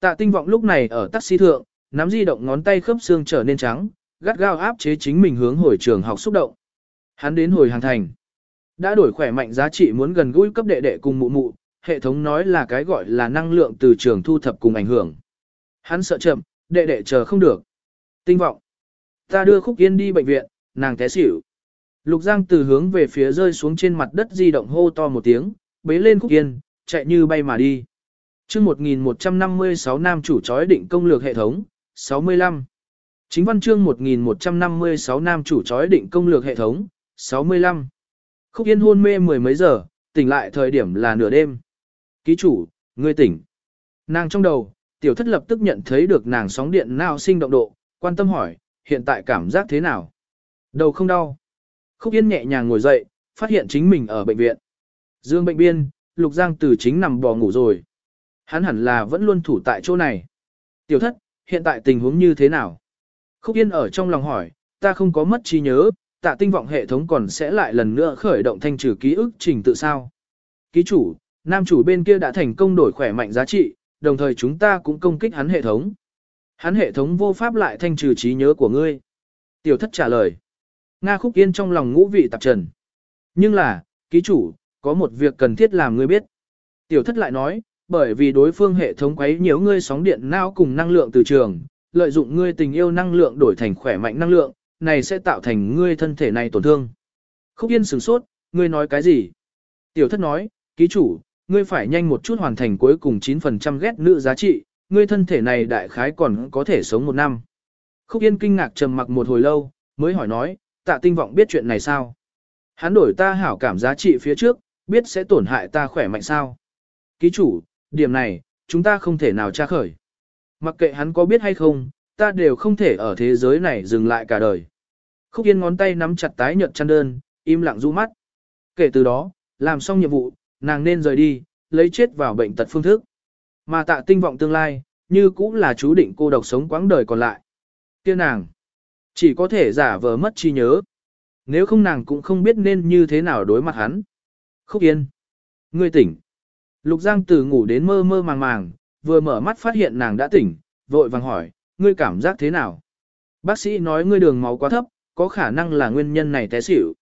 Tạ tinh vọng lúc này ở taxi thượng, nắm di động ngón tay khớp xương trở nên trắng, gắt gao áp chế chính mình hướng hồi trường học xúc động. Hắn đến hồi hàng thành. Đã đổi khỏe mạnh giá trị muốn gần gũi cấp đệ đệ cùng mụ mụ, hệ thống nói là cái gọi là năng lượng từ trường thu thập cùng ảnh hưởng. Hắn sợ chậm, đệ đệ chờ không được. Tinh vọng. Ta đưa Khúc Yên đi bệnh viện, nàng té xỉu. Lục Giang từ hướng về phía rơi xuống trên mặt đất di động hô to một tiếng, bế lên Khúc Yên, chạy như bay mà đi chương 1156 nam chủ chói định công lược hệ thống, 65. Chính văn chương 1156 nam chủ chói định công lược hệ thống, 65. Khúc Yên hôn mê mười mấy giờ, tỉnh lại thời điểm là nửa đêm. Ký chủ, ngươi tỉnh. Nàng trong đầu, tiểu thất lập tức nhận thấy được nàng sóng điện nào sinh động độ, quan tâm hỏi, hiện tại cảm giác thế nào? Đầu không đau. Khúc Yên nhẹ nhàng ngồi dậy, phát hiện chính mình ở bệnh viện. Dương bệnh biên, Lục Giang Tử chính nằm bò ngủ rồi. Hắn hẳn là vẫn luôn thủ tại chỗ này. Tiểu thất, hiện tại tình huống như thế nào? Khúc Yên ở trong lòng hỏi, ta không có mất trí nhớ, tạ tinh vọng hệ thống còn sẽ lại lần nữa khởi động thanh trừ ký ức trình tự sao. Ký chủ, nam chủ bên kia đã thành công đổi khỏe mạnh giá trị, đồng thời chúng ta cũng công kích hắn hệ thống. Hắn hệ thống vô pháp lại thanh trừ trí nhớ của ngươi. Tiểu thất trả lời. Nga khúc yên trong lòng ngũ vị tạp trần. Nhưng là, ký chủ, có một việc cần thiết làm ngươi biết. Tiểu thất lại nói, bởi vì đối phương hệ thống quấy nhiễu ngươi sóng điện não cùng năng lượng từ trường, lợi dụng ngươi tình yêu năng lượng đổi thành khỏe mạnh năng lượng, này sẽ tạo thành ngươi thân thể này tổn thương. Khúc Yên sửng sốt, ngươi nói cái gì? Tiểu thất nói, ký chủ, ngươi phải nhanh một chút hoàn thành cuối cùng 9% ghét nữ giá trị, ngươi thân thể này đại khái còn có thể sống một năm. Khúc Yên kinh ngạc trầm mặc một hồi lâu, mới hỏi nói, tạ tinh vọng biết chuyện này sao? Hắn đổi ta hảo cảm giá trị phía trước, biết sẽ tổn hại ta khỏe mạnh sao? Ký chủ, điểm này, chúng ta không thể nào tra khởi. Mặc kệ hắn có biết hay không, ta đều không thể ở thế giới này dừng lại cả đời. Khúc Yên ngón tay nắm chặt tái nhợt chăn đơn, im lặng rũ mắt. Kể từ đó, làm xong nhiệm vụ, nàng nên rời đi, lấy chết vào bệnh tật phương thức. Mà tạ tinh vọng tương lai, như cũng là chú định cô độc sống quãng đời còn lại. Kia nàng, chỉ có thể giả vờ mất trí nhớ. Nếu không nàng cũng không biết nên như thế nào đối mặt hắn. Khúc Yên. Ngươi tỉnh. Lục Giang từ ngủ đến mơ mơ màng màng, vừa mở mắt phát hiện nàng đã tỉnh, vội vàng hỏi, ngươi cảm giác thế nào? Bác sĩ nói ngươi đường máu quá thấp, có khả năng là nguyên nhân này té xỉu.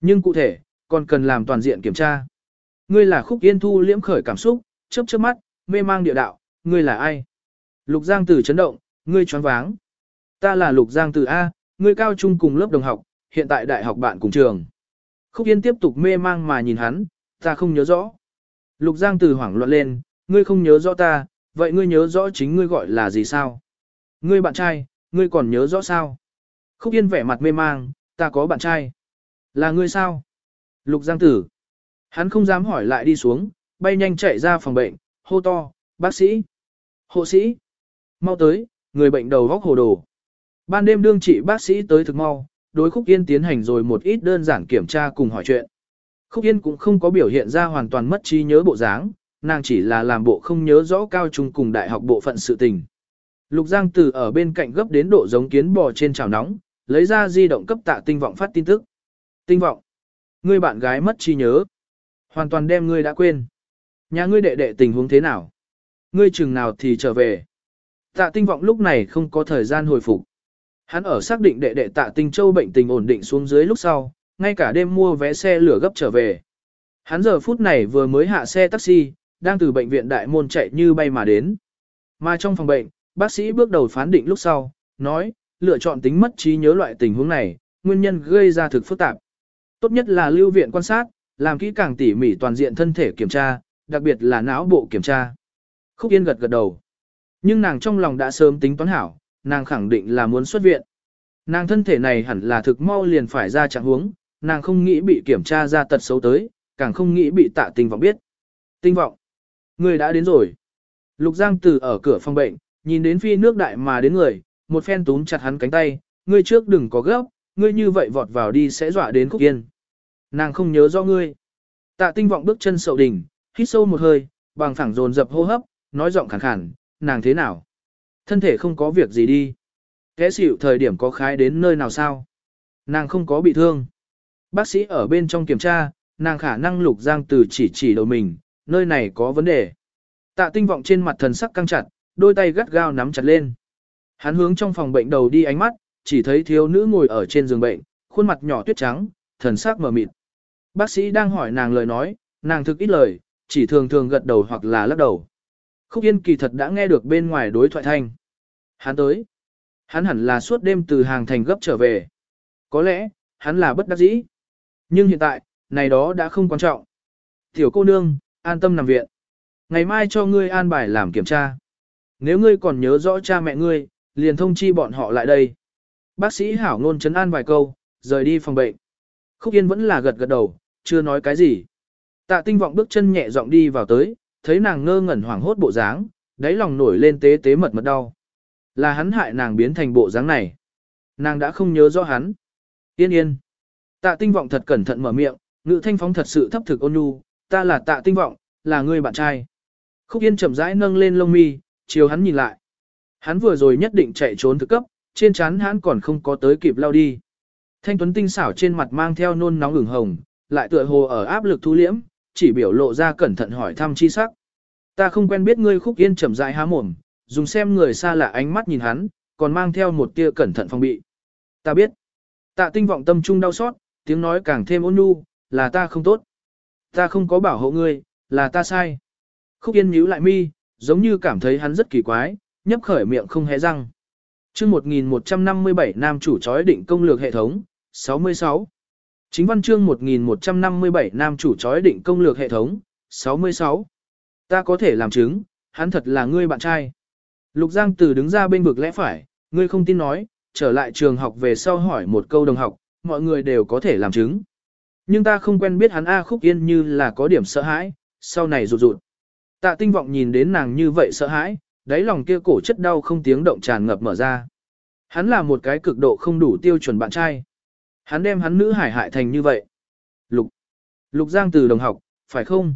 Nhưng cụ thể, còn cần làm toàn diện kiểm tra. Ngươi là khúc yên thu liễm khởi cảm xúc, chớp chớp mắt, mê mang địa đạo, ngươi là ai? Lục Giang Tử chấn động, ngươi choáng váng. Ta là Lục Giang Tử A, ngươi cao trung cùng lớp đồng học, hiện tại đại học bạn cùng trường. Khúc Yên tiếp tục mê mang mà nhìn hắn, ta không nhớ rõ. Lục Giang Tử hoảng loạn lên, ngươi không nhớ rõ ta, vậy ngươi nhớ rõ chính ngươi gọi là gì sao? Ngươi bạn trai, ngươi còn nhớ rõ sao? Khúc Yên vẻ mặt mê mang, ta có bạn trai. Là ngươi sao? Lục Giang Tử. Hắn không dám hỏi lại đi xuống, bay nhanh chạy ra phòng bệnh, hô to, bác sĩ. Hộ sĩ. Mau tới, người bệnh đầu vóc hồ đồ. Ban đêm đương trị bác sĩ tới thực mau, đối Khúc Yên tiến hành rồi một ít đơn giản kiểm tra cùng hỏi chuyện. Khúc Yên cũng không có biểu hiện ra hoàn toàn mất trí nhớ bộ dáng, nàng chỉ là làm bộ không nhớ rõ cao trung cùng đại học bộ phận sự tình. Lục Giang Tử ở bên cạnh gấp đến độ giống kiến bò trên chảo nóng, lấy ra di động cấp tạ tinh vọng phát tin tức. Tinh vọng, ngươi bạn gái mất trí nhớ. Hoàn toàn đem ngươi đã quên. Nhà ngươi đệ đệ tình huống thế nào? Ngươi chừng nào thì trở về. Tạ tinh vọng lúc này không có thời gian hồi phục. Hắn ở xác định đệ đệ tạ tinh châu bệnh tình ổn định xuống dưới lúc sau, ngay cả đêm mua vé xe lửa gấp trở về. Hắn giờ phút này vừa mới hạ xe taxi, đang từ bệnh viện đại môn chạy như bay mà đến. Mà trong phòng bệnh, bác sĩ bước đầu phán định lúc sau, nói, lựa chọn tính mất trí nhớ loại tình huống này, nguyên nhân gây ra thực phức tạp. Tốt nhất là lưu viện quan sát, làm kỹ càng tỉ mỉ toàn diện thân thể kiểm tra, đặc biệt là não bộ kiểm tra. Khúc Yên gật gật đầu. Nhưng nàng trong lòng đã sớm tính toán hảo, nàng khẳng định là muốn xuất viện. Nàng thân thể này hẳn là thực mau liền phải ra trạng huống, nàng không nghĩ bị kiểm tra ra tật xấu tới, càng không nghĩ bị tạ tinh vọng biết. Tinh vọng. Người đã đến rồi. Lục Giang Tử ở cửa phòng bệnh, nhìn đến phi nước đại mà đến người, một phen túm chặt hắn cánh tay, ngươi trước đừng có gấp, ngươi như vậy vọt vào đi sẽ dọa đến Khúc Yên. Nàng không nhớ do ngươi. Tạ tinh vọng bước chân sậu đỉnh, hít sâu một hơi, bằng phẳng dồn dập hô hấp, nói giọng khàn khàn, nàng thế nào? Thân thể không có việc gì đi. Kẻ xỉu thời điểm có khái đến nơi nào sao? Nàng không có bị thương. Bác sĩ ở bên trong kiểm tra, nàng khả năng lục giang từ chỉ chỉ đầu mình, nơi này có vấn đề. Tạ tinh vọng trên mặt thần sắc căng chặt, đôi tay gắt gao nắm chặt lên. Hắn hướng trong phòng bệnh đầu đi ánh mắt, chỉ thấy thiếu nữ ngồi ở trên giường bệnh, khuôn mặt nhỏ tuyết trắng, thần sắc mờ mịt. Bác sĩ đang hỏi nàng lời nói, nàng thực ít lời, chỉ thường thường gật đầu hoặc là lắc đầu. Khúc Yên kỳ thật đã nghe được bên ngoài đối thoại thanh. Hắn tới. Hắn hẳn là suốt đêm từ hàng thành gấp trở về. Có lẽ, hắn là bất đắc dĩ. Nhưng hiện tại, này đó đã không quan trọng. Tiểu cô nương, an tâm nằm viện. Ngày mai cho ngươi an bài làm kiểm tra. Nếu ngươi còn nhớ rõ cha mẹ ngươi, liền thông chi bọn họ lại đây. Bác sĩ hảo ngôn chấn an vài câu, rời đi phòng bệnh. Khúc Yên vẫn là gật gật đầu, chưa nói cái gì. Tạ tinh vọng bước chân nhẹ giọng đi vào tới, thấy nàng ngơ ngẩn hoảng hốt bộ dáng, đáy lòng nổi lên tế tế mật mật đau. Là hắn hại nàng biến thành bộ dáng này. Nàng đã không nhớ rõ hắn. Yên yên. Tạ tinh vọng thật cẩn thận mở miệng, ngữ thanh phóng thật sự thấp thực ôn nhu, ta là tạ tinh vọng, là người bạn trai. Khúc yên chậm rãi nâng lên lông mi, chiều hắn nhìn lại. Hắn vừa rồi nhất định chạy trốn thực cấp, trên trán hắn còn không có tới kịp lao đi. Thanh tuấn tinh xảo trên mặt mang theo nôn nóng ửng hồng, lại tựa hồ ở áp lực thu liễm, chỉ biểu lộ ra cẩn thận hỏi thăm chi sắc. Ta không quen biết ngươi khúc yên chậm rãi há mồm, dùng xem người xa lạ ánh mắt nhìn hắn, còn mang theo một tia cẩn thận phòng bị. Ta biết. Tạ tinh vọng tâm trung đau xót, tiếng nói càng thêm ôn nhu, là ta không tốt. Ta không có bảo hộ ngươi, là ta sai. Khúc yên nhíu lại mi, giống như cảm thấy hắn rất kỳ quái, nhấp khởi miệng không hé răng. chương 1157 nam chủ chói định công lược hệ thống, 66. Chính văn chương 1157 nam chủ chói định công lược hệ thống, 66. Ta có thể làm chứng, hắn thật là ngươi bạn trai. Lục Giang Tử đứng ra bên vực lẽ phải, ngươi không tin nói, trở lại trường học về sau hỏi một câu đồng học, mọi người đều có thể làm chứng. Nhưng ta không quen biết hắn A Khúc Yên như là có điểm sợ hãi, sau này rụt rụt. Tạ tinh vọng nhìn đến nàng như vậy sợ hãi, đáy lòng kia cổ chất đau không tiếng động tràn ngập mở ra. Hắn là một cái cực độ không đủ tiêu chuẩn bạn trai. Hắn đem hắn nữ hải hại thành như vậy. Lục. Lục Giang Tử đồng học, phải không?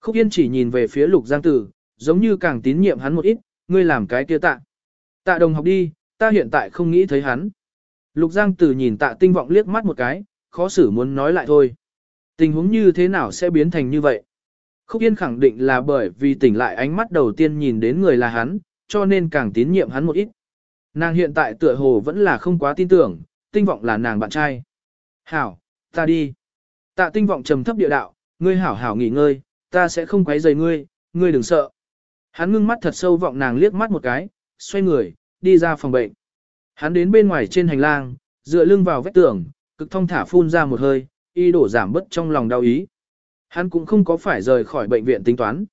Khúc Yên chỉ nhìn về phía Lục Giang Tử, giống như càng tín nhiệm hắn một ít, ngươi làm cái kia tạ. Tạ đồng học đi, ta hiện tại không nghĩ thấy hắn. Lục Giang Tử nhìn tạ tinh vọng liếc mắt một cái, khó xử muốn nói lại thôi. Tình huống như thế nào sẽ biến thành như vậy? Khúc Yên khẳng định là bởi vì tỉnh lại ánh mắt đầu tiên nhìn đến người là hắn, cho nên càng tín nhiệm hắn một ít. Nàng hiện tại tựa hồ vẫn là không quá tin tưởng, tinh vọng là nàng bạn trai. Hảo, ta đi. Tạ tinh vọng trầm thấp địa đạo, ngươi hảo hảo nghỉ ngơi, ta sẽ không quấy rầy ngươi, ngươi đừng sợ. Hắn ngưng mắt thật sâu vọng nàng liếc mắt một cái, xoay người, đi ra phòng bệnh. Hắn đến bên ngoài trên hành lang, dựa lưng vào vách tường, cực thông thả phun ra một hơi, y đổ giảm bớt trong lòng đau ý. Hắn cũng không có phải rời khỏi bệnh viện tính toán.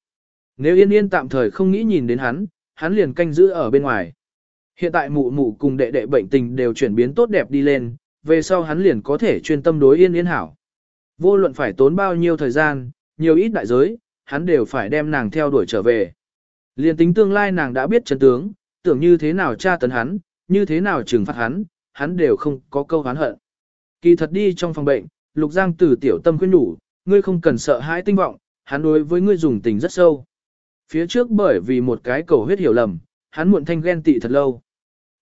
Nếu yên yên tạm thời không nghĩ nhìn đến hắn, hắn liền canh giữ ở bên ngoài. Hiện tại mụ mụ cùng đệ đệ bệnh tình đều chuyển biến tốt đẹp đi lên, về sau hắn liền có thể chuyên tâm đối yên yên hảo. Vô luận phải tốn bao nhiêu thời gian, nhiều ít đại giới, hắn đều phải đem nàng theo đuổi trở về. Liền tính tương lai nàng đã biết chân tướng, tưởng như thế nào tra tấn hắn, như thế nào trừng phạt hắn, hắn đều không có câu hán hận. Kỳ thật đi trong phòng bệnh, Lục Giang từ tiểu tâm khuyên nhủ, ngươi không cần sợ hãi tinh vọng, hắn đối với ngươi dùng tình rất sâu. Phía trước bởi vì một cái cầu huyết hiểu lầm, hắn muộn thanh ghen tị thật lâu.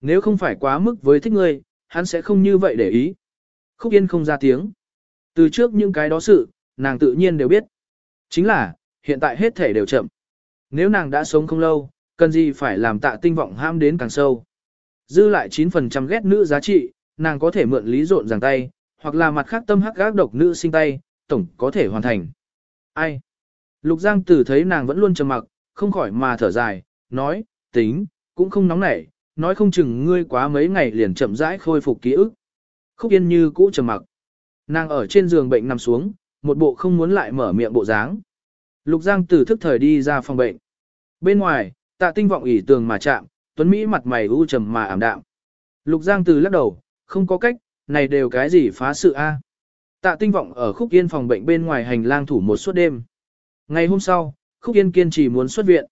Nếu không phải quá mức với thích ngươi, hắn sẽ không như vậy để ý. Khúc Yên không ra tiếng. Từ trước những cái đó sự, nàng tự nhiên đều biết. Chính là, hiện tại hết thể đều chậm. Nếu nàng đã sống không lâu, cần gì phải làm tạ tinh vọng ham đến càng sâu. Dư lại 9% ghét nữ giá trị, nàng có thể mượn lý rộn ràng tay, hoặc là mặt khác tâm hắc gác độc nữ sinh tay, tổng có thể hoàn thành. Ai? Lục Giang Tử thấy nàng vẫn luôn trầm mặc, không khỏi mà thở dài, nói, tính, cũng không nóng nảy, nói không chừng ngươi quá mấy ngày liền chậm rãi khôi phục ký ức. Khúc Yên như cũ trầm mặc. Nàng ở trên giường bệnh nằm xuống, một bộ không muốn lại mở miệng bộ dáng. Lục Giang Tử thức thời đi ra phòng bệnh. Bên ngoài, tạ tinh vọng ỉ tường mà chạm, Tuấn Mỹ mặt mày u trầm mà ảm đạm. Lục Giang từ lắc đầu, không có cách, này đều cái gì phá sự a? Tạ tinh vọng ở khúc yên phòng bệnh bên ngoài hành lang thủ một suốt đêm. Ngày hôm sau, khúc yên kiên trì muốn xuất viện.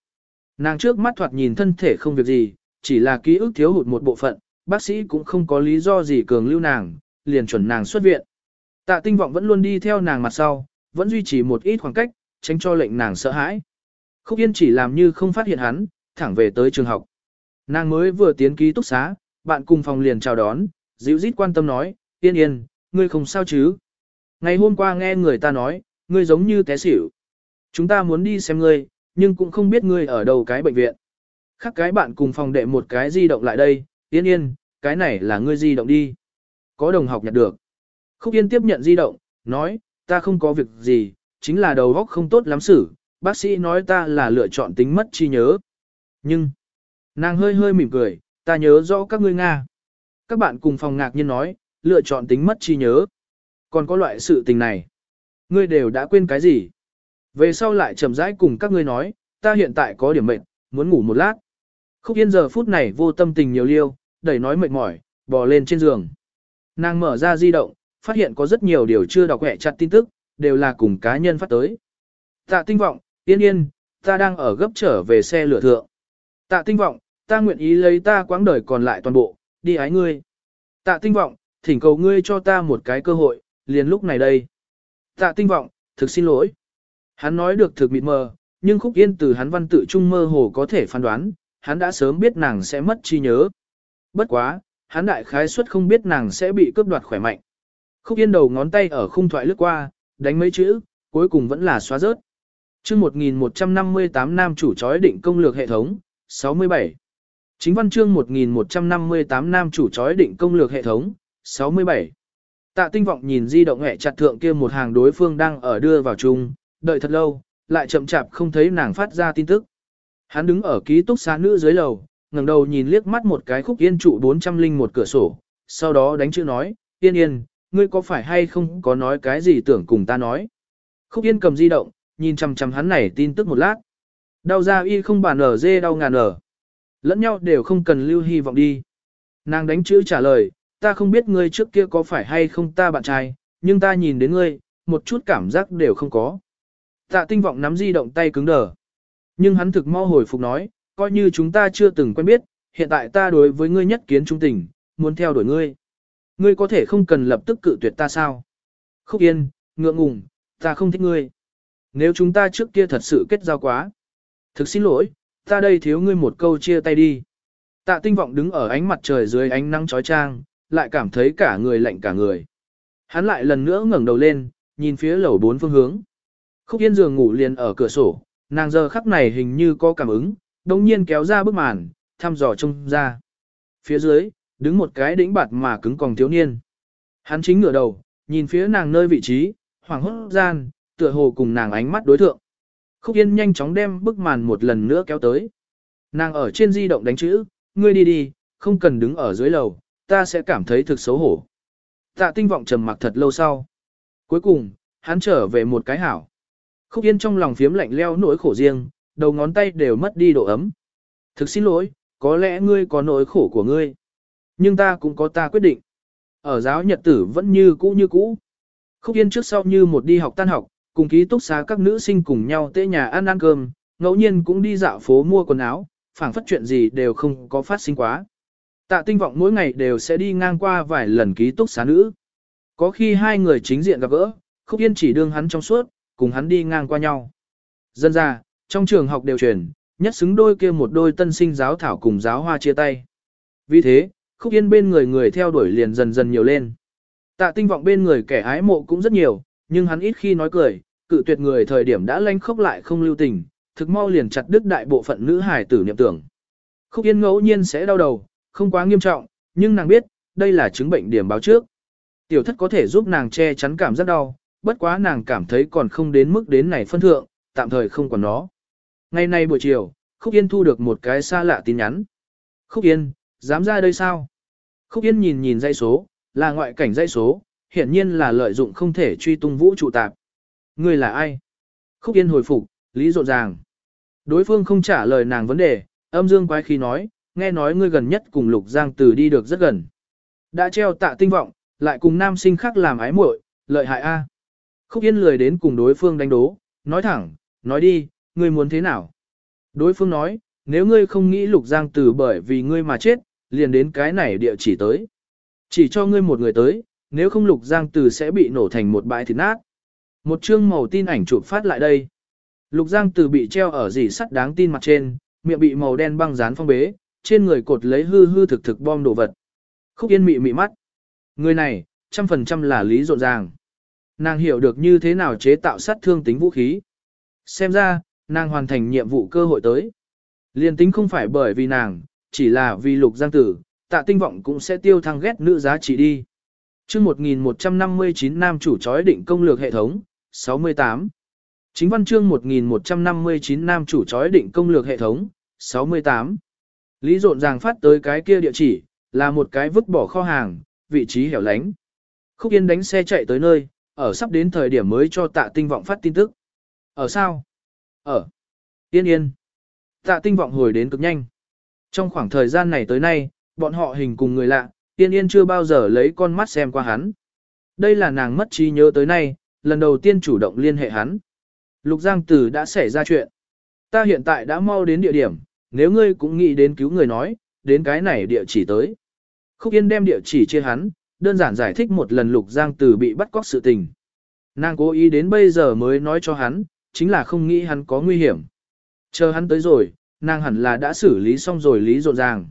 Nàng trước mắt thoạt nhìn thân thể không việc gì, chỉ là ký ức thiếu hụt một bộ phận, bác sĩ cũng không có lý do gì cường lưu nàng, liền chuẩn nàng xuất viện. Tạ tinh vọng vẫn luôn đi theo nàng mặt sau, vẫn duy trì một ít khoảng cách, tránh cho lệnh nàng sợ hãi. Khúc Yên chỉ làm như không phát hiện hắn, thẳng về tới trường học. Nàng mới vừa tiến ký túc xá, bạn cùng phòng liền chào đón, dịu dít quan tâm nói, Yên Yên, ngươi không sao chứ? Ngày hôm qua nghe người ta nói, ngươi giống như té xỉu. Chúng ta muốn đi xem ngươi, nhưng cũng không biết ngươi ở đâu cái bệnh viện. Khác cái bạn cùng phòng đệ một cái di động lại đây, yên yên, cái này là ngươi di động đi. Có đồng học nhặt được. Khúc Yên tiếp nhận di động, nói, ta không có việc gì, chính là đầu óc không tốt lắm xử, bác sĩ nói ta là lựa chọn tính mất chi nhớ. Nhưng, nàng hơi hơi mỉm cười, ta nhớ rõ các ngươi Nga. Các bạn cùng phòng ngạc nhiên nói, lựa chọn tính mất chi nhớ. Còn có loại sự tình này. Ngươi đều đã quên cái gì? Về sau lại chậm rãi cùng các ngươi nói, ta hiện tại có điểm mệnh, muốn ngủ một lát. Khúc Yên giờ phút này vô tâm tình nhiều liêu, đẩy nói mệt mỏi, bò lên trên giường. Nàng mở ra di động, phát hiện có rất nhiều điều chưa đọc hẹ chặt tin tức, đều là cùng cá nhân phát tới. Tạ tinh vọng, yên yên, ta đang ở gấp trở về xe lửa thượng. Tạ tinh vọng, ta nguyện ý lấy ta quãng đời còn lại toàn bộ, đi ái ngươi. Tạ tinh vọng, thỉnh cầu ngươi cho ta một cái cơ hội, liền lúc này đây. Tạ tinh vọng, thực xin lỗi. Hắn nói được thực mịt mờ, nhưng khúc yên từ hắn văn tự trung mơ hồ có thể phán đoán, hắn đã sớm biết nàng sẽ mất trí nhớ. Bất quá, hắn đại khái suất không biết nàng sẽ bị cướp đoạt khỏe mạnh. Khúc yên đầu ngón tay ở khung thoại lướt qua, đánh mấy chữ, cuối cùng vẫn là xóa rớt. chương 1158 nam chủ chói định công lược hệ thống, 67. Chính văn chương 1158 nam chủ chói định công lược hệ thống, 67. Tạ tinh vọng nhìn di động hẹ chặt thượng kia một hàng đối phương đang ở đưa vào chung, đợi thật lâu, lại chậm chạp không thấy nàng phát ra tin tức. Hắn đứng ở ký túc xá nữ dưới lầu, ngẩng đầu nhìn liếc mắt một cái khúc yên trụ 400 linh một cửa sổ, sau đó đánh chữ nói, yên yên, ngươi có phải hay không có nói cái gì tưởng cùng ta nói. Khúc yên cầm di động, nhìn chằm chằm hắn này tin tức một lát. Đau ra y không bàn ở dê đau ngàn ở. Lẫn nhau đều không cần lưu hy vọng đi. Nàng đánh chữ trả lời, ta không biết ngươi trước kia có phải hay không ta bạn trai, nhưng ta nhìn đến ngươi, một chút cảm giác đều không có. Tạ tinh vọng nắm di động tay cứng đờ. Nhưng hắn thực mau hồi phục nói, coi như chúng ta chưa từng quen biết, hiện tại ta đối với ngươi nhất kiến trung tình, muốn theo đuổi ngươi. Ngươi có thể không cần lập tức cự tuyệt ta sao? Khúc yên, ngượng ngùng, ta không thích ngươi. Nếu chúng ta trước kia thật sự kết giao quá. Thực xin lỗi, ta đây thiếu ngươi một câu chia tay đi. Tạ tinh vọng đứng ở ánh mặt trời dưới ánh nắng chói chang, lại cảm thấy cả người lạnh cả người. Hắn lại lần nữa ngẩng đầu lên, nhìn phía lầu bốn phương hướng. Khúc yên giường ngủ liền ở cửa sổ, nàng giờ khắc này hình như có cảm ứng, đồng nhiên kéo ra bức màn, thăm dò trông ra. Phía dưới, đứng một cái đĩnh bạt mà cứng còn thiếu niên. Hắn chính ngửa đầu, nhìn phía nàng nơi vị trí, hoàng hốt gian, tựa hồ cùng nàng ánh mắt đối thượng. Khúc Yên nhanh chóng đem bức màn một lần nữa kéo tới. Nàng ở trên di động đánh chữ, ngươi đi đi, không cần đứng ở dưới lầu, ta sẽ cảm thấy thực xấu hổ. Tạ tinh vọng trầm mặc thật lâu sau. Cuối cùng, hắn trở về một cái hảo. Khúc Yên trong lòng phiếm lạnh leo nỗi khổ riêng, đầu ngón tay đều mất đi độ ấm. Thực xin lỗi, có lẽ ngươi có nỗi khổ của ngươi. Nhưng ta cũng có ta quyết định. Ở giáo nhật tử vẫn như cũ như cũ. Khúc Yên trước sau như một đi học tan học, cùng ký túc xá các nữ sinh cùng nhau tễ nhà ăn ăn cơm, ngẫu nhiên cũng đi dạo phố mua quần áo, phảng phất chuyện gì đều không có phát sinh quá. Tạ tinh vọng mỗi ngày đều sẽ đi ngang qua vài lần ký túc xá nữ. Có khi hai người chính diện gặp gỡ, Khúc Yên chỉ đương hắn trong suốt, cùng hắn đi ngang qua nhau. Dân ra, trong trường học đều truyền, nhất xứng đôi kia một đôi tân sinh giáo thảo cùng giáo hoa chia tay. Vì thế, khúc yên bên người người theo đuổi liền dần dần nhiều lên. Tạ tinh vọng bên người kẻ ái mộ cũng rất nhiều, nhưng hắn ít khi nói cười, cự tuyệt người thời điểm đã lanh khốc lại không lưu tình, thực mau liền chặt đứt đại bộ phận nữ hài tử niệm tưởng. Khúc yên ngẫu nhiên sẽ đau đầu, không quá nghiêm trọng, nhưng nàng biết, đây là chứng bệnh điểm báo trước. Tiểu thất có thể giúp nàng che chắn cảm giác đau, bất quá nàng cảm thấy còn không đến mức đến này phân thượng, tạm thời không còn nó. Ngày nay buổi chiều, Khúc Yên thu được một cái xa lạ tin nhắn. Khúc Yên, dám ra đây sao? Khúc Yên nhìn nhìn dây số, là ngoại cảnh dây số, hiển nhiên là lợi dụng không thể truy tung vũ trụ tạp. Ngươi là ai? Khúc Yên hồi phục, lý rộn ràng. Đối phương không trả lời nàng vấn đề, âm dương quái khi nói, nghe nói ngươi gần nhất cùng Lục Giang Tử đi được rất gần. Đã treo tạ tinh vọng, lại cùng nam sinh khác làm ái muội, lợi hại a. Khúc Yên lười đến cùng đối phương đánh đố, nói thẳng, nói đi, ngươi muốn thế nào? Đối phương nói, nếu ngươi không nghĩ Lục Giang Tử bởi vì ngươi mà chết, liền đến cái này địa chỉ tới. Chỉ cho ngươi một người tới, nếu không Lục Giang Tử sẽ bị nổ thành một bãi thịt nát. Một chương màu tin ảnh chụp phát lại đây. Lục Giang Từ bị treo ở dỉ sắt đáng tin mặt trên, miệng bị màu đen băng dán phong bế, trên người cột lấy hư hư thực thực bom đồ vật. Khúc Yên mị mị mắt. Người này, trăm phần trăm là lý rộn ràng. Nàng hiểu được như thế nào chế tạo sát thương tính vũ khí. Xem ra, nàng hoàn thành nhiệm vụ cơ hội tới. Liên tính không phải bởi vì nàng, chỉ là vì lục giang tử, tạ tinh vọng cũng sẽ tiêu thăng ghét nữ giá trị đi. chương 1159 nam chủ chói định công lược hệ thống, 68. Chính văn chương 1159 nam chủ chói định công lược hệ thống, 68. Lý rộn ràng phát tới cái kia địa chỉ, là một cái vứt bỏ kho hàng, vị trí hẻo lánh. Khúc Yên đánh xe chạy tới nơi, ở sắp đến thời điểm mới cho tạ tinh vọng phát tin tức. Ở sao? Ở. Yên yên. Tạ tinh vọng hồi đến cực nhanh. Trong khoảng thời gian này tới nay, bọn họ hình cùng người lạ, yên yên chưa bao giờ lấy con mắt xem qua hắn. Đây là nàng mất trí nhớ tới nay, lần đầu tiên chủ động liên hệ hắn. Lục Giang Tử đã xảy ra chuyện. Ta hiện tại đã mau đến địa điểm, nếu ngươi cũng nghĩ đến cứu người nói, đến cái này địa chỉ tới. Khúc Yên đem địa chỉ chia hắn, đơn giản giải thích một lần Lục Giang Tử bị bắt cóc sự tình. Nàng cố ý đến bây giờ mới nói cho hắn, chính là không nghĩ hắn có nguy hiểm. Chờ hắn tới rồi, nàng hẳn là đã xử lý xong rồi lý rộn ràng.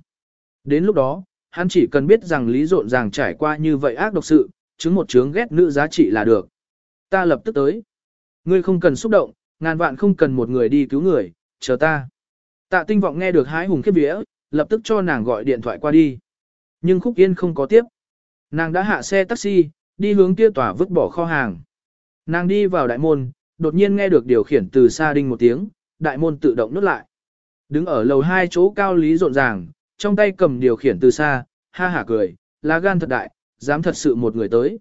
Đến lúc đó, hắn chỉ cần biết rằng lý rộn ràng trải qua như vậy ác độc sự, chứng một chướng ghét nữ giá trị là được. Ta lập tức tới. Ngươi không cần xúc động, ngàn vạn không cần một người đi cứu người, chờ ta. Tạ tinh vọng nghe được hái hùng khiếp vía, lập tức cho nàng gọi điện thoại qua đi. Nhưng Khúc Yên không có tiếp. Nàng đã hạ xe taxi, đi hướng kia tỏa vứt bỏ kho hàng. Nàng đi vào đại môn, đột nhiên nghe được điều khiển từ xa đinh một tiếng, đại môn tự động nút lại. Đứng ở lầu hai chỗ cao lý rộn ràng, trong tay cầm điều khiển từ xa, ha hả cười, lá gan thật đại, dám thật sự một người tới.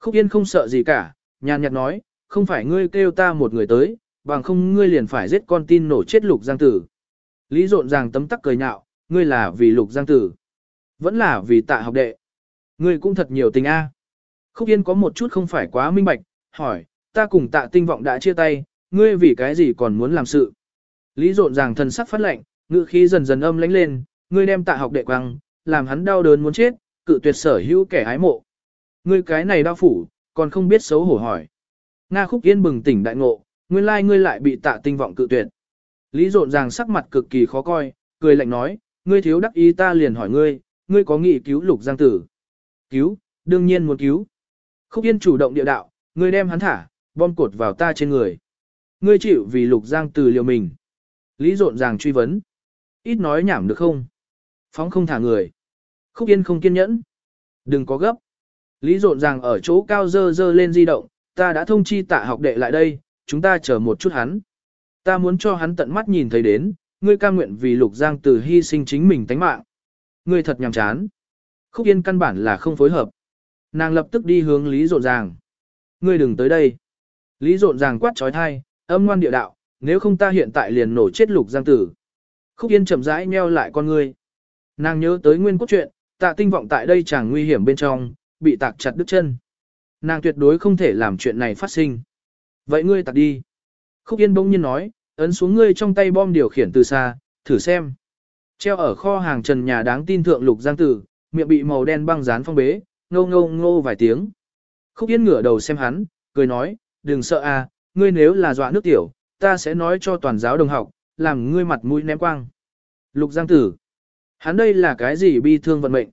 Khúc Yên không sợ gì cả, nhàn nhạt nói, không phải ngươi kêu ta một người tới, bằng không ngươi liền phải giết con tin nổ chết lục giang tử. Lý rộn ràng tấm tắc cười nhạo, ngươi là vì lục giang tử. Vẫn là vì tạ học đệ. Ngươi cũng thật nhiều tình a. Khúc Yên có một chút không phải quá minh bạch, hỏi, ta cùng tạ tinh vọng đã chia tay, ngươi vì cái gì còn muốn làm sự. Lý rộn ràng thần sắc phát lệnh, ngự khí dần dần âm lánh lên, ngươi đem tạ học đệ quăng, làm hắn đau đớn muốn chết, cự tuyệt sở hữu kẻ ái mộ. Ngươi cái này đau phủ, còn không biết xấu hổ hỏi. Nga khúc yên bừng tỉnh đại ngộ, nguyên lai ngươi lại bị tạ tinh vọng cự tuyệt. Lý rộn ràng sắc mặt cực kỳ khó coi, cười lạnh nói, ngươi thiếu đắc ý ta liền hỏi ngươi, ngươi có nghị cứu lục giang tử. Cứu, đương nhiên muốn cứu. Khúc yên chủ động địa đạo, ngươi đem hắn thả, bom cột vào ta trên người. Ngươi chịu vì lục giang tử liều mình. Lý rộn ràng truy vấn. Ít nói nhảm được không? Phóng không thả người. Khúc yên không kiên nhẫn. Đừng có gấp. Lý rộn ràng ở chỗ cao dơ dơ lên di động, ta đã thông chi tạ học đệ lại đây, chúng ta chờ một chút hắn. Ta muốn cho hắn tận mắt nhìn thấy đến, ngươi ca nguyện vì lục giang từ hy sinh chính mình tánh mạng. Ngươi thật nhàm chán. Khúc Yên căn bản là không phối hợp. Nàng lập tức đi hướng Lý rộn ràng. Ngươi đừng tới đây. Lý rộn ràng quát trói thai, âm ngoan địa đạo, nếu không ta hiện tại liền nổ chết lục giang tử. Khúc Yên chậm rãi nheo lại con ngươi. Nàng nhớ tới nguyên cốt truyện, tạ tinh vọng tại đây chẳng nguy hiểm bên trong, bị tạc chặt đứt chân. Nàng tuyệt đối không thể làm chuyện này phát sinh. Vậy ngươi tạc đi. Khúc Yên bỗng nhiên nói, ấn xuống ngươi trong tay bom điều khiển từ xa, thử xem. Treo ở kho hàng trần nhà đáng tin thượng lục giang tử, miệng bị màu đen băng dán phong bế, ngô ngô ngô vài tiếng. Khúc Yên ngửa đầu xem hắn, cười nói, đừng sợ à, ngươi nếu là dọa nước tiểu, ta sẽ nói cho toàn giáo đồng học, làm ngươi mặt mũi ném quang. Lục Giang Tử. Hắn đây là cái gì bi thương vận mệnh?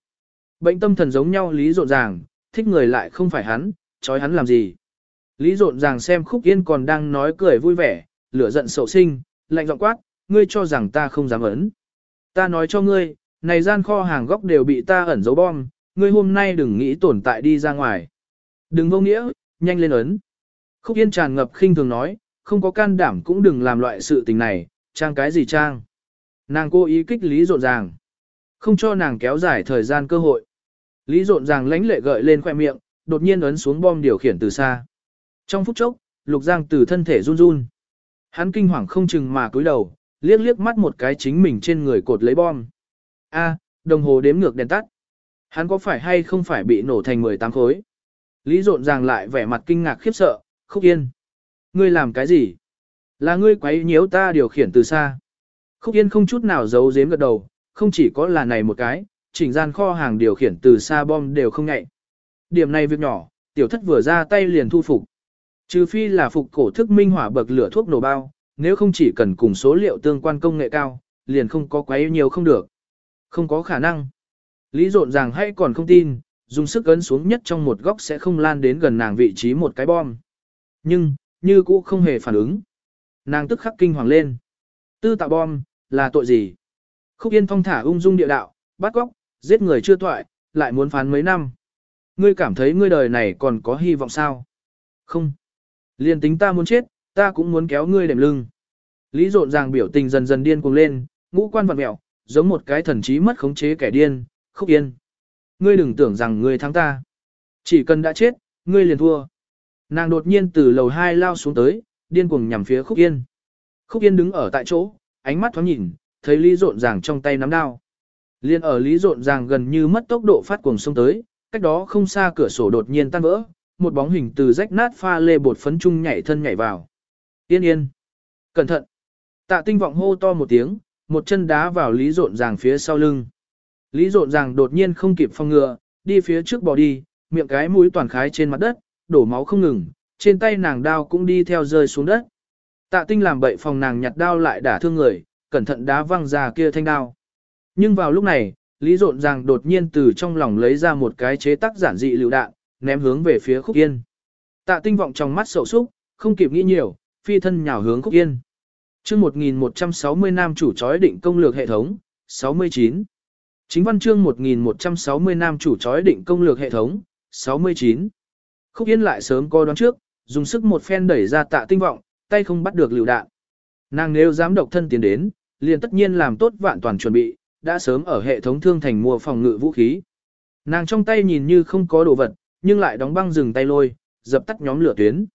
Bệnh tâm thần giống nhau lý rộn ràng, thích người lại không phải hắn, chói hắn làm gì? Lý rộn ràng xem khúc yên còn đang nói cười vui vẻ, lửa giận sầu sinh, lạnh giọng quát, ngươi cho rằng ta không dám ấn. Ta nói cho ngươi, này gian kho hàng góc đều bị ta ẩn dấu bom, ngươi hôm nay đừng nghĩ tồn tại đi ra ngoài. Đừng vô nghĩa, nhanh lên ấn. Khúc yên tràn ngập khinh thường nói, không có can đảm cũng đừng làm loại sự tình này, trang cái gì trang. Nàng cố ý kích Lý rộn ràng, không cho nàng kéo dài thời gian cơ hội. Lý rộn ràng lánh lệ gợi lên khoe miệng, đột nhiên ấn xuống bom điều khiển từ xa. Trong phút chốc, Lục Giang từ thân thể run run. Hắn kinh hoàng không chừng mà cúi đầu, liếc liếc mắt một cái chính mình trên người cột lấy bom. A, đồng hồ đếm ngược đèn tắt. Hắn có phải hay không phải bị nổ thành 18 khối? Lý rộn ràng lại vẻ mặt kinh ngạc khiếp sợ, khúc yên. Ngươi làm cái gì? Là ngươi quấy nhiễu ta điều khiển từ xa. Khúc Yên không chút nào giấu giếm gật đầu, không chỉ có là này một cái, chỉnh gian kho hàng điều khiển từ xa bom đều không ngại. Điểm này việc nhỏ, tiểu thất vừa ra tay liền thu phục. Trừ phi là phục cổ thức minh hỏa bậc lửa thuốc nổ bao, nếu không chỉ cần cùng số liệu tương quan công nghệ cao, liền không có quá nhiều không được. Không có khả năng. Lý rộn ràng hay còn không tin, dùng sức ấn xuống nhất trong một góc sẽ không lan đến gần nàng vị trí một cái bom. Nhưng, như cũ không hề phản ứng. Nàng tức khắc kinh hoàng lên. Tư tạo bom, Là tội gì? Khúc Yên thong thả ung dung địa đạo, bắt góc, giết người chưa toại, lại muốn phán mấy năm. Ngươi cảm thấy ngươi đời này còn có hy vọng sao? Không. Liên tính ta muốn chết, ta cũng muốn kéo ngươi đệm lưng. Lý rộn ràng biểu tình dần dần điên cuồng lên, ngũ quan vặn mẹo, giống một cái thần trí mất khống chế kẻ điên, khúc yên. Ngươi đừng tưởng rằng ngươi thắng ta. Chỉ cần đã chết, ngươi liền thua. Nàng đột nhiên từ lầu 2 lao xuống tới, điên cuồng nhằm phía khúc yên. Khúc yên đứng ở tại chỗ, ánh mắt thoáng nhìn, thấy Lý rộn ràng trong tay nắm đao. Liên ở Lý rộn ràng gần như mất tốc độ phát cuồng xông tới, cách đó không xa cửa sổ đột nhiên tan vỡ, một bóng hình từ rách nát pha lê bột phấn trung nhảy thân nhảy vào. Yên yên. Cẩn thận. Tạ tinh vọng hô to một tiếng, một chân đá vào Lý rộn ràng phía sau lưng. Lý rộn ràng đột nhiên không kịp phong ngừa, đi phía trước bỏ đi, miệng cái mũi toàn khái trên mặt đất, đổ máu không ngừng, trên tay nàng đao cũng đi theo rơi xuống đất. Tạ tinh làm bậy phòng nàng nhặt đao lại đả thương người, cẩn thận đá văng ra kia thanh đao. Nhưng vào lúc này, Lý rộn ràng đột nhiên từ trong lòng lấy ra một cái chế tác giản dị lựu đạn, ném hướng về phía khúc yên. Tạ tinh vọng trong mắt sầu súc, không kịp nghĩ nhiều, phi thân nhào hướng khúc yên. chương 1160 nam chủ chói định công lược hệ thống, 69. Chính văn chương 1160 nam chủ chói định công lược hệ thống, 69. Khúc yên lại sớm coi đoán trước, dùng sức một phen đẩy ra tạ tinh vọng, tay không bắt được lựu đạn. Nàng nếu dám độc thân tiến đến, liền tất nhiên làm tốt vạn toàn chuẩn bị, đã sớm ở hệ thống thương thành mua phòng ngự vũ khí. Nàng trong tay nhìn như không có đồ vật, nhưng lại đóng băng dừng tay lôi, dập tắt nhóm lửa tuyến.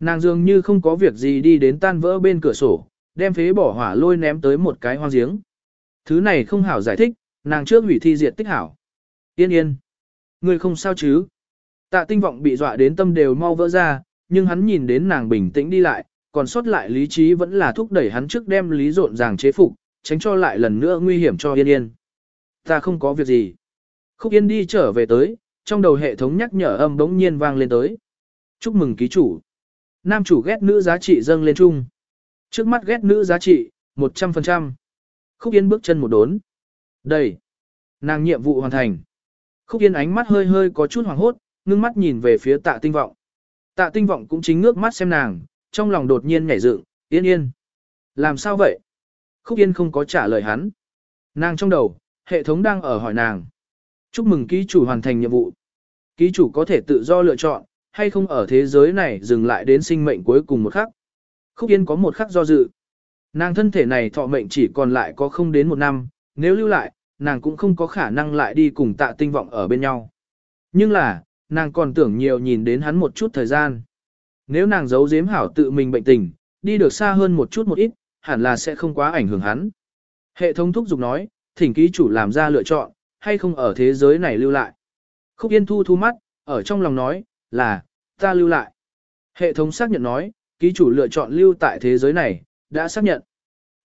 Nàng dường như không có việc gì đi đến tan vỡ bên cửa sổ, đem phế bỏ hỏa lôi ném tới một cái hoang giếng. Thứ này không hảo giải thích, nàng trước hủy thi diệt tích hảo. Yên yên. Người không sao chứ. Tạ tinh vọng bị dọa đến tâm đều mau vỡ ra, nhưng hắn nhìn đến nàng bình tĩnh đi lại, còn sót lại lý trí vẫn là thúc đẩy hắn trước đem lý rộn ràng chế phục, tránh cho lại lần nữa nguy hiểm cho yên yên. Ta không có việc gì. Khúc yên đi trở về tới, trong đầu hệ thống nhắc nhở âm bỗng nhiên vang lên tới. Chúc mừng ký chủ. Nam chủ ghét nữ giá trị dâng lên chung. Trước mắt ghét nữ giá trị, 100%. Khúc Yên bước chân một đốn. Đây. Nàng nhiệm vụ hoàn thành. Khúc Yên ánh mắt hơi hơi có chút hoàng hốt, ngưng mắt nhìn về phía tạ tinh vọng. Tạ tinh vọng cũng chính ngước mắt xem nàng, trong lòng đột nhiên nhảy dựng, yên yên. Làm sao vậy? Khúc Yên không có trả lời hắn. Nàng trong đầu, hệ thống đang ở hỏi nàng. Chúc mừng ký chủ hoàn thành nhiệm vụ. Ký chủ có thể tự do lựa chọn, hay không ở thế giới này dừng lại đến sinh mệnh cuối cùng một khắc. Khúc Yên có một khắc do dự. Nàng thân thể này thọ mệnh chỉ còn lại có không đến một năm, nếu lưu lại, nàng cũng không có khả năng lại đi cùng tạ tinh vọng ở bên nhau. Nhưng là, nàng còn tưởng nhiều nhìn đến hắn một chút thời gian. Nếu nàng giấu giếm hảo tự mình bệnh tình, đi được xa hơn một chút một ít, hẳn là sẽ không quá ảnh hưởng hắn. Hệ thống thúc giục nói, thỉnh ký chủ làm ra lựa chọn, hay không ở thế giới này lưu lại. Khúc Yên thu thu mắt, ở trong lòng nói, là, ta lưu lại. Hệ thống xác nhận nói, ký chủ lựa chọn lưu tại thế giới này, đã xác nhận.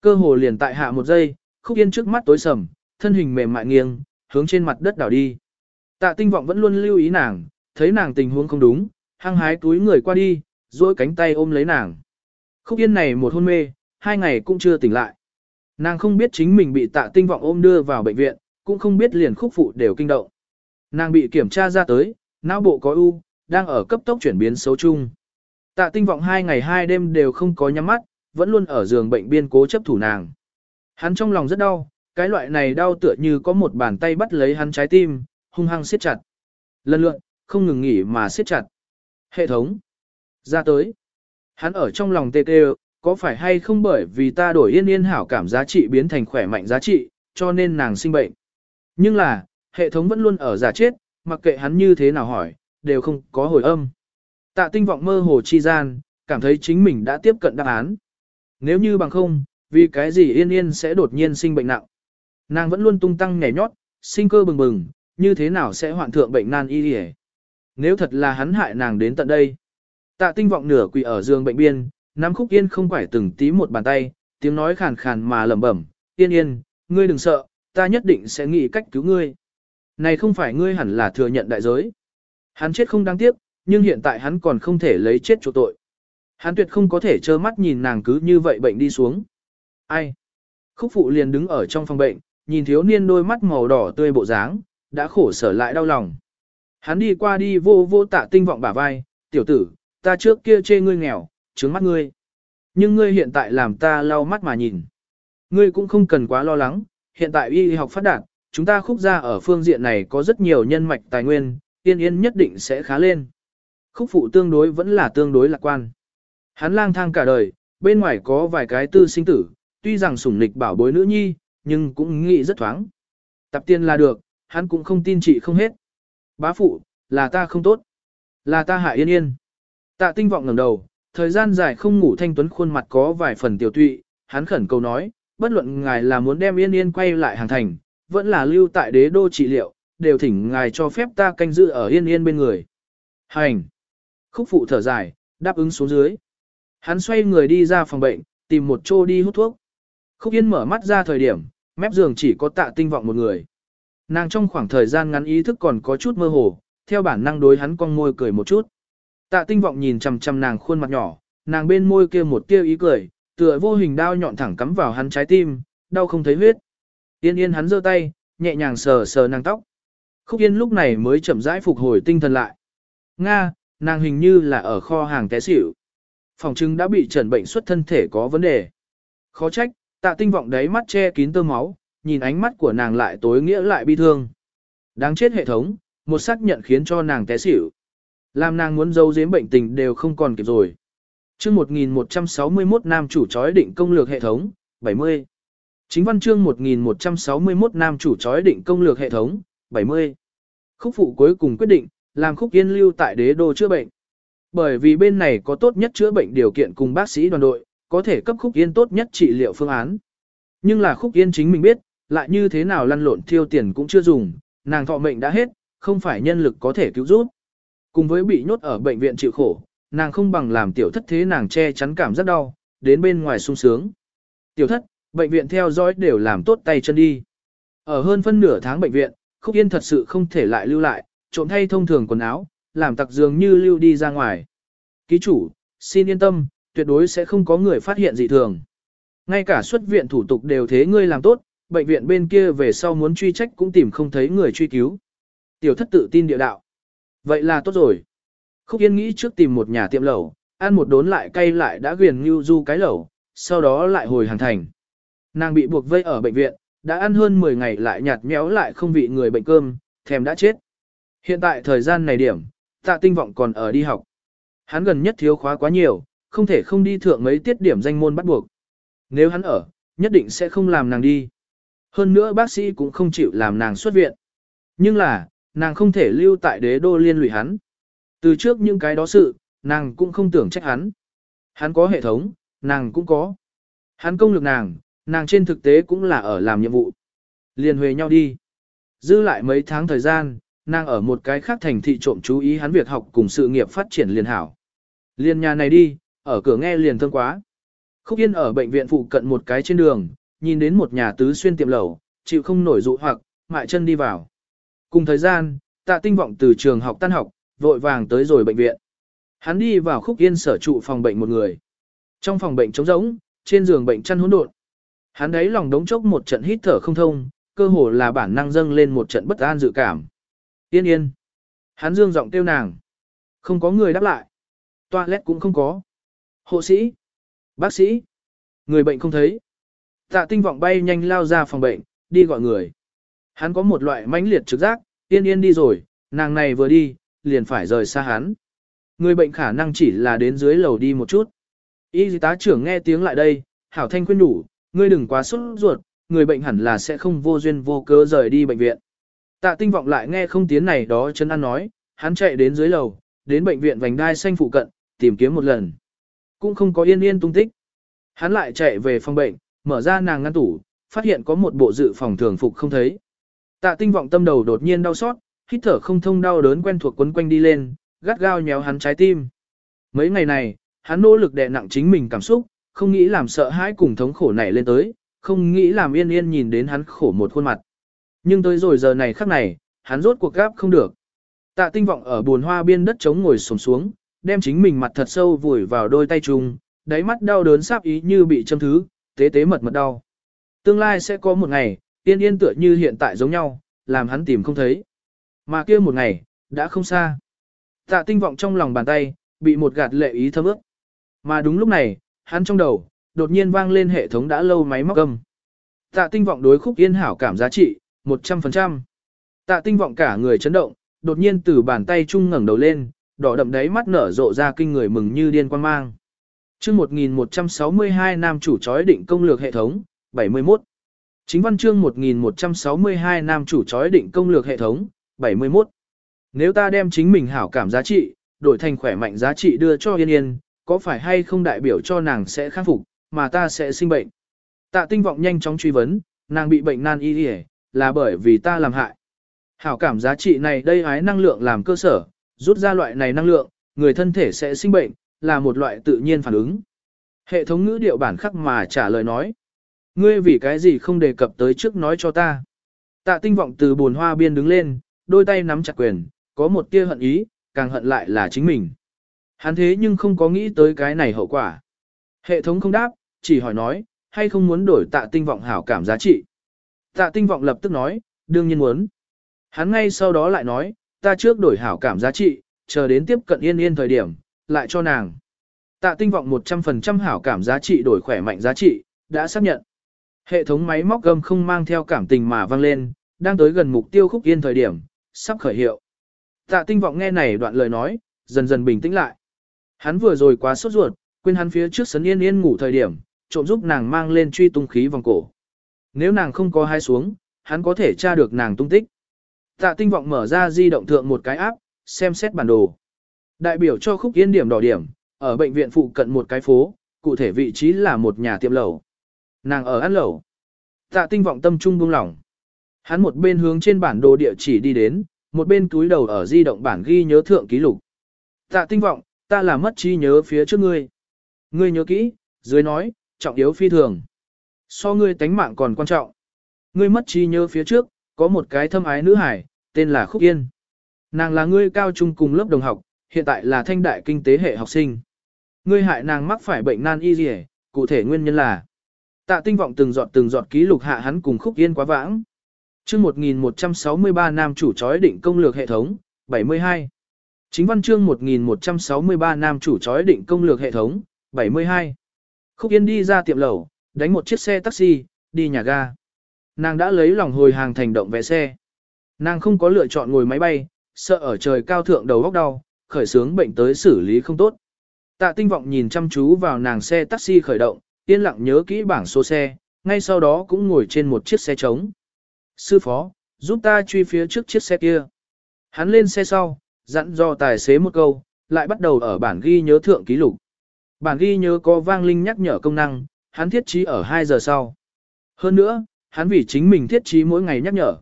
Cơ hồ liền tại hạ một giây, Khúc Yên trước mắt tối sầm, thân hình mềm mại nghiêng, hướng trên mặt đất đảo đi. Tạ tinh vọng vẫn luôn lưu ý nàng, thấy nàng tình huống không đúng, hăng hái túi người qua đi, duỗi cánh tay ôm lấy nàng. Khúc Yên này một hôn mê, hai ngày cũng chưa tỉnh lại. Nàng không biết chính mình bị tạ tinh vọng ôm đưa vào bệnh viện, cũng không biết liền khúc phụ đều kinh động. Nàng bị kiểm tra ra tới, não bộ có u, đang ở cấp tốc chuyển biến xấu chung. Tạ tinh vọng hai ngày hai đêm đều không có nhắm mắt, vẫn luôn ở giường bệnh biên cố chấp thủ nàng. Hắn trong lòng rất đau, cái loại này đau tựa như có một bàn tay bắt lấy hắn trái tim, hung hăng siết chặt. Lần lượn, không ngừng nghỉ mà siết chặt. Hệ thống. Ra tới. Hắn ở trong lòng tê tê, có phải hay không bởi vì ta đổi yên yên hảo cảm giá trị biến thành khỏe mạnh giá trị, cho nên nàng sinh bệnh. Nhưng là, hệ thống vẫn luôn ở giả chết, mặc kệ hắn như thế nào hỏi, đều không có hồi âm. Tạ tinh vọng mơ hồ chi gian, cảm thấy chính mình đã tiếp cận đáp án. Nếu như bằng không, vì cái gì yên yên sẽ đột nhiên sinh bệnh nặng. Nàng vẫn luôn tung tăng nhảy nhót, sinh cơ bừng bừng, như thế nào sẽ hoạn thượng bệnh nan y hề. Nếu thật là hắn hại nàng đến tận đây. Tạ tinh vọng nửa quỳ ở giường bệnh biên, nắm khúc yên không phải từng tí một bàn tay, tiếng nói khàn khàn mà lẩm bẩm, yên yên, ngươi đừng sợ, ta nhất định sẽ nghĩ cách cứu ngươi. Này không phải ngươi hẳn là thừa nhận đại giới. Hắn chết không đáng tiếc, nhưng hiện tại hắn còn không thể lấy chết chỗ tội. Hắn tuyệt không có thể trơ mắt nhìn nàng cứ như vậy bệnh đi xuống. Ai? Khúc phụ liền đứng ở trong phòng bệnh, nhìn thiếu niên đôi mắt màu đỏ tươi bộ dáng, đã khổ sở lại đau lòng. Hắn đi qua đi vô vô tạ tinh vọng bả vai, tiểu tử, ta trước kia chê ngươi nghèo, trướng mắt ngươi. Nhưng ngươi hiện tại làm ta lau mắt mà nhìn. Ngươi cũng không cần quá lo lắng, hiện tại y học phát đạt, chúng ta khúc gia ở phương diện này có rất nhiều nhân mạch tài nguyên, yên yên nhất định sẽ khá lên. Khúc phụ tương đối vẫn là tương đối lạc quan. Hắn lang thang cả đời, bên ngoài có vài cái tư sinh tử, tuy rằng sủng nịch bảo bối nữ nhi, nhưng cũng nghĩ rất thoáng. Tập tiên là được, hắn cũng không tin chị không hết. Bá phụ, là ta không tốt. Là ta hại yên yên. Tạ tinh vọng ngẩng đầu, thời gian dài không ngủ thanh tuấn khuôn mặt có vài phần tiểu tụy, hắn khẩn cầu nói, bất luận ngài là muốn đem yên yên quay lại hàng thành, vẫn là lưu tại đế đô trị liệu, đều thỉnh ngài cho phép ta canh giữ ở yên yên bên người. Hành! Khúc phụ thở dài, đáp ứng xuống dưới. Hắn xoay người đi ra phòng bệnh, tìm một chỗ đi hút thuốc. Khúc yên mở mắt ra thời điểm, mép giường chỉ có tạ tinh vọng một người. Nàng trong khoảng thời gian ngắn ý thức còn có chút mơ hồ, theo bản năng đối hắn con môi cười một chút. Tạ tinh vọng nhìn chằm chằm nàng khuôn mặt nhỏ, nàng bên môi kia một tia ý cười, tựa vô hình đao nhọn thẳng cắm vào hắn trái tim, đau không thấy huyết. Yên yên hắn giơ tay, nhẹ nhàng sờ sờ nàng tóc. Khúc yên lúc này mới chậm rãi phục hồi tinh thần lại. Nga, nàng hình như là ở kho hàng té xỉu. Phòng trưng đã bị trần bệnh xuất thân thể có vấn đề. Khó trách, tạ tinh vọng đáy mắt che kín tơ máu, nhìn ánh mắt của nàng lại tối nghĩa lại bi thương. Đáng chết hệ thống, một xác nhận khiến cho nàng té xỉu. Làm nàng muốn giấu giếm bệnh tình đều không còn kịp rồi. Chương 1161 nam chủ chói định công lược hệ thống, 70. Chính văn chương 1161 nam chủ chói định công lược hệ thống, 70. Khúc phụ cuối cùng quyết định, làm khúc yên lưu tại đế đô chữa bệnh. Bởi vì bên này có tốt nhất chữa bệnh điều kiện cùng bác sĩ đoàn đội, có thể cấp khúc yên tốt nhất trị liệu phương án. Nhưng là khúc yên chính mình biết, lại như thế nào lăn lộn thiêu tiền cũng chưa dùng, nàng thọ mệnh đã hết, không phải nhân lực có thể cứu giúp. Cùng với bị nhốt ở bệnh viện chịu khổ, nàng không bằng làm tiểu thất thế nàng che chắn cảm rất đau, đến bên ngoài sung sướng. Tiểu thất, bệnh viện theo dõi đều làm tốt tay chân đi. Ở hơn phân nửa tháng bệnh viện, Khúc Yên thật sự không thể lại lưu lại, trộm thay thông thường quần áo, làm tặc dường như lưu đi ra ngoài. Ký chủ, xin yên tâm, tuyệt đối sẽ không có người phát hiện dị thường. Ngay cả xuất viện thủ tục đều thế ngươi làm tốt, bệnh viện bên kia về sau muốn truy trách cũng tìm không thấy người truy cứu. Tiểu thất tự tin địa đạo. Vậy là tốt rồi. Khúc Yên nghĩ trước tìm một nhà tiệm lẩu, ăn một đốn lại cay lại đã ghiền như du cái lẩu, sau đó lại hồi hàng thành. Nàng bị buộc vây ở bệnh viện, đã ăn hơn 10 ngày lại nhạt nhẽo lại không vị người bệnh cơm, thèm đã chết. Hiện tại thời gian này điểm, tạ tinh vọng còn ở đi học. Hắn gần nhất thiếu khóa quá nhiều, không thể không đi thượng mấy tiết điểm danh môn bắt buộc. Nếu hắn ở, nhất định sẽ không làm nàng đi. Hơn nữa bác sĩ cũng không chịu làm nàng xuất viện. Nhưng là, nàng không thể lưu tại đế đô liên lụy hắn. Từ trước những cái đó sự, nàng cũng không tưởng trách hắn. Hắn có hệ thống, nàng cũng có. Hắn công lực nàng, nàng trên thực tế cũng là ở làm nhiệm vụ. Liên huề nhau đi. Dư lại mấy tháng thời gian, nàng ở một cái khác thành thị trộm chú ý hắn việc học cùng sự nghiệp phát triển liền hảo. Liên nhà này đi, ở cửa nghe liền thương quá. Khúc Yên ở bệnh viện phụ cận một cái trên đường, nhìn đến một nhà tứ xuyên tiệm lẩu, chịu không nổi dụ hoặc, mại chân đi vào. Cùng thời gian, tạ tinh vọng từ trường học tan học, vội vàng tới rồi bệnh viện. Hắn đi vào Khúc Yên sở trụ phòng bệnh một người. Trong phòng bệnh trống rỗng, trên giường bệnh chăn hỗn độn. Hắn đấy lòng đống chốc một trận hít thở không thông, cơ hồ là bản năng dâng lên một trận bất an dự cảm. Yên yên. Hắn dương giọng kêu nàng. Không có người đáp lại. Toilet cũng không có. Hộ sĩ. Bác sĩ. Người bệnh không thấy. Tạ tinh vọng bay nhanh lao ra phòng bệnh, đi gọi người. Hắn có một loại mãnh liệt trực giác, yên yên đi rồi, nàng này vừa đi, liền phải rời xa hắn. Người bệnh khả năng chỉ là đến dưới lầu đi một chút. Y tá trưởng nghe tiếng lại đây, hảo thanh khuyên đủ, ngươi đừng quá sốt ruột, người bệnh hẳn là sẽ không vô duyên vô cớ rời đi bệnh viện. Tạ tinh vọng lại nghe không tiếng này đó chân ăn nói, hắn chạy đến dưới lầu, đến bệnh viện vành đai xanh phụ cận, tìm kiếm một lần. Cũng không có yên yên tung tích. Hắn lại chạy về phòng bệnh, mở ra nàng ngăn tủ, phát hiện có một bộ dự phòng thường phục không thấy. Tạ tinh vọng tâm đầu đột nhiên đau xót, hít thở không thông đau đớn quen thuộc quấn quanh đi lên, gắt gao nhéo hắn trái tim. Mấy ngày này, hắn nỗ lực đè nặng chính mình cảm xúc, không nghĩ làm sợ hãi cùng thống khổ này lên tới, không nghĩ làm yên yên nhìn đến hắn khổ một khuôn mặt. Nhưng tới rồi giờ này khắc này, hắn rốt cuộc gáp không được. Tạ tinh vọng ở buồn hoa biên đất trống ngồi xổm xuống, đem chính mình mặt thật sâu vùi vào đôi tay chung, đáy mắt đau đớn sắp ý như bị châm thứ, tế tế mật mật đau. Tương lai sẽ có một ngày, yên yên tựa như hiện tại giống nhau, làm hắn tìm không thấy. Mà kia một ngày, đã không xa. Tạ tinh vọng trong lòng bàn tay, bị một gạt lệ ý thấm ướt. Mà đúng lúc này, hắn trong đầu, đột nhiên vang lên hệ thống đã lâu máy móc âm. Tạ tinh vọng đối khúc yên hảo cảm giá trị, 100%. Tạ tinh vọng cả người chấn động, đột nhiên từ bàn tay trung ngẩng đầu lên, đỏ đậm đáy mắt nở rộ ra kinh người mừng như điên quan mang. chương 1162 nam chủ chói định công lược hệ thống, 71. Chính văn chương 1162 nam chủ chói định công lược hệ thống, 71. Nếu ta đem chính mình hảo cảm giá trị, đổi thành khỏe mạnh giá trị đưa cho Yên Yên, có phải hay không đại biểu cho nàng sẽ khắc phục, mà ta sẽ sinh bệnh? Tạ tinh vọng nhanh chóng truy vấn, nàng bị bệnh nan y là bởi vì ta làm hại. Hảo cảm giá trị này đây ái năng lượng làm cơ sở, rút ra loại này năng lượng, người thân thể sẽ sinh bệnh, là một loại tự nhiên phản ứng. Hệ thống ngữ điệu bản khắc mà trả lời nói. Ngươi vì cái gì không đề cập tới trước nói cho ta. Tạ tinh vọng từ buồn hoa biên đứng lên, đôi tay nắm chặt quyền, có một tia hận ý, càng hận lại là chính mình. Hắn thế nhưng không có nghĩ tới cái này hậu quả. Hệ thống không đáp, chỉ hỏi nói, hay không muốn đổi tạ tinh vọng hảo cảm giá trị. Tạ tinh vọng lập tức nói, đương nhiên muốn. Hắn ngay sau đó lại nói, ta trước đổi hảo cảm giá trị, chờ đến tiếp cận yên yên thời điểm, lại cho nàng. Tạ tinh vọng 100% hảo cảm giá trị đổi khỏe mạnh giá trị, đã xác nhận. Hệ thống máy móc gầm không mang theo cảm tình mà vang lên, đang tới gần mục tiêu khúc yên thời điểm, sắp khởi hiệu. Tạ tinh vọng nghe này đoạn lời nói, dần dần bình tĩnh lại. Hắn vừa rồi quá sốt ruột, quên hắn phía trước sấn yên yên ngủ thời điểm, trộm giúp nàng mang lên truy tung khí vòng cổ. Nếu nàng không có hai xuống, hắn có thể tra được nàng tung tích. Tạ tinh vọng mở ra di động thượng một cái áp, xem xét bản đồ. Đại biểu cho khúc yên điểm đỏ điểm, ở bệnh viện phụ cận một cái phố, cụ thể vị trí là một nhà tiệm lẩu. Nàng ở ăn lẩu. Tạ tinh vọng tâm trung buông lỏng. Hắn một bên hướng trên bản đồ địa chỉ đi đến, một bên túi đầu ở di động bản ghi nhớ thượng ký lục. Tạ tinh vọng, ta là mất trí nhớ phía trước ngươi. Ngươi nhớ kỹ, dưới nói, trọng yếu phi thường. So ngươi tánh mạng còn quan trọng. Ngươi mất trí nhớ phía trước, có một cái thâm ái nữ hải, tên là Khúc Yên. Nàng là ngươi cao trung cùng lớp đồng học, hiện tại là thanh đại kinh tế hệ học sinh. Ngươi hại nàng mắc phải bệnh nan y dì cụ thể nguyên nhân là Tạ tinh vọng từng giọt từng giọt ký lục hạ hắn cùng Khúc Yên quá vãng. chương 1163 nam chủ chói định công lược hệ thống, 72. Chính văn chương 1163 nam chủ chói định công lược hệ thống, 72. Khúc Yên đi ra tiệm lẩu, đánh một chiếc xe taxi, đi nhà ga. Nàng đã lấy lòng hồi hàng thành động vé xe. Nàng không có lựa chọn ngồi máy bay, sợ ở trời cao thượng đầu góc đau, khởi sướng bệnh tới xử lý không tốt. Tạ tinh vọng nhìn chăm chú vào nàng xe taxi khởi động, yên lặng nhớ kỹ bảng số xe, ngay sau đó cũng ngồi trên một chiếc xe trống. Sư phó, giúp ta truy phía trước chiếc xe kia. Hắn lên xe sau, dặn do tài xế một câu, lại bắt đầu ở bản ghi nhớ thượng ký lục. Bản ghi nhớ có vang linh nhắc nhở công năng, hắn thiết trí ở 2 giờ sau. Hơn nữa, hắn vì chính mình thiết trí mỗi ngày nhắc nhở.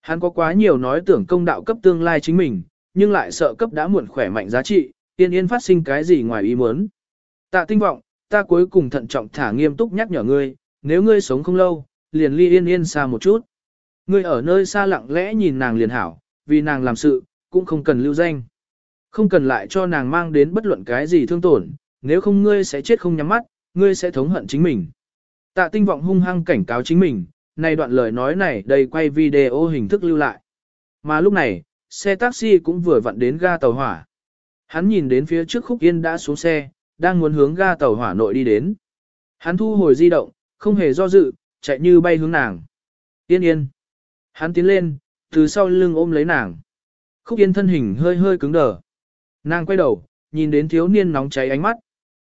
Hắn có quá nhiều nói tưởng công đạo cấp tương lai chính mình, nhưng lại sợ cấp đã muộn khỏe mạnh giá trị, yên yên phát sinh cái gì ngoài ý muốn. Tạ tinh vọng, ta cuối cùng thận trọng thả nghiêm túc nhắc nhở ngươi, nếu ngươi sống không lâu, liền ly yên yên xa một chút. Ngươi ở nơi xa lặng lẽ nhìn nàng liền hảo, vì nàng làm sự, cũng không cần lưu danh. Không cần lại cho nàng mang đến bất luận cái gì thương tổn, nếu không ngươi sẽ chết không nhắm mắt, ngươi sẽ thống hận chính mình. Tạ tinh vọng hung hăng cảnh cáo chính mình, này đoạn lời nói này đầy quay video hình thức lưu lại. Mà lúc này, xe taxi cũng vừa vặn đến ga tàu hỏa. Hắn nhìn đến phía trước Khúc Yên đã xuống xe, đang muốn hướng ga tàu hỏa nội đi đến. Hắn thu hồi di động, không hề do dự, chạy như bay hướng nàng. Yên yên. Hắn tiến lên, từ sau lưng ôm lấy nàng. Khúc Yên thân hình hơi hơi cứng đờ. Nàng quay đầu, nhìn đến thiếu niên nóng cháy ánh mắt.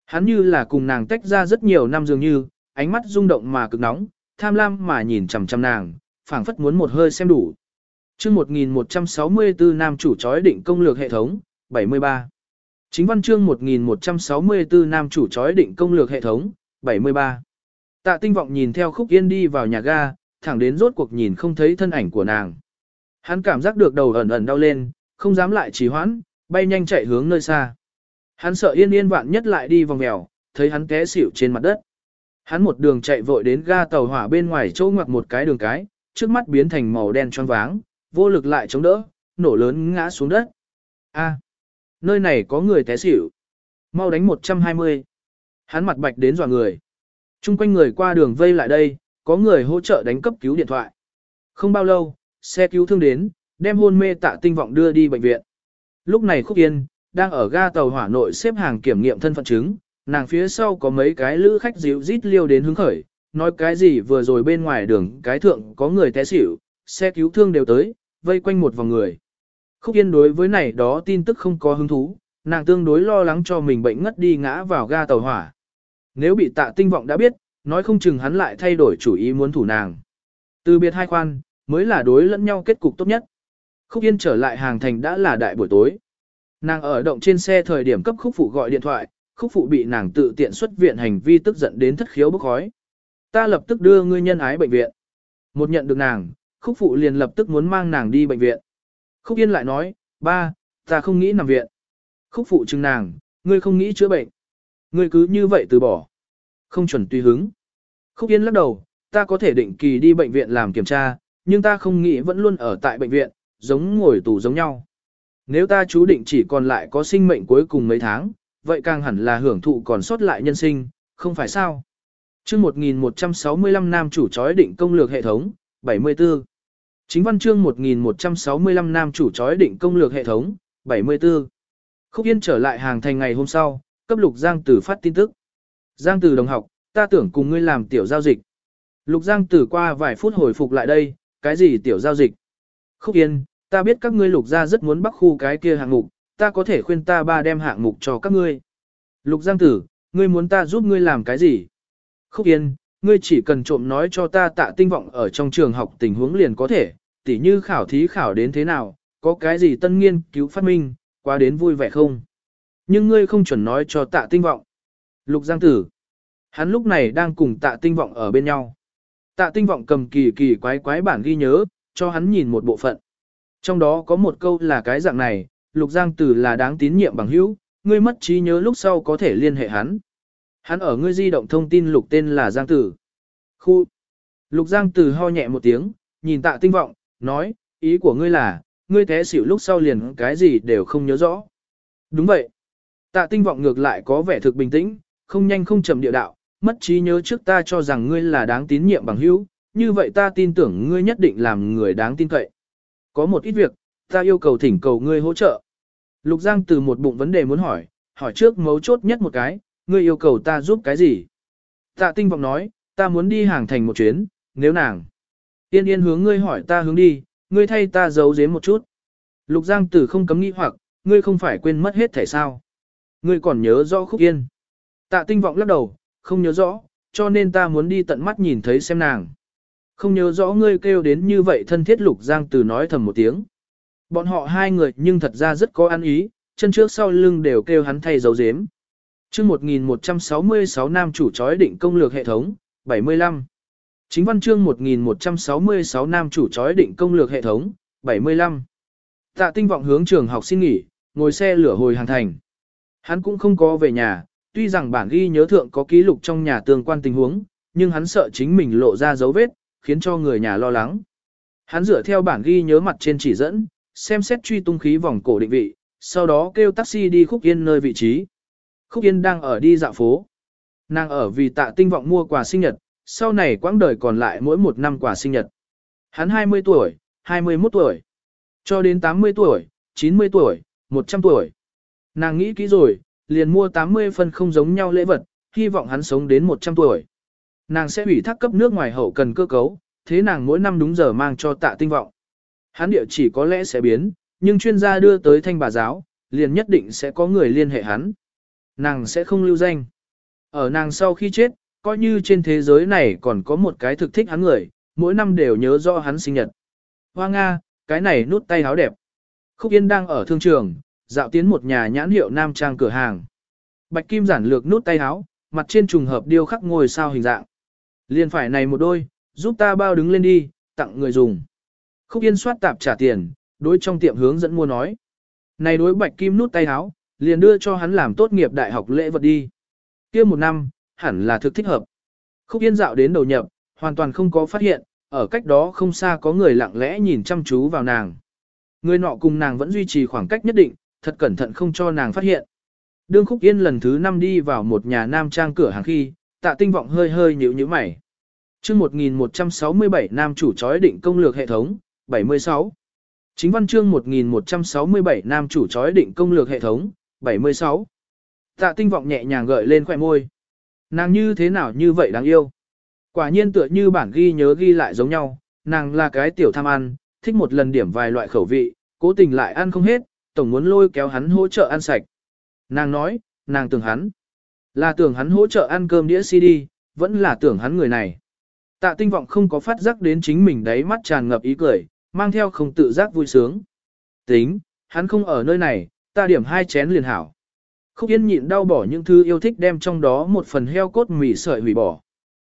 Hắn như là cùng nàng tách ra rất nhiều năm dường như, ánh mắt rung động mà cực nóng, tham lam mà nhìn chằm chằm nàng, phảng phất muốn một hơi xem đủ. Chương 1164 nam chủ chói định công lược hệ thống, 73. Chính văn chương 1164 nam chủ chói định công lược hệ thống, 73. Tạ tinh vọng nhìn theo khúc yên đi vào nhà ga, thẳng đến rốt cuộc nhìn không thấy thân ảnh của nàng. Hắn cảm giác được đầu ẩn ẩn đau lên, không dám lại trì hoãn, bay nhanh chạy hướng nơi xa. Hắn sợ yên yên vạn nhất lại đi vòng mèo, thấy hắn té xỉu trên mặt đất. Hắn một đường chạy vội đến ga tàu hỏa bên ngoài chỗ ngoặc một cái đường cái, trước mắt biến thành màu đen tròn váng, vô lực lại chống đỡ, nổ lớn ngã xuống đất. A, nơi này có người té xỉu. Mau đánh 120. Hắn mặt bạch đến dọa người. Trung quanh người qua đường vây lại đây, có người hỗ trợ đánh cấp cứu điện thoại. Không bao lâu, xe cứu thương đến, đem hôn mê tạ tinh vọng đưa đi bệnh viện. Lúc này Khúc Yên, đang ở ga tàu hỏa nội xếp hàng kiểm nghiệm thân phận chứng, nàng phía sau có mấy cái lữ khách dịu rít liêu đến hứng khởi, nói cái gì vừa rồi bên ngoài đường cái thượng có người té xỉu, xe cứu thương đều tới, vây quanh một vòng người. Khúc Yên đối với này đó tin tức không có hứng thú, nàng tương đối lo lắng cho mình bệnh ngất đi ngã vào ga tàu hỏa. Nếu bị tạ tinh vọng đã biết, nói không chừng hắn lại thay đổi chủ ý muốn thủ nàng. Từ biệt hai khoan, mới là đối lẫn nhau kết cục tốt nhất. Khúc Yên trở lại hàng thành đã là đại buổi tối. Nàng ở động trên xe thời điểm cấp khúc phụ gọi điện thoại, khúc phụ bị nàng tự tiện xuất viện hành vi tức giận đến thất khiếu bức khói. Ta lập tức đưa ngươi nhân ái bệnh viện. Một nhận được nàng, khúc phụ liền lập tức muốn mang nàng đi bệnh viện. Khúc Yên lại nói, ba, ta không nghĩ nằm viện. Khúc phụ chừng nàng, ngươi không nghĩ chữa bệnh. Ngươi cứ như vậy từ bỏ. Không chuẩn tùy hứng. Khúc Yên lắc đầu, ta có thể định kỳ đi bệnh viện làm kiểm tra, nhưng ta không nghĩ vẫn luôn ở tại bệnh viện, giống ngồi tù giống nhau. Nếu ta chú định chỉ còn lại có sinh mệnh cuối cùng mấy tháng, vậy càng hẳn là hưởng thụ còn sót lại nhân sinh, không phải sao? Chương 1165 nam chủ chói định công lược hệ thống, 74. Chính văn chương 1165 nam chủ chói định công lược hệ thống, 74. Khúc Yên trở lại hàng thành ngày hôm sau, cấp Lục Giang Tử phát tin tức. Giang Tử đồng học, ta tưởng cùng ngươi làm tiểu giao dịch. Lục Giang Tử qua vài phút hồi phục lại đây, cái gì tiểu giao dịch? Khúc Yên, ta biết các ngươi lục gia rất muốn bắt khu cái kia hạng mục, ta có thể khuyên ta ba đem hạng mục cho các ngươi. Lục Giang Tử, ngươi muốn ta giúp ngươi làm cái gì? Khúc Yên, ngươi chỉ cần trộm nói cho ta tạ tinh vọng ở trong trường học tình huống liền có thể, tỉ như khảo thí khảo đến thế nào, có cái gì tân nghiên cứu phát minh, quá đến vui vẻ không? Nhưng ngươi không chuẩn nói cho tạ tinh vọng. Lục Giang Tử, hắn lúc này đang cùng tạ tinh vọng ở bên nhau. Tạ tinh vọng cầm kỳ kỳ quái quái bản ghi nhớ, cho hắn nhìn một bộ phận. Trong đó có một câu là cái dạng này, Lục Giang Tử là đáng tín nhiệm bằng hữu, ngươi mất trí nhớ lúc sau có thể liên hệ hắn. Hắn ở ngươi di động thông tin Lục tên là Giang Tử. Khu. Lục Giang Tử ho nhẹ một tiếng, nhìn tạ tinh vọng, nói, ý của ngươi là, ngươi té xỉu lúc sau liền cái gì đều không nhớ rõ. Đúng vậy. Tạ tinh vọng ngược lại có vẻ thực bình tĩnh, không nhanh không chậm địa đạo, mất trí nhớ trước ta cho rằng ngươi là đáng tín nhiệm bằng hữu, như vậy ta tin tưởng ngươi nhất định làm người đáng tin cậy. Có một ít việc, ta yêu cầu thỉnh cầu ngươi hỗ trợ. Lục Giang từ một bụng vấn đề muốn hỏi, hỏi trước mấu chốt nhất một cái, ngươi yêu cầu ta giúp cái gì? Tạ tinh vọng nói, ta muốn đi hàng thành một chuyến, nếu nàng. Tiên yên hướng ngươi hỏi ta hướng đi, ngươi thay ta giấu giếm một chút. Lục Giang Tử không cấm nghĩ hoặc, ngươi không phải quên mất hết thể sao. Ngươi còn nhớ rõ khúc yên. Tạ tinh vọng lắc đầu, không nhớ rõ, cho nên ta muốn đi tận mắt nhìn thấy xem nàng. Không nhớ rõ ngươi kêu đến như vậy thân thiết Lục Giang Tử nói thầm một tiếng. Bọn họ hai người nhưng thật ra rất có ăn ý, chân trước sau lưng đều kêu hắn thay dấu giếm chương 1166 nam chủ chói định công lược hệ thống, 75. Chính văn chương 1166 nam chủ chói định công lược hệ thống, 75. Tạ tinh vọng hướng trường học xin nghỉ, ngồi xe lửa hồi hàng thành. Hắn cũng không có về nhà, tuy rằng bản ghi nhớ thượng có ký lục trong nhà tương quan tình huống, nhưng hắn sợ chính mình lộ ra dấu vết, khiến cho người nhà lo lắng. Hắn dựa theo bản ghi nhớ mặt trên chỉ dẫn, xem xét truy tung khí vòng cổ định vị, sau đó kêu taxi đi Khúc Yên nơi vị trí. Khúc Yên đang ở đi dạo phố. Nàng ở vì tạ tinh vọng mua quà sinh nhật, sau này quãng đời còn lại mỗi một năm quà sinh nhật. Hắn 20 tuổi, 21 tuổi, cho đến 80 tuổi, 90 tuổi, 100 tuổi. Nàng nghĩ kỹ rồi, liền mua 80 phân không giống nhau lễ vật, hy vọng hắn sống đến 100 tuổi. Nàng sẽ ủy thác cấp nước ngoài hậu cần cơ cấu, thế nàng mỗi năm đúng giờ mang cho tạ tinh vọng. Hắn địa chỉ có lẽ sẽ biến, nhưng chuyên gia đưa tới thanh bà giáo, liền nhất định sẽ có người liên hệ hắn. Nàng sẽ không lưu danh. Ở nàng sau khi chết, coi như trên thế giới này còn có một cái thực thích hắn người, mỗi năm đều nhớ rõ hắn sinh nhật. Hoa Nga, cái này nút tay háo đẹp. Khúc Yên đang ở thương trường, dạo tiến một nhà nhãn hiệu nam trang cửa hàng. Bạch Kim giản lược nút tay háo, mặt trên trùng hợp điêu khắc ngôi sao hình dạng. Liền phải này một đôi, giúp ta bao đứng lên đi, tặng người dùng. Khúc Yên soát tạp trả tiền, đối trong tiệm hướng dẫn mua nói. Này đối Bạch Kim nút tay háo, liền đưa cho hắn làm tốt nghiệp đại học lễ vật đi. kia một năm, hẳn là thực thích hợp. Khúc Yên dạo đến đầu nhập, hoàn toàn không có phát hiện, ở cách đó không xa có người lặng lẽ nhìn chăm chú vào nàng. Người nọ cùng nàng vẫn duy trì khoảng cách nhất định, thật cẩn thận không cho nàng phát hiện. Đương Khúc Yên lần thứ 5 đi vào một nhà nam trang cửa hàng khi, tạ tinh vọng hơi hơi nhíu nhíu mày. chương 1167 nam chủ chói định công lược hệ thống, 76. Chính văn chương 1167 nam chủ chói định công lược hệ thống, 76. Tạ tinh vọng nhẹ nhàng gợi lên khỏe môi. Nàng như thế nào như vậy đáng yêu. Quả nhiên tựa như bản ghi nhớ ghi lại giống nhau, nàng là cái tiểu tham ăn, thích một lần điểm vài loại khẩu vị, cố tình lại ăn không hết, tổng muốn lôi kéo hắn hỗ trợ ăn sạch. Nàng nói, nàng tưởng hắn, là tưởng hắn hỗ trợ ăn cơm đĩa CD, vẫn là tưởng hắn người này. Tạ tinh vọng không có phát giác đến chính mình đáy mắt tràn ngập ý cười, mang theo không tự giác vui sướng. Tính, hắn không ở nơi này, ta điểm hai chén liền hảo. Khúc Yên nhịn đau bỏ những thứ yêu thích đem trong đó một phần heo cốt mì sợi hủy bỏ.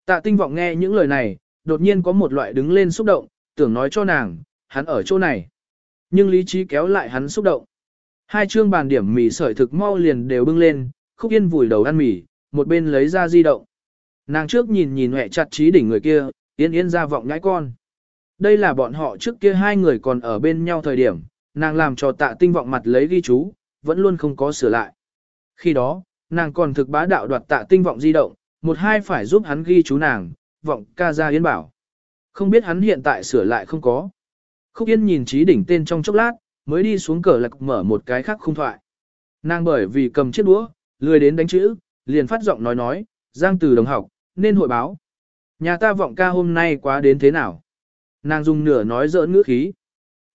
Tạ tinh vọng nghe những lời này, đột nhiên có một loại đứng lên xúc động, tưởng nói cho nàng, hắn ở chỗ này. Nhưng lý trí kéo lại hắn xúc động. Hai chương bàn điểm mì sợi thực mau liền đều bưng lên, Khúc Yên vùi đầu ăn mì, một bên lấy ra di động. Nàng trước nhìn nhìn hẹ chặt trí đỉnh người kia, yên yên ra vọng ngãi con. Đây là bọn họ trước kia hai người còn ở bên nhau thời điểm, nàng làm cho tạ tinh vọng mặt lấy ghi chú, vẫn luôn không có sửa lại. Khi đó, nàng còn thực bá đạo đoạt tạ tinh vọng di động, một hai phải giúp hắn ghi chú nàng, vọng ca ra yên bảo. Không biết hắn hiện tại sửa lại không có. Khúc Yên nhìn trí đỉnh tên trong chốc lát, mới đi xuống cờ lạc mở một cái khác không thoại. Nàng bởi vì cầm chiếc đũa, lười đến đánh chữ, liền phát giọng nói nói, Giang từ đồng học, nên hội báo. Nhà ta vọng ca hôm nay quá đến thế nào? Nàng dùng nửa nói giỡn ngữ khí.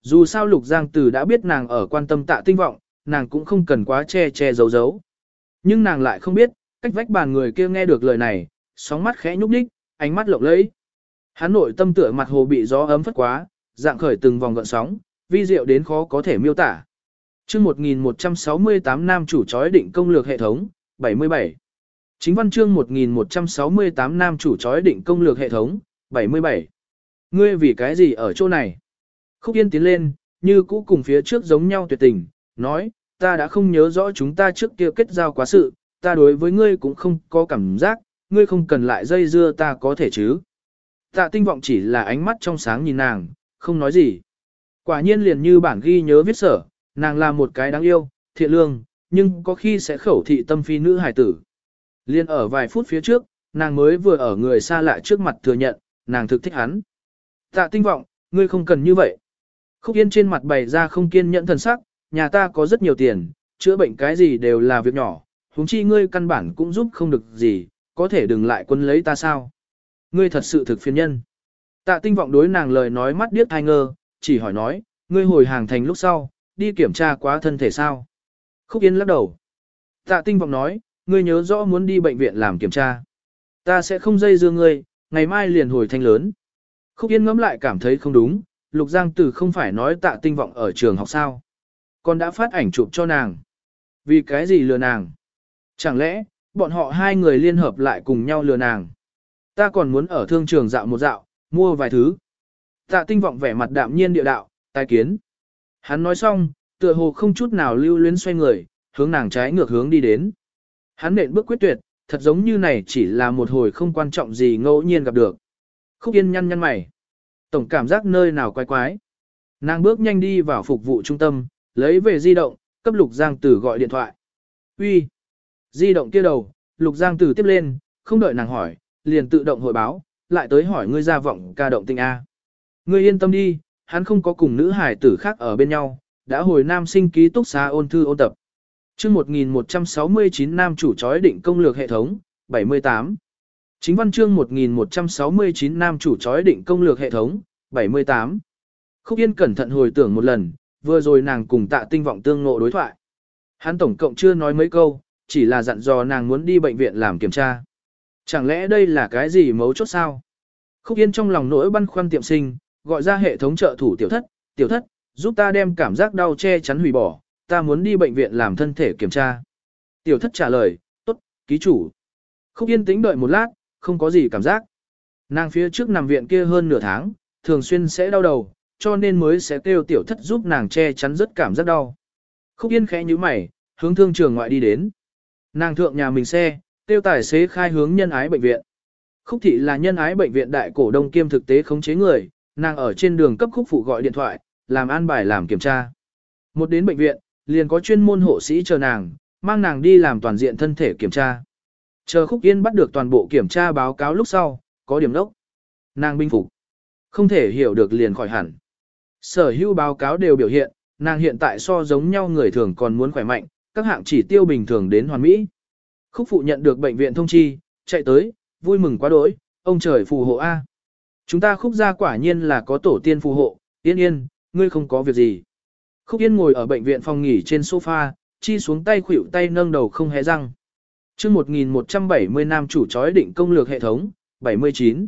Dù sao Lục Giang Tử đã biết nàng ở quan tâm tạ tinh vọng, nàng cũng không cần quá che che giấu giấu. Nhưng nàng lại không biết, cách vách bàn người kia nghe được lời này, sóng mắt khẽ nhúc nhích, ánh mắt lộng lẫy. Hắn nội tâm tựa mặt hồ bị gió ấm phất quá, dạng khởi từng vòng gợn sóng, vi diệu đến khó có thể miêu tả. Chương 1168 nam chủ chói định công lược hệ thống, 77. Chính văn chương 1168 nam chủ chói định công lược hệ thống, 77. Ngươi vì cái gì ở chỗ này? Khúc Yên tiến lên, như cũ cùng phía trước giống nhau tuyệt tình, nói, ta đã không nhớ rõ chúng ta trước kia kết giao quá sự, ta đối với ngươi cũng không có cảm giác, ngươi không cần lại dây dưa ta có thể chứ. Tạ tinh vọng chỉ là ánh mắt trong sáng nhìn nàng, không nói gì. Quả nhiên liền như bản ghi nhớ viết sở, nàng là một cái đáng yêu, thiện lương, nhưng có khi sẽ khẩu thị tâm phi nữ hài tử. Liên ở vài phút phía trước, nàng mới vừa ở người xa lạ trước mặt thừa nhận, nàng thực thích hắn. Tạ tinh vọng, ngươi không cần như vậy. Khúc Yên trên mặt bày ra không kiên nhẫn thần sắc, nhà ta có rất nhiều tiền, chữa bệnh cái gì đều là việc nhỏ, huống chi ngươi căn bản cũng giúp không được gì, có thể đừng lại quân lấy ta sao. Ngươi thật sự thực phiền nhân. Tạ tinh vọng đối nàng lời nói mắt điếc thai ngơ, chỉ hỏi nói, ngươi hồi hàng thành lúc sau, đi kiểm tra quá thân thể sao. Khúc Yên lắc đầu. Tạ tinh vọng nói, ngươi nhớ rõ muốn đi bệnh viện làm kiểm tra. Ta sẽ không dây dưa ngươi, ngày mai liền hồi thanh lớn. Khúc Yên ngẫm lại cảm thấy không đúng, Lục Giang Tử không phải nói tạ tinh vọng ở trường học sao. Con đã phát ảnh chụp cho nàng. Vì cái gì lừa nàng? Chẳng lẽ, bọn họ hai người liên hợp lại cùng nhau lừa nàng? Ta còn muốn ở thương trường dạo một dạo, mua vài thứ. Tạ tinh vọng vẻ mặt đạm nhiên địa đạo, tai kiến. Hắn nói xong, tựa hồ không chút nào lưu luyến xoay người, hướng nàng trái ngược hướng đi đến. Hắn nện bước quyết tuyệt, thật giống như này chỉ là một hồi không quan trọng gì ngẫu nhiên gặp được. Khúc Yên nhăn nhăn mày. Tổng cảm giác nơi nào quái quái. Nàng bước nhanh đi vào phục vụ trung tâm, lấy về di động, cấp Lục Giang Tử gọi điện thoại. Uy, Di động kia đầu, Lục Giang Tử tiếp lên, không đợi nàng hỏi, liền tự động hội báo, lại tới hỏi ngươi ra vọng ca động tình A. Ngươi yên tâm đi, hắn không có cùng nữ hải tử khác ở bên nhau, đã hồi nam sinh ký túc xá ôn thư ôn tập. Trước 1169 nam chủ chói định công lược hệ thống, 78. Chính văn chương 1169 nam chủ chói định công lược hệ thống, 78. Khúc Yên cẩn thận hồi tưởng một lần, vừa rồi nàng cùng tạ tinh vọng tương ngộ đối thoại. Hắn tổng cộng chưa nói mấy câu, chỉ là dặn dò nàng muốn đi bệnh viện làm kiểm tra. Chẳng lẽ đây là cái gì mấu chốt sao? Khúc Yên trong lòng nỗi băn khoăn tiệm sinh, gọi ra hệ thống trợ thủ tiểu thất, tiểu thất, giúp ta đem cảm giác đau che chắn hủy bỏ, ta muốn đi bệnh viện làm thân thể kiểm tra. Tiểu thất trả lời, tốt, ký chủ. Khúc Yên tính đợi một lát, không có gì cảm giác. Nàng phía trước nằm viện kia hơn nửa tháng, thường xuyên sẽ đau đầu, cho nên mới sẽ kêu tiểu thất giúp nàng che chắn rất cảm giác đau. Khúc Yên khẽ như mày, hướng thương trường ngoại đi đến. Nàng thượng nhà mình xe, tiêu tài xế khai hướng nhân ái bệnh viện. Khúc thị là nhân ái bệnh viện đại cổ đông kiêm thực tế khống chế người, nàng ở trên đường cấp khúc phụ gọi điện thoại, làm an bài làm kiểm tra. Một đến bệnh viện, liền có chuyên môn hộ sĩ chờ nàng, mang nàng đi làm toàn diện thân thể kiểm tra. Chờ khúc yên bắt được toàn bộ kiểm tra báo cáo lúc sau, có điểm đốc. Nàng binh phục. Không thể hiểu được liền khỏi hẳn. Sở hữu báo cáo đều biểu hiện, nàng hiện tại so giống nhau người thường còn muốn khỏe mạnh, các hạng chỉ tiêu bình thường đến hoàn mỹ. Khúc phụ nhận được bệnh viện thông chi, chạy tới, vui mừng quá đỗi, ông trời phù hộ A. Chúng ta khúc gia quả nhiên là có tổ tiên phù hộ, yên yên, ngươi không có việc gì. Khúc yên ngồi ở bệnh viện phòng nghỉ trên sofa, chi xuống tay khủy tay nâng đầu không hé răng chương 1170 nam chủ chói định công lược hệ thống, 79.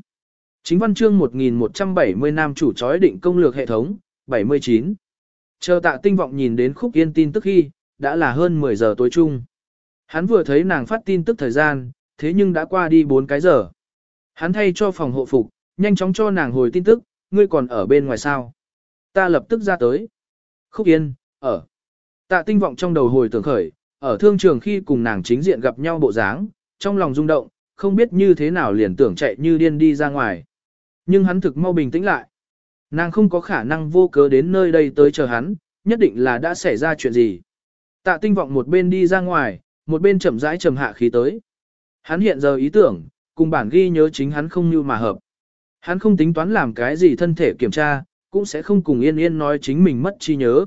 Chính văn chương 1170 nam chủ chói định công lược hệ thống, 79. Chờ tạ tinh vọng nhìn đến khúc yên tin tức khi, đã là hơn 10 giờ tối chung. Hắn vừa thấy nàng phát tin tức thời gian, thế nhưng đã qua đi 4 cái giờ. Hắn thay cho phòng hộ phục, nhanh chóng cho nàng hồi tin tức, ngươi còn ở bên ngoài sao. Ta lập tức ra tới. Khúc yên, ở. Tạ tinh vọng trong đầu hồi tưởng khởi, ở thương trường khi cùng nàng chính diện gặp nhau bộ dáng, trong lòng rung động, không biết như thế nào liền tưởng chạy như điên đi ra ngoài. Nhưng hắn thực mau bình tĩnh lại. Nàng không có khả năng vô cớ đến nơi đây tới chờ hắn, nhất định là đã xảy ra chuyện gì. Tạ tinh vọng một bên đi ra ngoài, một bên chậm rãi trầm hạ khí tới. Hắn hiện giờ ý tưởng, cùng bản ghi nhớ chính hắn không như mà hợp. Hắn không tính toán làm cái gì thân thể kiểm tra, cũng sẽ không cùng yên yên nói chính mình mất trí nhớ.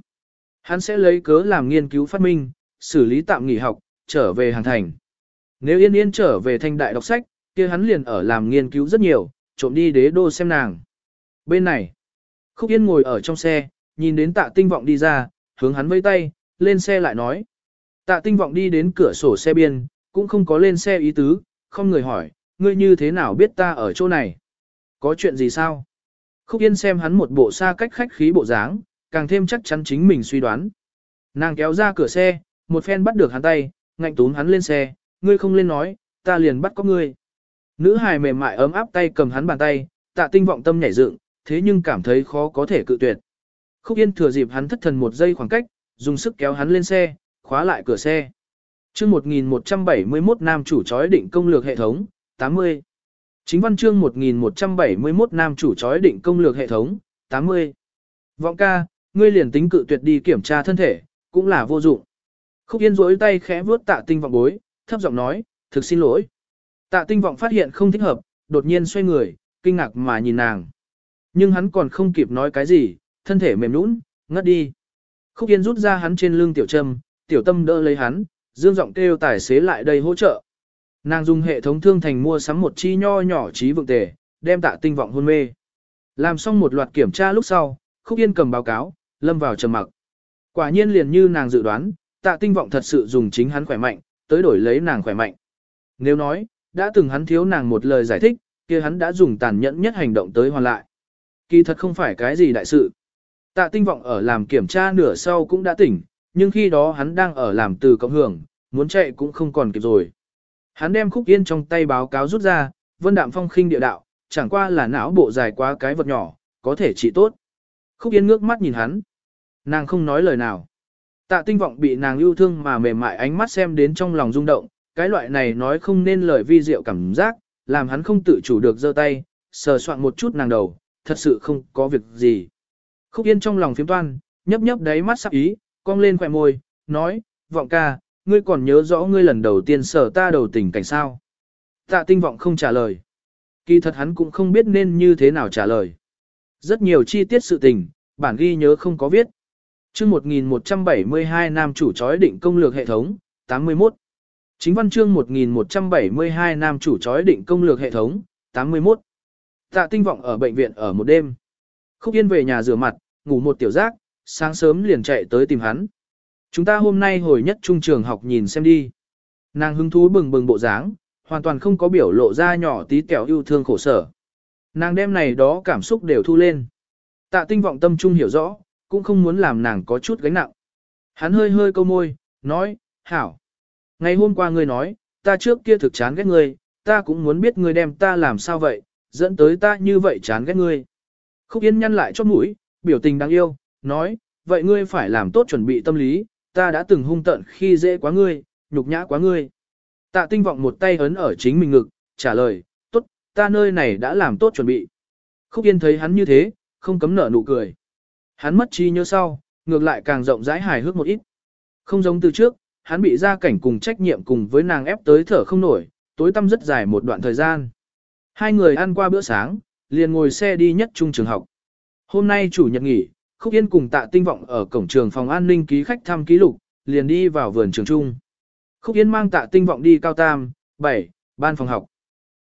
Hắn sẽ lấy cớ làm nghiên cứu phát minh, xử lý tạm nghỉ học, trở về hàng thành. Nếu yên yên trở về thanh đại đọc sách, kia hắn liền ở làm nghiên cứu rất nhiều, trộm đi đế đô xem nàng. Bên này, Khúc Yên ngồi ở trong xe, nhìn đến tạ tinh vọng đi ra, hướng hắn vây tay, lên xe lại nói. Tạ tinh vọng đi đến cửa sổ xe biên, cũng không có lên xe ý tứ, không người hỏi, ngươi như thế nào biết ta ở chỗ này? Có chuyện gì sao? Khúc Yên xem hắn một bộ xa cách khách khí bộ dáng, càng thêm chắc chắn chính mình suy đoán. Nàng kéo ra cửa xe, một phen bắt được hắn tay, ngạnh túm hắn lên xe, ngươi không lên nói, ta liền bắt có ngươi. Nữ hài mềm mại ấm áp tay cầm hắn bàn tay, tạ tinh vọng tâm nhảy dựng, thế nhưng cảm thấy khó có thể cự tuyệt. Khúc Yên thừa dịp hắn thất thần một giây khoảng cách, dùng sức kéo hắn lên xe, khóa lại cửa xe. chương 1171 nam chủ chói định công lược hệ thống, 80. Chính văn chương 1171 nam chủ chói định công lược hệ thống, 80. Vọng ca, ngươi liền tính cự tuyệt đi kiểm tra thân thể, cũng là vô dụng. Khúc Yên rỗi tay khẽ vuốt tạ tinh vọng bối, thấp giọng nói, thực xin lỗi. Tạ tinh vọng phát hiện không thích hợp, đột nhiên xoay người, kinh ngạc mà nhìn nàng. Nhưng hắn còn không kịp nói cái gì, thân thể mềm nũng, ngất đi. Khúc Yên rút ra hắn trên lưng tiểu trâm, tiểu tâm đỡ lấy hắn, dương giọng kêu tài xế lại đây hỗ trợ. Nàng dùng hệ thống thương thành mua sắm một chi nho nhỏ trí vượng tề, đem tạ tinh vọng hôn mê. Làm xong một loạt kiểm tra lúc sau, Khúc Yên cầm báo cáo, lâm vào trầm mặc. Quả nhiên liền như nàng dự đoán, tạ tinh vọng thật sự dùng chính hắn khỏe mạnh, tới đổi lấy nàng khỏe mạnh. Nếu nói, đã từng hắn thiếu nàng một lời giải thích, kia hắn đã dùng tàn nhẫn nhất hành động tới hoàn lại. Kỳ thật không phải cái gì đại sự. Tạ tinh vọng ở làm kiểm tra nửa sau cũng đã tỉnh, nhưng khi đó hắn đang ở làm từ cộng hưởng, muốn chạy cũng không còn kịp rồi. Hắn đem khúc yên trong tay báo cáo rút ra, vân đạm phong khinh địa đạo, chẳng qua là não bộ dài quá cái vật nhỏ, có thể trị tốt. Khúc yên ngước mắt nhìn hắn. Nàng không nói lời nào. Tạ tinh vọng bị nàng yêu thương mà mềm mại ánh mắt xem đến trong lòng rung động, cái loại này nói không nên lời vi diệu cảm giác, làm hắn không tự chủ được giơ tay, sờ soạn một chút nàng đầu, thật sự không có việc gì. Khúc Yên trong lòng phiếm toan, nhấp nhấp đáy mắt sắc ý, cong lên khỏe môi, nói, vọng ca, ngươi còn nhớ rõ ngươi lần đầu tiên sở ta đầu tình cảnh sao. Tạ tinh vọng không trả lời. Kỳ thật hắn cũng không biết nên như thế nào trả lời. Rất nhiều chi tiết sự tình, bản ghi nhớ không có viết chương 1172 nam chủ chói định công lược hệ thống, 81. Chính văn chương 1172 nam chủ chói định công lược hệ thống, 81. Tạ tinh vọng ở bệnh viện ở một đêm. Khúc Yên về nhà rửa mặt, ngủ một tiểu giác, sáng sớm liền chạy tới tìm hắn. Chúng ta hôm nay hồi nhất trung trường học nhìn xem đi. Nàng hứng thú bừng bừng bộ dáng, hoàn toàn không có biểu lộ ra nhỏ tí kẹo yêu thương khổ sở. Nàng đem này đó cảm xúc đều thu lên. Tạ tinh vọng tâm trung hiểu rõ, cũng không muốn làm nàng có chút gánh nặng. Hắn hơi hơi câu môi, nói, hảo. Ngày hôm qua ngươi nói, ta trước kia thực chán ghét ngươi, ta cũng muốn biết ngươi đem ta làm sao vậy, dẫn tới ta như vậy chán ghét ngươi. Khúc Yên nhăn lại chót mũi, biểu tình đáng yêu, nói, vậy ngươi phải làm tốt chuẩn bị tâm lý, ta đã từng hung tận khi dễ quá ngươi, nhục nhã quá ngươi. Tạ tinh vọng một tay ấn ở chính mình ngực, trả lời, tốt, ta nơi này đã làm tốt chuẩn bị. Khúc Yên thấy hắn như thế, không cấm nở nụ cười. Hắn mất trí nhớ sau, ngược lại càng rộng rãi hài hước một ít. Không giống từ trước, hắn bị gia cảnh cùng trách nhiệm cùng với nàng ép tới thở không nổi, tối tâm rất dài một đoạn thời gian. Hai người ăn qua bữa sáng, liền ngồi xe đi nhất trung trường học. Hôm nay chủ nhật nghỉ, Khúc Yên cùng tạ tinh vọng ở cổng trường phòng an ninh ký khách thăm ký lục, liền đi vào vườn trường trung. Khúc Yên mang tạ tinh vọng đi cao tam, 7, ban phòng học.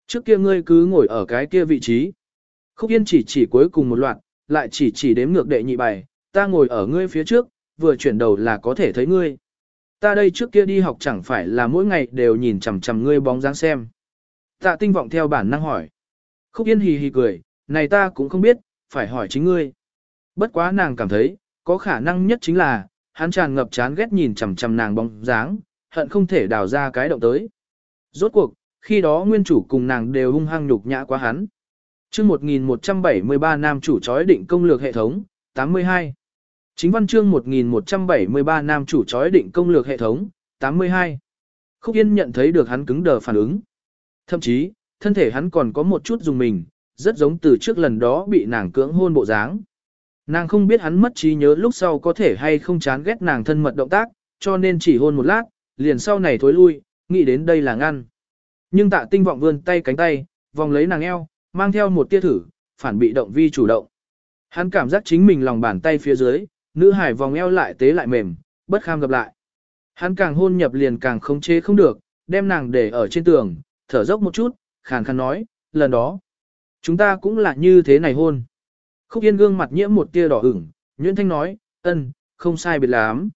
Trước kia ngươi cứ ngồi ở cái kia vị trí. Khúc Yên chỉ chỉ cuối cùng một loạt, lại chỉ chỉ đếm ngược đệ nhị bài, ta ngồi ở ngươi phía trước, vừa chuyển đầu là có thể thấy ngươi. Ta đây trước kia đi học chẳng phải là mỗi ngày đều nhìn chằm chằm ngươi bóng dáng xem. Tạ tinh vọng theo bản năng hỏi. Khúc Yên hì hì cười, này ta cũng không biết, phải hỏi chính ngươi. Bất quá nàng cảm thấy, có khả năng nhất chính là, hắn tràn ngập chán ghét nhìn chằm chằm nàng bóng dáng, hận không thể đào ra cái động tới. Rốt cuộc, khi đó nguyên chủ cùng nàng đều hung hăng nhục nhã quá hắn. Chương 1173 nam chủ chói định công lược hệ thống, 82. Chính văn chương 1173 nam chủ chói định công lược hệ thống, 82. Khúc Yên nhận thấy được hắn cứng đờ phản ứng. Thậm chí, thân thể hắn còn có một chút dùng mình, rất giống từ trước lần đó bị nàng cưỡng hôn bộ dáng. Nàng không biết hắn mất trí nhớ lúc sau có thể hay không chán ghét nàng thân mật động tác, cho nên chỉ hôn một lát, liền sau này thối lui, nghĩ đến đây là ngăn. Nhưng tạ tinh vọng vươn tay cánh tay, vòng lấy nàng eo, mang theo một tia thử, phản bị động vi chủ động. Hắn cảm giác chính mình lòng bàn tay phía dưới, nữ hải vòng eo lại tế lại mềm, bất kham gặp lại. Hắn càng hôn nhập liền càng không chế không được, đem nàng để ở trên tường, thở dốc một chút, khàn khàn nói, lần đó, chúng ta cũng là như thế này hôn. Khúc Yên gương mặt nhiễm một tia đỏ ửng, Nguyễn Thanh nói, ân, không sai biệt lắm.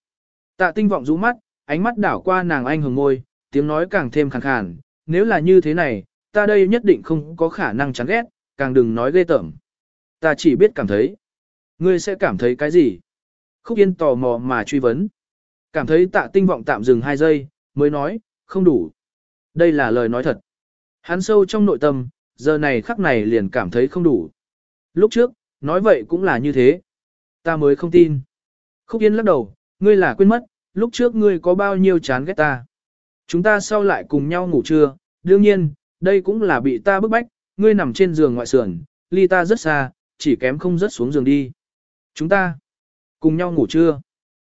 Tạ tinh vọng rũ mắt, ánh mắt đảo qua nàng anh hồng môi, tiếng nói càng thêm khàn khàn, nếu là như thế này, ta đây nhất định không có khả năng chán ghét, càng đừng nói ghê tởm. Ta chỉ biết cảm thấy. Ngươi sẽ cảm thấy cái gì? Khúc Yên tò mò mà truy vấn. Cảm thấy tạ tinh vọng tạm dừng 2 giây, mới nói, không đủ. Đây là lời nói thật. Hắn sâu trong nội tâm, giờ này khắc này liền cảm thấy không đủ. Lúc trước, nói vậy cũng là như thế. Ta mới không tin. Khúc Yên lắc đầu, ngươi là quên mất, lúc trước ngươi có bao nhiêu chán ghét ta. Chúng ta sau lại cùng nhau ngủ trưa, đương nhiên, đây cũng là bị ta bức bách, ngươi nằm trên giường ngoại sườn, ly ta rất xa, chỉ kém không rớt xuống giường đi. Chúng ta cùng nhau ngủ trưa.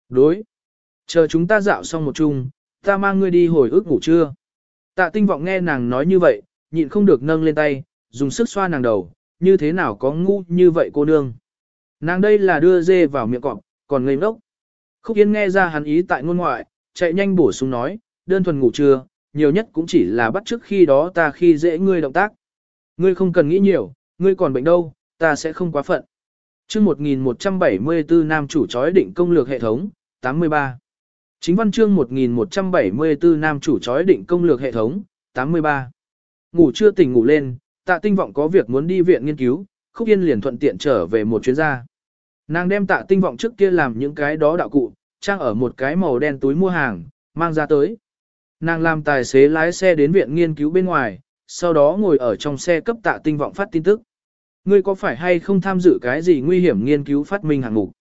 Đối. Chờ chúng ta dạo xong một chung, ta mang ngươi đi hồi ức ngủ trưa. Tạ tinh vọng nghe nàng nói như vậy, nhịn không được nâng lên tay, dùng sức xoa nàng đầu, như thế nào có ngu như vậy cô nương. Nàng đây là đưa dê vào miệng cọp, còn ngây ngốc. Khúc Yên nghe ra hắn ý tại ngôn ngoại, chạy nhanh bổ sung nói, đơn thuần ngủ trưa, nhiều nhất cũng chỉ là bắt trước khi đó ta khi dễ ngươi động tác. Ngươi không cần nghĩ nhiều, ngươi còn bệnh đâu, ta sẽ không quá phận. chương 1174 nam chủ chói định công lược hệ thống, 83. Chính văn chương 1174 nam chủ chói định công lược hệ thống, 83. Ngủ chưa tỉnh ngủ lên, tạ tinh vọng có việc muốn đi viện nghiên cứu, khúc yên liền thuận tiện trở về một chuyến gia. Nàng đem tạ tinh vọng trước kia làm những cái đó đạo cụ, trang ở một cái màu đen túi mua hàng, mang ra tới. Nàng làm tài xế lái xe đến viện nghiên cứu bên ngoài, sau đó ngồi ở trong xe cấp tạ tinh vọng phát tin tức. Ngươi có phải hay không tham dự cái gì nguy hiểm nghiên cứu phát minh hạng mục?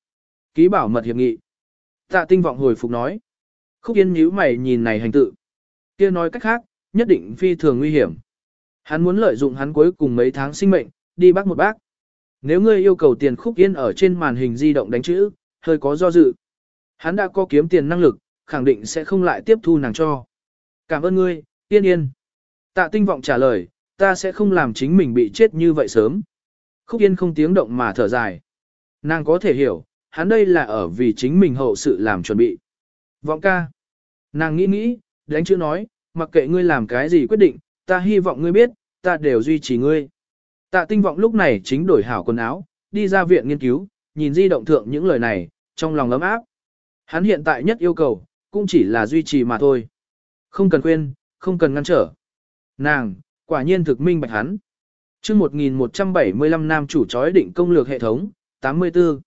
Ký bảo mật hiệp nghị. Tạ tinh vọng hồi phục nói. Khúc yên nhíu mày nhìn này hành tự. kia nói cách khác, nhất định phi thường nguy hiểm. Hắn muốn lợi dụng hắn cuối cùng mấy tháng sinh mệnh, đi bác một bác. Nếu ngươi yêu cầu tiền khúc yên ở trên màn hình di động đánh chữ, hơi có do dự. Hắn đã có kiếm tiền năng lực, khẳng định sẽ không lại tiếp thu nàng cho. Cảm ơn ngươi, yên yên. Tạ tinh vọng trả lời, ta sẽ không làm chính mình bị chết như vậy sớm. Khúc yên không tiếng động mà thở dài. Nàng có thể hiểu, hắn đây là ở vì chính mình hậu sự làm chuẩn bị. Vọng ca. Nàng nghĩ nghĩ, đánh chữ nói, mặc kệ ngươi làm cái gì quyết định, ta hy vọng ngươi biết, ta đều duy trì ngươi. Tạ tinh vọng lúc này chính đổi hảo quần áo, đi ra viện nghiên cứu, nhìn di động thượng những lời này, trong lòng ấm áp. Hắn hiện tại nhất yêu cầu, cũng chỉ là duy trì mà thôi. Không cần khuyên, không cần ngăn trở. Nàng, quả nhiên thực minh bạch hắn. chương 1175 nam chủ chói định công lược hệ thống, 84.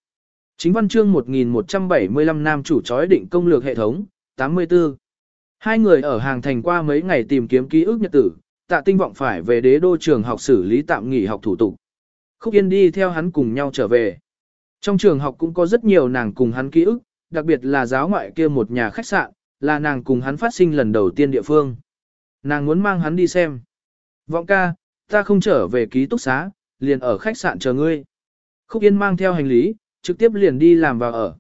Chính văn chương 1175 nam chủ chói định công lược hệ thống, 84. Hai người ở hàng thành qua mấy ngày tìm kiếm ký ức nhật tử, tạ tinh vọng phải về đế đô trường học xử lý tạm nghỉ học thủ tục. Khúc Yên đi theo hắn cùng nhau trở về. Trong trường học cũng có rất nhiều nàng cùng hắn ký ức, đặc biệt là giáo ngoại kia một nhà khách sạn, là nàng cùng hắn phát sinh lần đầu tiên địa phương. Nàng muốn mang hắn đi xem. Vọng ca, ta không trở về ký túc xá, liền ở khách sạn chờ ngươi. Khúc Yên mang theo hành lý, trực tiếp liền đi làm vào ở.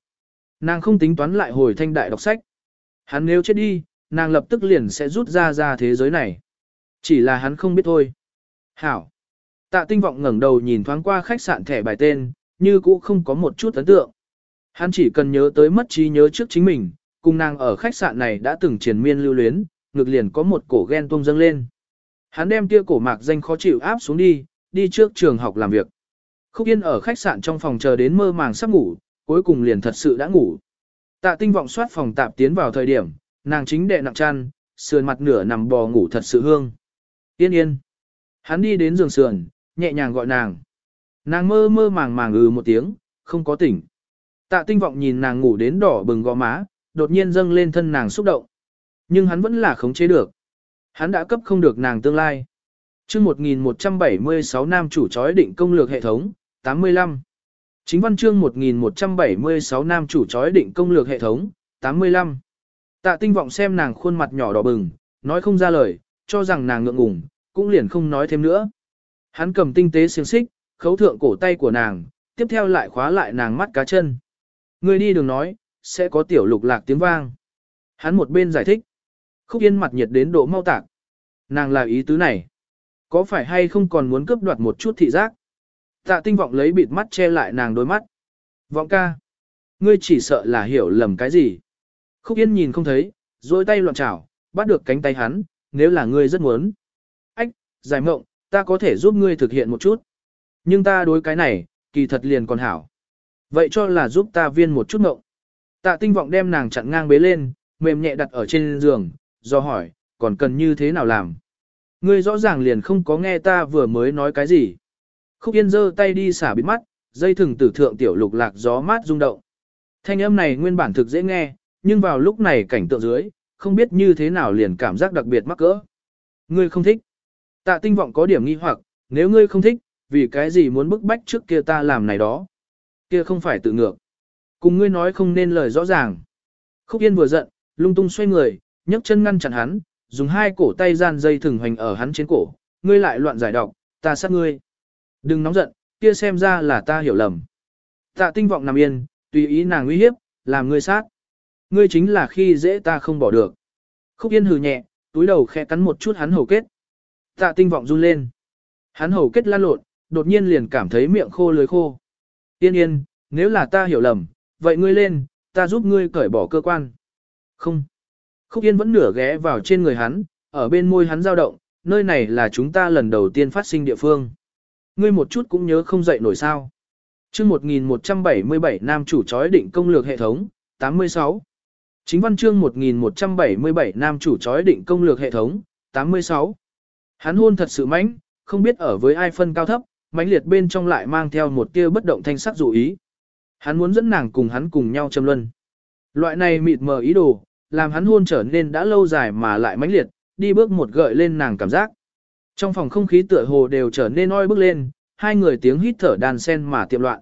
Nàng không tính toán lại hồi thanh đại đọc sách. Hắn nếu chết đi, nàng lập tức liền sẽ rút ra ra thế giới này. Chỉ là hắn không biết thôi. Hảo. Tạ tinh vọng ngẩng đầu nhìn thoáng qua khách sạn thẻ bài tên, như cũ không có một chút ấn tượng. Hắn chỉ cần nhớ tới mất trí nhớ trước chính mình, cùng nàng ở khách sạn này đã từng triền miên lưu luyến, ngực liền có một cổ ghen tuông dâng lên. Hắn đem kia cổ mạc danh khó chịu áp xuống đi, đi trước trường học làm việc. Khúc Yên ở khách sạn trong phòng chờ đến mơ màng sắp ngủ, cuối cùng liền thật sự đã ngủ. Tạ tinh vọng soát phòng tạp tiến vào thời điểm, nàng chính đệ nặng chăn, sườn mặt nửa nằm bò ngủ thật sự hương. Yên yên. Hắn đi đến giường sườn, nhẹ nhàng gọi nàng. Nàng mơ mơ màng màng ừ một tiếng, không có tỉnh. Tạ tinh vọng nhìn nàng ngủ đến đỏ bừng gò má, đột nhiên dâng lên thân nàng xúc động. Nhưng hắn vẫn là khống chế được. Hắn đã cấp không được nàng tương lai. chương 1176 nam chủ chói định công lược hệ thống, 85. Chính văn chương 1176 nam chủ chói định công lược hệ thống, 85. Tạ tinh vọng xem nàng khuôn mặt nhỏ đỏ bừng, nói không ra lời, cho rằng nàng ngượng ngùng, cũng liền không nói thêm nữa. Hắn cầm tinh tế xiềng xích, khấu thượng cổ tay của nàng, tiếp theo lại khóa lại nàng mắt cá chân. Người đi đừng nói, sẽ có tiểu lục lạc tiếng vang. Hắn một bên giải thích. Khúc yên mặt nhiệt đến độ mau tạc. Nàng là ý tứ này. Có phải hay không còn muốn cướp đoạt một chút thị giác? Tạ tinh vọng lấy bịt mắt che lại nàng đôi mắt. Vọng ca. Ngươi chỉ sợ là hiểu lầm cái gì. Khúc yên nhìn không thấy, dôi tay loạn trảo, bắt được cánh tay hắn, nếu là ngươi rất muốn. Ách, giải mộng, ta có thể giúp ngươi thực hiện một chút. Nhưng ta đối cái này, kỳ thật liền còn hảo. Vậy cho là giúp ta viên một chút mộng. Tạ tinh vọng đem nàng chặn ngang bế lên, mềm nhẹ đặt ở trên giường, do hỏi, còn cần như thế nào làm? Ngươi rõ ràng liền không có nghe ta vừa mới nói cái gì. Khúc Yên giơ tay đi xả bít mắt, dây thừng tử thượng tiểu lục lạc gió mát rung động. Thanh âm này nguyên bản thực dễ nghe, nhưng vào lúc này cảnh tượng dưới, không biết như thế nào liền cảm giác đặc biệt mắc cỡ. Ngươi không thích. Tạ tinh vọng có điểm nghi hoặc, nếu ngươi không thích, vì cái gì muốn bức bách trước kia ta làm này đó. Kia không phải tự ngược. Cùng ngươi nói không nên lời rõ ràng. Khúc Yên vừa giận, lung tung xoay người, nhấc chân ngăn chặn hắn, dùng hai cổ tay gian dây thừng hoành ở hắn trên cổ, ngươi lại loạn giải độc, ta sát ngươi. Đừng nóng giận, kia xem ra là ta hiểu lầm. Tạ tinh vọng nằm yên, tùy ý nàng uy hiếp, làm ngươi sát. Ngươi chính là khi dễ ta không bỏ được. Khúc yên hừ nhẹ, túi đầu khẽ cắn một chút hắn hầu kết. Tạ tinh vọng run lên. Hắn hầu kết lan lộn, đột nhiên liền cảm thấy miệng khô lưới khô. Yên yên, nếu là ta hiểu lầm, vậy ngươi lên, ta giúp ngươi cởi bỏ cơ quan. Không. Khúc yên vẫn nửa ghé vào trên người hắn, ở bên môi hắn dao động, nơi này là chúng ta lần đầu tiên phát sinh địa phương. Ngươi một chút cũng nhớ không dậy nổi sao. chương 1177 nam chủ chói định công lược hệ thống, 86. Chính văn chương 1177 nam chủ chói định công lược hệ thống, 86. Hắn hôn thật sự mãnh, không biết ở với ai phân cao thấp, mãnh liệt bên trong lại mang theo một tia bất động thanh sắc dụ ý. Hắn muốn dẫn nàng cùng hắn cùng nhau châm luân. Loại này mịt mờ ý đồ, làm hắn hôn trở nên đã lâu dài mà lại mãnh liệt, đi bước một gợi lên nàng cảm giác. Trong phòng không khí tựa hồ đều trở nên oi bức lên, hai người tiếng hít thở đàn sen mà tiệm loạn.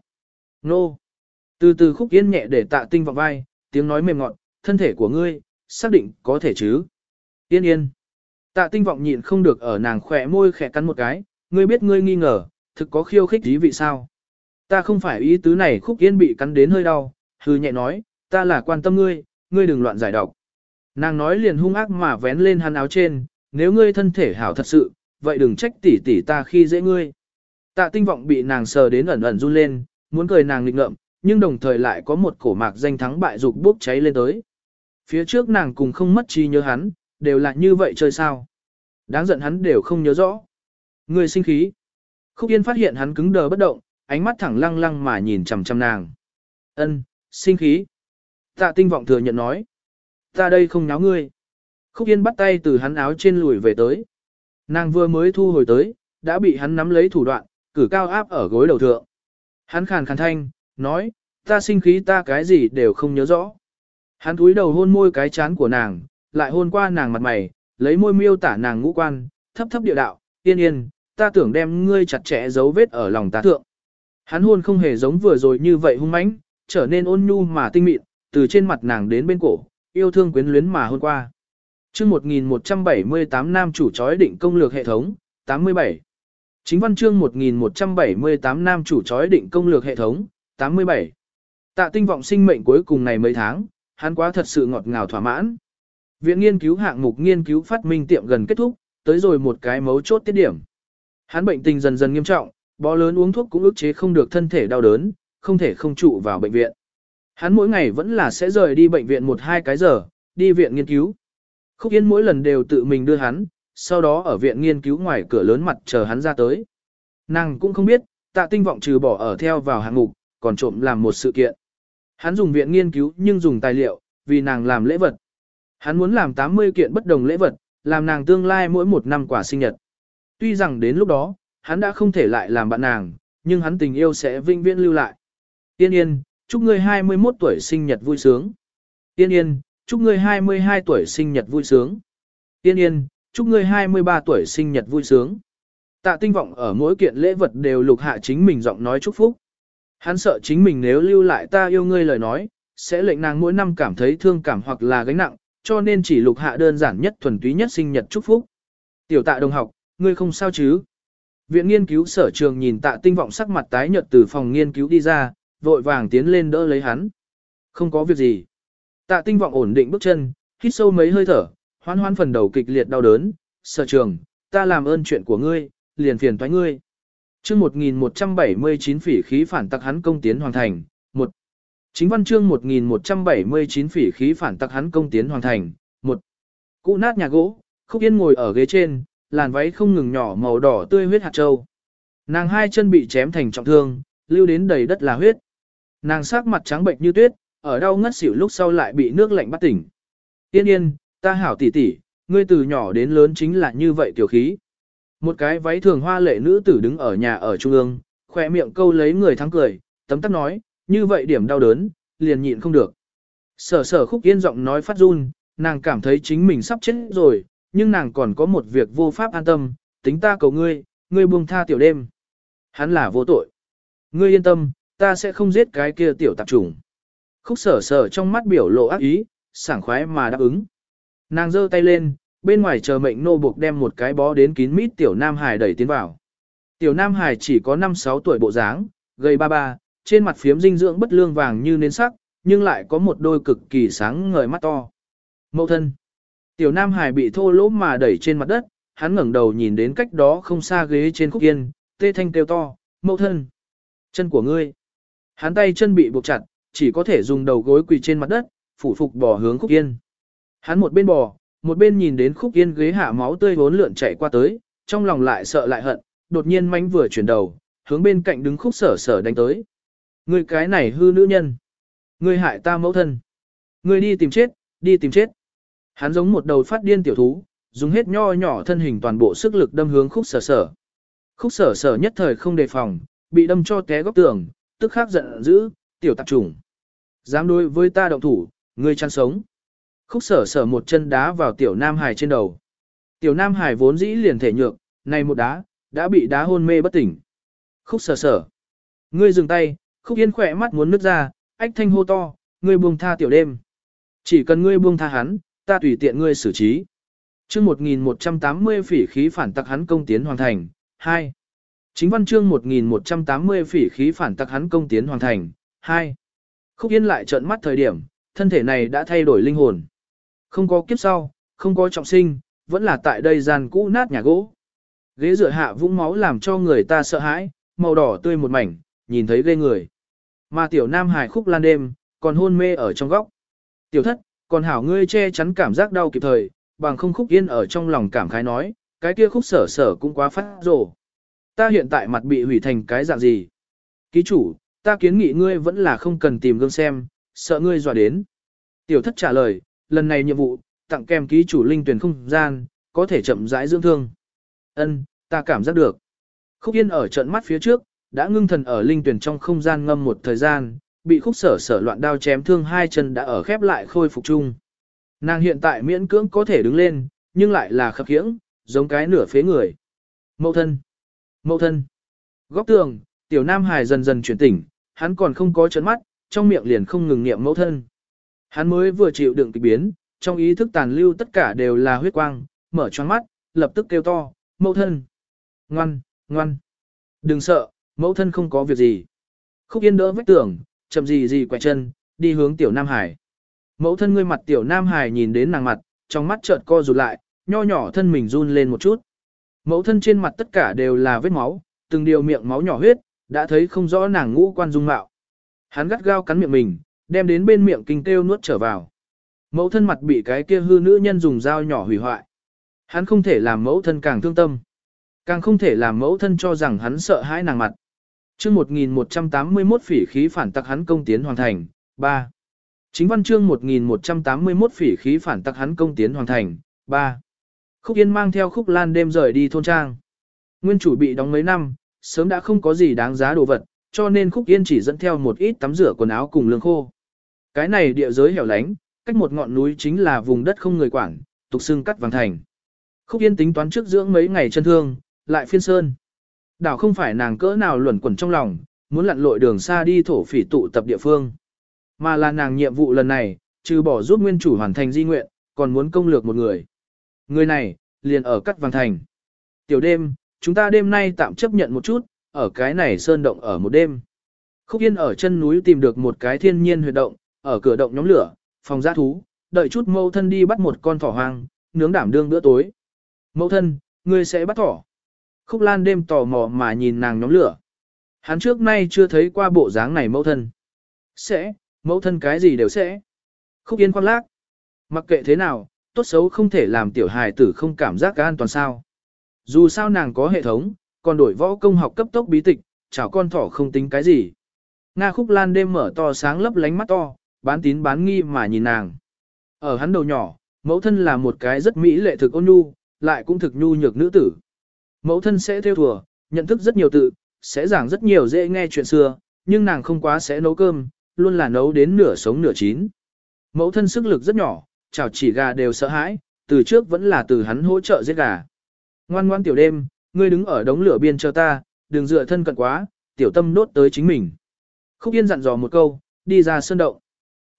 Nô! Từ từ khúc yên nhẹ để tạ tinh vào vai, tiếng nói mềm ngọt, thân thể của ngươi, xác định có thể chứ. Yên yên! Tạ tinh vọng nhịn không được ở nàng khỏe môi khẽ cắn một cái, ngươi biết ngươi nghi ngờ, thực có khiêu khích ý vị sao. Ta không phải ý tứ này khúc yên bị cắn đến hơi đau, hư nhẹ nói, ta là quan tâm ngươi, ngươi đừng loạn giải độc. Nàng nói liền hung ác mà vén lên hắn áo trên, nếu ngươi thân thể hảo thật sự, vậy đừng trách tỉ tỉ ta khi dễ ngươi. Tạ tinh vọng bị nàng sờ đến ẩn ẩn run lên, muốn cười nàng nghịch ngợm, nhưng đồng thời lại có một cổ mạc danh thắng bại dục bốc cháy lên tới. Phía trước nàng cùng không mất trí nhớ hắn, đều là như vậy chơi sao. Đáng giận hắn đều không nhớ rõ. Người sinh khí. Khúc Yên phát hiện hắn cứng đờ bất động, ánh mắt thẳng lăng lăng mà nhìn chằm chằm nàng. Ân, sinh khí. Tạ tinh vọng thừa nhận nói. Ta đây không nháo ngươi. Khúc Yên bắt tay từ hắn áo trên lùi về tới. Nàng vừa mới thu hồi tới, đã bị hắn nắm lấy thủ đoạn, cử cao áp ở gối đầu thượng. Hắn khàn khàn thanh, nói, ta sinh khí ta cái gì đều không nhớ rõ. Hắn túi đầu hôn môi cái chán của nàng, lại hôn qua nàng mặt mày, lấy môi miêu tả nàng ngũ quan, thấp thấp địa đạo, yên yên, ta tưởng đem ngươi chặt chẽ dấu vết ở lòng ta thượng. Hắn hôn không hề giống vừa rồi như vậy hung mãnh, trở nên ôn nhu mà tinh mịn, từ trên mặt nàng đến bên cổ, yêu thương quyến luyến mà hôn qua. chương 1178 nam chủ chói định công lược hệ thống, 87. Chính văn chương 1178 nam chủ chói định công lược hệ thống, 87. Tạ tinh vọng sinh mệnh cuối cùng này mấy tháng, hắn quá thật sự ngọt ngào thỏa mãn. Viện nghiên cứu hạng mục nghiên cứu phát minh tiệm gần kết thúc, tới rồi một cái mấu chốt tiết điểm. Hắn bệnh tình dần dần nghiêm trọng, bó lớn uống thuốc cũng ức chế không được thân thể đau đớn, không thể không trụ vào bệnh viện. Hắn mỗi ngày vẫn là sẽ rời đi bệnh viện một hai cái giờ, đi viện nghiên cứu. Khúc Yên mỗi lần đều tự mình đưa hắn, sau đó ở viện nghiên cứu ngoài cửa lớn mặt chờ hắn ra tới. Nàng cũng không biết, tạ tinh vọng trừ bỏ ở theo vào hạng mục, còn trộm làm một sự kiện. Hắn dùng viện nghiên cứu nhưng dùng tài liệu, vì nàng làm lễ vật. Hắn muốn làm 80 kiện bất đồng lễ vật, làm nàng tương lai mỗi một năm quả sinh nhật. Tuy rằng đến lúc đó, hắn đã không thể lại làm bạn nàng, nhưng hắn tình yêu sẽ vinh viễn lưu lại. Tiên yên, chúc ngươi 21 tuổi sinh nhật vui sướng. Tiên yên, chúc ngươi 22 tuổi sinh nhật vui sướng. Tiên yên, chúc ngươi 23 tuổi sinh nhật vui sướng. Tạ tinh vọng ở mỗi kiện lễ vật đều lục hạ chính mình giọng nói chúc phúc. Hắn sợ chính mình nếu lưu lại ta yêu ngươi lời nói, sẽ lệnh nàng mỗi năm cảm thấy thương cảm hoặc là gánh nặng, cho nên chỉ lục hạ đơn giản nhất thuần túy nhất sinh nhật chúc phúc. Tiểu tạ đồng học, ngươi không sao chứ? Viện nghiên cứu sở trường nhìn tạ tinh vọng sắc mặt tái nhợt từ phòng nghiên cứu đi ra, vội vàng tiến lên đỡ lấy hắn. Không có việc gì. Tạ tinh vọng ổn định bước chân, hít sâu mấy hơi thở, hoan hoan phần đầu kịch liệt đau đớn. Sở trường, ta làm ơn chuyện của ngươi, liền phiền toái ngươi. Chương 1179 phỉ khí phản tặc hắn công tiến hoàn thành, một. Chính văn chương 1179 phỉ khí phản tặc hắn công tiến hoàn thành, một. Cụ nát nhà gỗ, Khúc Yên ngồi ở ghế trên, làn váy không ngừng nhỏ màu đỏ tươi huyết hạt châu. Nàng hai chân bị chém thành trọng thương, lưu đến đầy đất là huyết. Nàng sắc mặt trắng bệnh như tuyết, ở đau ngất xỉu lúc sau lại bị nước lạnh bắt tỉnh. Tiên yên, ta hảo tỷ tỷ, ngươi từ nhỏ đến lớn chính là như vậy tiểu khí. Một cái váy thường hoa lệ nữ tử đứng ở nhà ở trung ương, khỏe miệng câu lấy người thắng cười, tấm tắc nói, như vậy điểm đau đớn, liền nhịn không được. Sở sở khúc yên giọng nói phát run, nàng cảm thấy chính mình sắp chết rồi, nhưng nàng còn có một việc vô pháp an tâm, tính ta cầu ngươi, ngươi buông tha tiểu đêm. Hắn là vô tội. Ngươi yên tâm, ta sẽ không giết cái kia tiểu tạp trùng. Khúc sở sở trong mắt biểu lộ ác ý, sảng khoái mà đáp ứng. Nàng giơ tay lên, bên ngoài chờ mệnh nô buộc đem một cái bó đến kín mít tiểu Nam Hải đẩy tiến vào. Tiểu Nam Hải chỉ có 5-6 tuổi bộ dáng, gầy ba ba, trên mặt phiếm dinh dưỡng bất lương vàng như nến sắc, nhưng lại có một đôi cực kỳ sáng ngời mắt to. Mậu thân. Tiểu Nam Hải bị thô lỗ mà đẩy trên mặt đất, hắn ngẩng đầu nhìn đến cách đó không xa ghế trên khúc yên, tê thanh kêu to, mẫu thân. Chân của ngươi. Hắn tay chân bị buộc chặt, chỉ có thể dùng đầu gối quỳ trên mặt đất, phủ phục bò hướng khúc yên. Hắn một bên bò, một bên nhìn đến khúc yên ghế hạ máu tươi vốn lượn chạy qua tới, trong lòng lại sợ lại hận, đột nhiên mánh vừa chuyển đầu, hướng bên cạnh đứng khúc sở sở đánh tới. Ngươi cái này hư nữ nhân. Ngươi hại ta mẫu thân. Ngươi đi tìm chết, đi tìm chết. Hắn giống một đầu phát điên tiểu thú, dùng hết nho nhỏ thân hình toàn bộ sức lực đâm hướng khúc sở sở. Khúc sở sở nhất thời không đề phòng, bị đâm cho té góc tường, tức khắc giận dữ, tiểu tạp trùng. Dám đối với ta động thủ, ngươi chăn sống. Khúc sở sở một chân đá vào tiểu nam hải trên đầu. Tiểu nam hải vốn dĩ liền thể nhược, này một đá, đã bị đá hôn mê bất tỉnh. Khúc sở sở. Ngươi dừng tay, khúc yên khỏe mắt muốn nứt ra, ách thanh hô to, ngươi buông tha tiểu đêm. Chỉ cần ngươi buông tha hắn, ta tùy tiện ngươi xử trí. chương 1180 phỉ khí phản tặc hắn công tiến hoàn thành, 2. Chính văn chương 1180 phỉ khí phản tặc hắn công tiến hoàn thành, 2. Khúc Yên lại trợn mắt thời điểm, thân thể này đã thay đổi linh hồn. Không có kiếp sau, không có trọng sinh, vẫn là tại đây gian cũ nát nhà gỗ. Ghế rửa hạ vũng máu làm cho người ta sợ hãi, màu đỏ tươi một mảnh, nhìn thấy ghê người. Mà tiểu nam hài khúc lan đêm, còn hôn mê ở trong góc. Tiểu thất, còn hảo ngươi che chắn cảm giác đau kịp thời, bằng không khúc yên ở trong lòng cảm khái nói, cái kia khúc sở sở cũng quá phát rồ. Ta hiện tại mặt bị hủy thành cái dạng gì? Ký chủ, ta kiến nghị ngươi vẫn là không cần tìm gương xem, sợ ngươi dọa đến. Tiểu thất trả lời, lần này nhiệm vụ, tặng kèm ký chủ linh tuyển không gian, có thể chậm rãi dưỡng thương. Ân, ta cảm giác được. Khúc Yên ở trận mắt phía trước, đã ngưng thần ở linh tuyển trong không gian ngâm một thời gian, bị khúc sở sở loạn đao chém thương hai chân đã ở khép lại khôi phục chung. Nàng hiện tại miễn cưỡng có thể đứng lên, nhưng lại là khập khiễng, giống cái nửa phế người. Mậu thân. Mậu thân. Góc tường, tiểu nam hài dần dần chuyển tỉnh, hắn còn không có chấn mắt, trong miệng liền không ngừng niệm mẫu thân. Hắn mới vừa chịu đựng kịch biến, trong ý thức tàn lưu tất cả đều là huyết quang, mở choáng mắt, lập tức kêu to, mẫu thân. Ngoan, ngoan. Đừng sợ, mẫu thân không có việc gì. Khúc yên đỡ vách tường, chậm gì gì quẹt chân, đi hướng tiểu Nam Hải. Mẫu thân ngươi mặt tiểu Nam Hải nhìn đến nàng mặt, trong mắt chợt co rụt lại, nho nhỏ thân mình run lên một chút. Mẫu thân trên mặt tất cả đều là vết máu, từng điều miệng máu nhỏ huyết, đã thấy không rõ nàng ngũ quan dung mạo. Hắn gắt gao cắn miệng mình, đem đến bên miệng kinh kêu nuốt trở vào. Mẫu thân mặt bị cái kia hư nữ nhân dùng dao nhỏ hủy hoại. Hắn không thể làm mẫu thân càng thương tâm. Càng không thể làm mẫu thân cho rằng hắn sợ hãi nàng mặt chương 1181 phỉ khí phản tặc hắn công tiến hoàn thành. 3. Chính văn chương 1181 phỉ khí phản tặc hắn công tiến hoàn thành. 3. Khúc Yên mang theo khúc lan đêm rời đi thôn trang. Nguyên chủ bị đóng mấy năm, sớm đã không có gì đáng giá đồ vật, cho nên khúc yên chỉ dẫn theo một ít tắm rửa quần áo cùng lương khô. Cái này địa giới hẻo lánh, cách một ngọn núi chính là vùng đất không người quản, tục xưng cắt vàng thành. Khúc yên tính toán trước dưỡng mấy ngày chân thương, lại phiên sơn. Đảo không phải nàng cỡ nào luẩn quẩn trong lòng, muốn lặn lội đường xa đi thổ phỉ tụ tập địa phương. Mà là nàng nhiệm vụ lần này, trừ bỏ giúp nguyên chủ hoàn thành di nguyện, còn muốn công lược một người. Người này, liền ở cắt vàng thành. Tiểu đêm, chúng ta đêm nay tạm chấp nhận một chút, ở cái này sơn động ở một đêm. Khúc Yên ở chân núi tìm được một cái thiên nhiên huyệt động, ở cửa động nhóm lửa, phòng giã thú, đợi chút mâu thân đi bắt một con thỏ hoang, nướng đảm đương bữa tối. Mâu thân, ngươi sẽ bắt thỏ. Khúc Lan đêm tò mò mà nhìn nàng nhóm lửa. Hắn trước nay chưa thấy qua bộ dáng này mẫu thân. Sẽ, mẫu thân cái gì đều sẽ. Khúc Yên khoan lác. Mặc kệ thế nào, tốt xấu không thể làm tiểu hài tử không cảm giác an toàn sao. Dù sao nàng có hệ thống, còn đổi võ công học cấp tốc bí tịch, chảo con thỏ không tính cái gì. Nga khúc lan đêm mở to sáng lấp lánh mắt to, bán tín bán nghi mà nhìn nàng. Ở hắn đầu nhỏ, mẫu thân là một cái rất mỹ lệ thực ôn nhu, lại cũng thực nhu nhược nữ tử. Mẫu thân sẽ theo thùa, nhận thức rất nhiều tự, sẽ giảng rất nhiều dễ nghe chuyện xưa, nhưng nàng không quá sẽ nấu cơm, luôn là nấu đến nửa sống nửa chín. Mẫu thân sức lực rất nhỏ, chảo chỉ gà đều sợ hãi, từ trước vẫn là từ hắn hỗ trợ giết gà. Ngoan ngoan tiểu đêm, ngươi đứng ở đống lửa biên chờ ta, đừng dựa thân cận quá, tiểu tâm đốt tới chính mình. Khúc Yên dặn dò một câu, đi ra sơn động.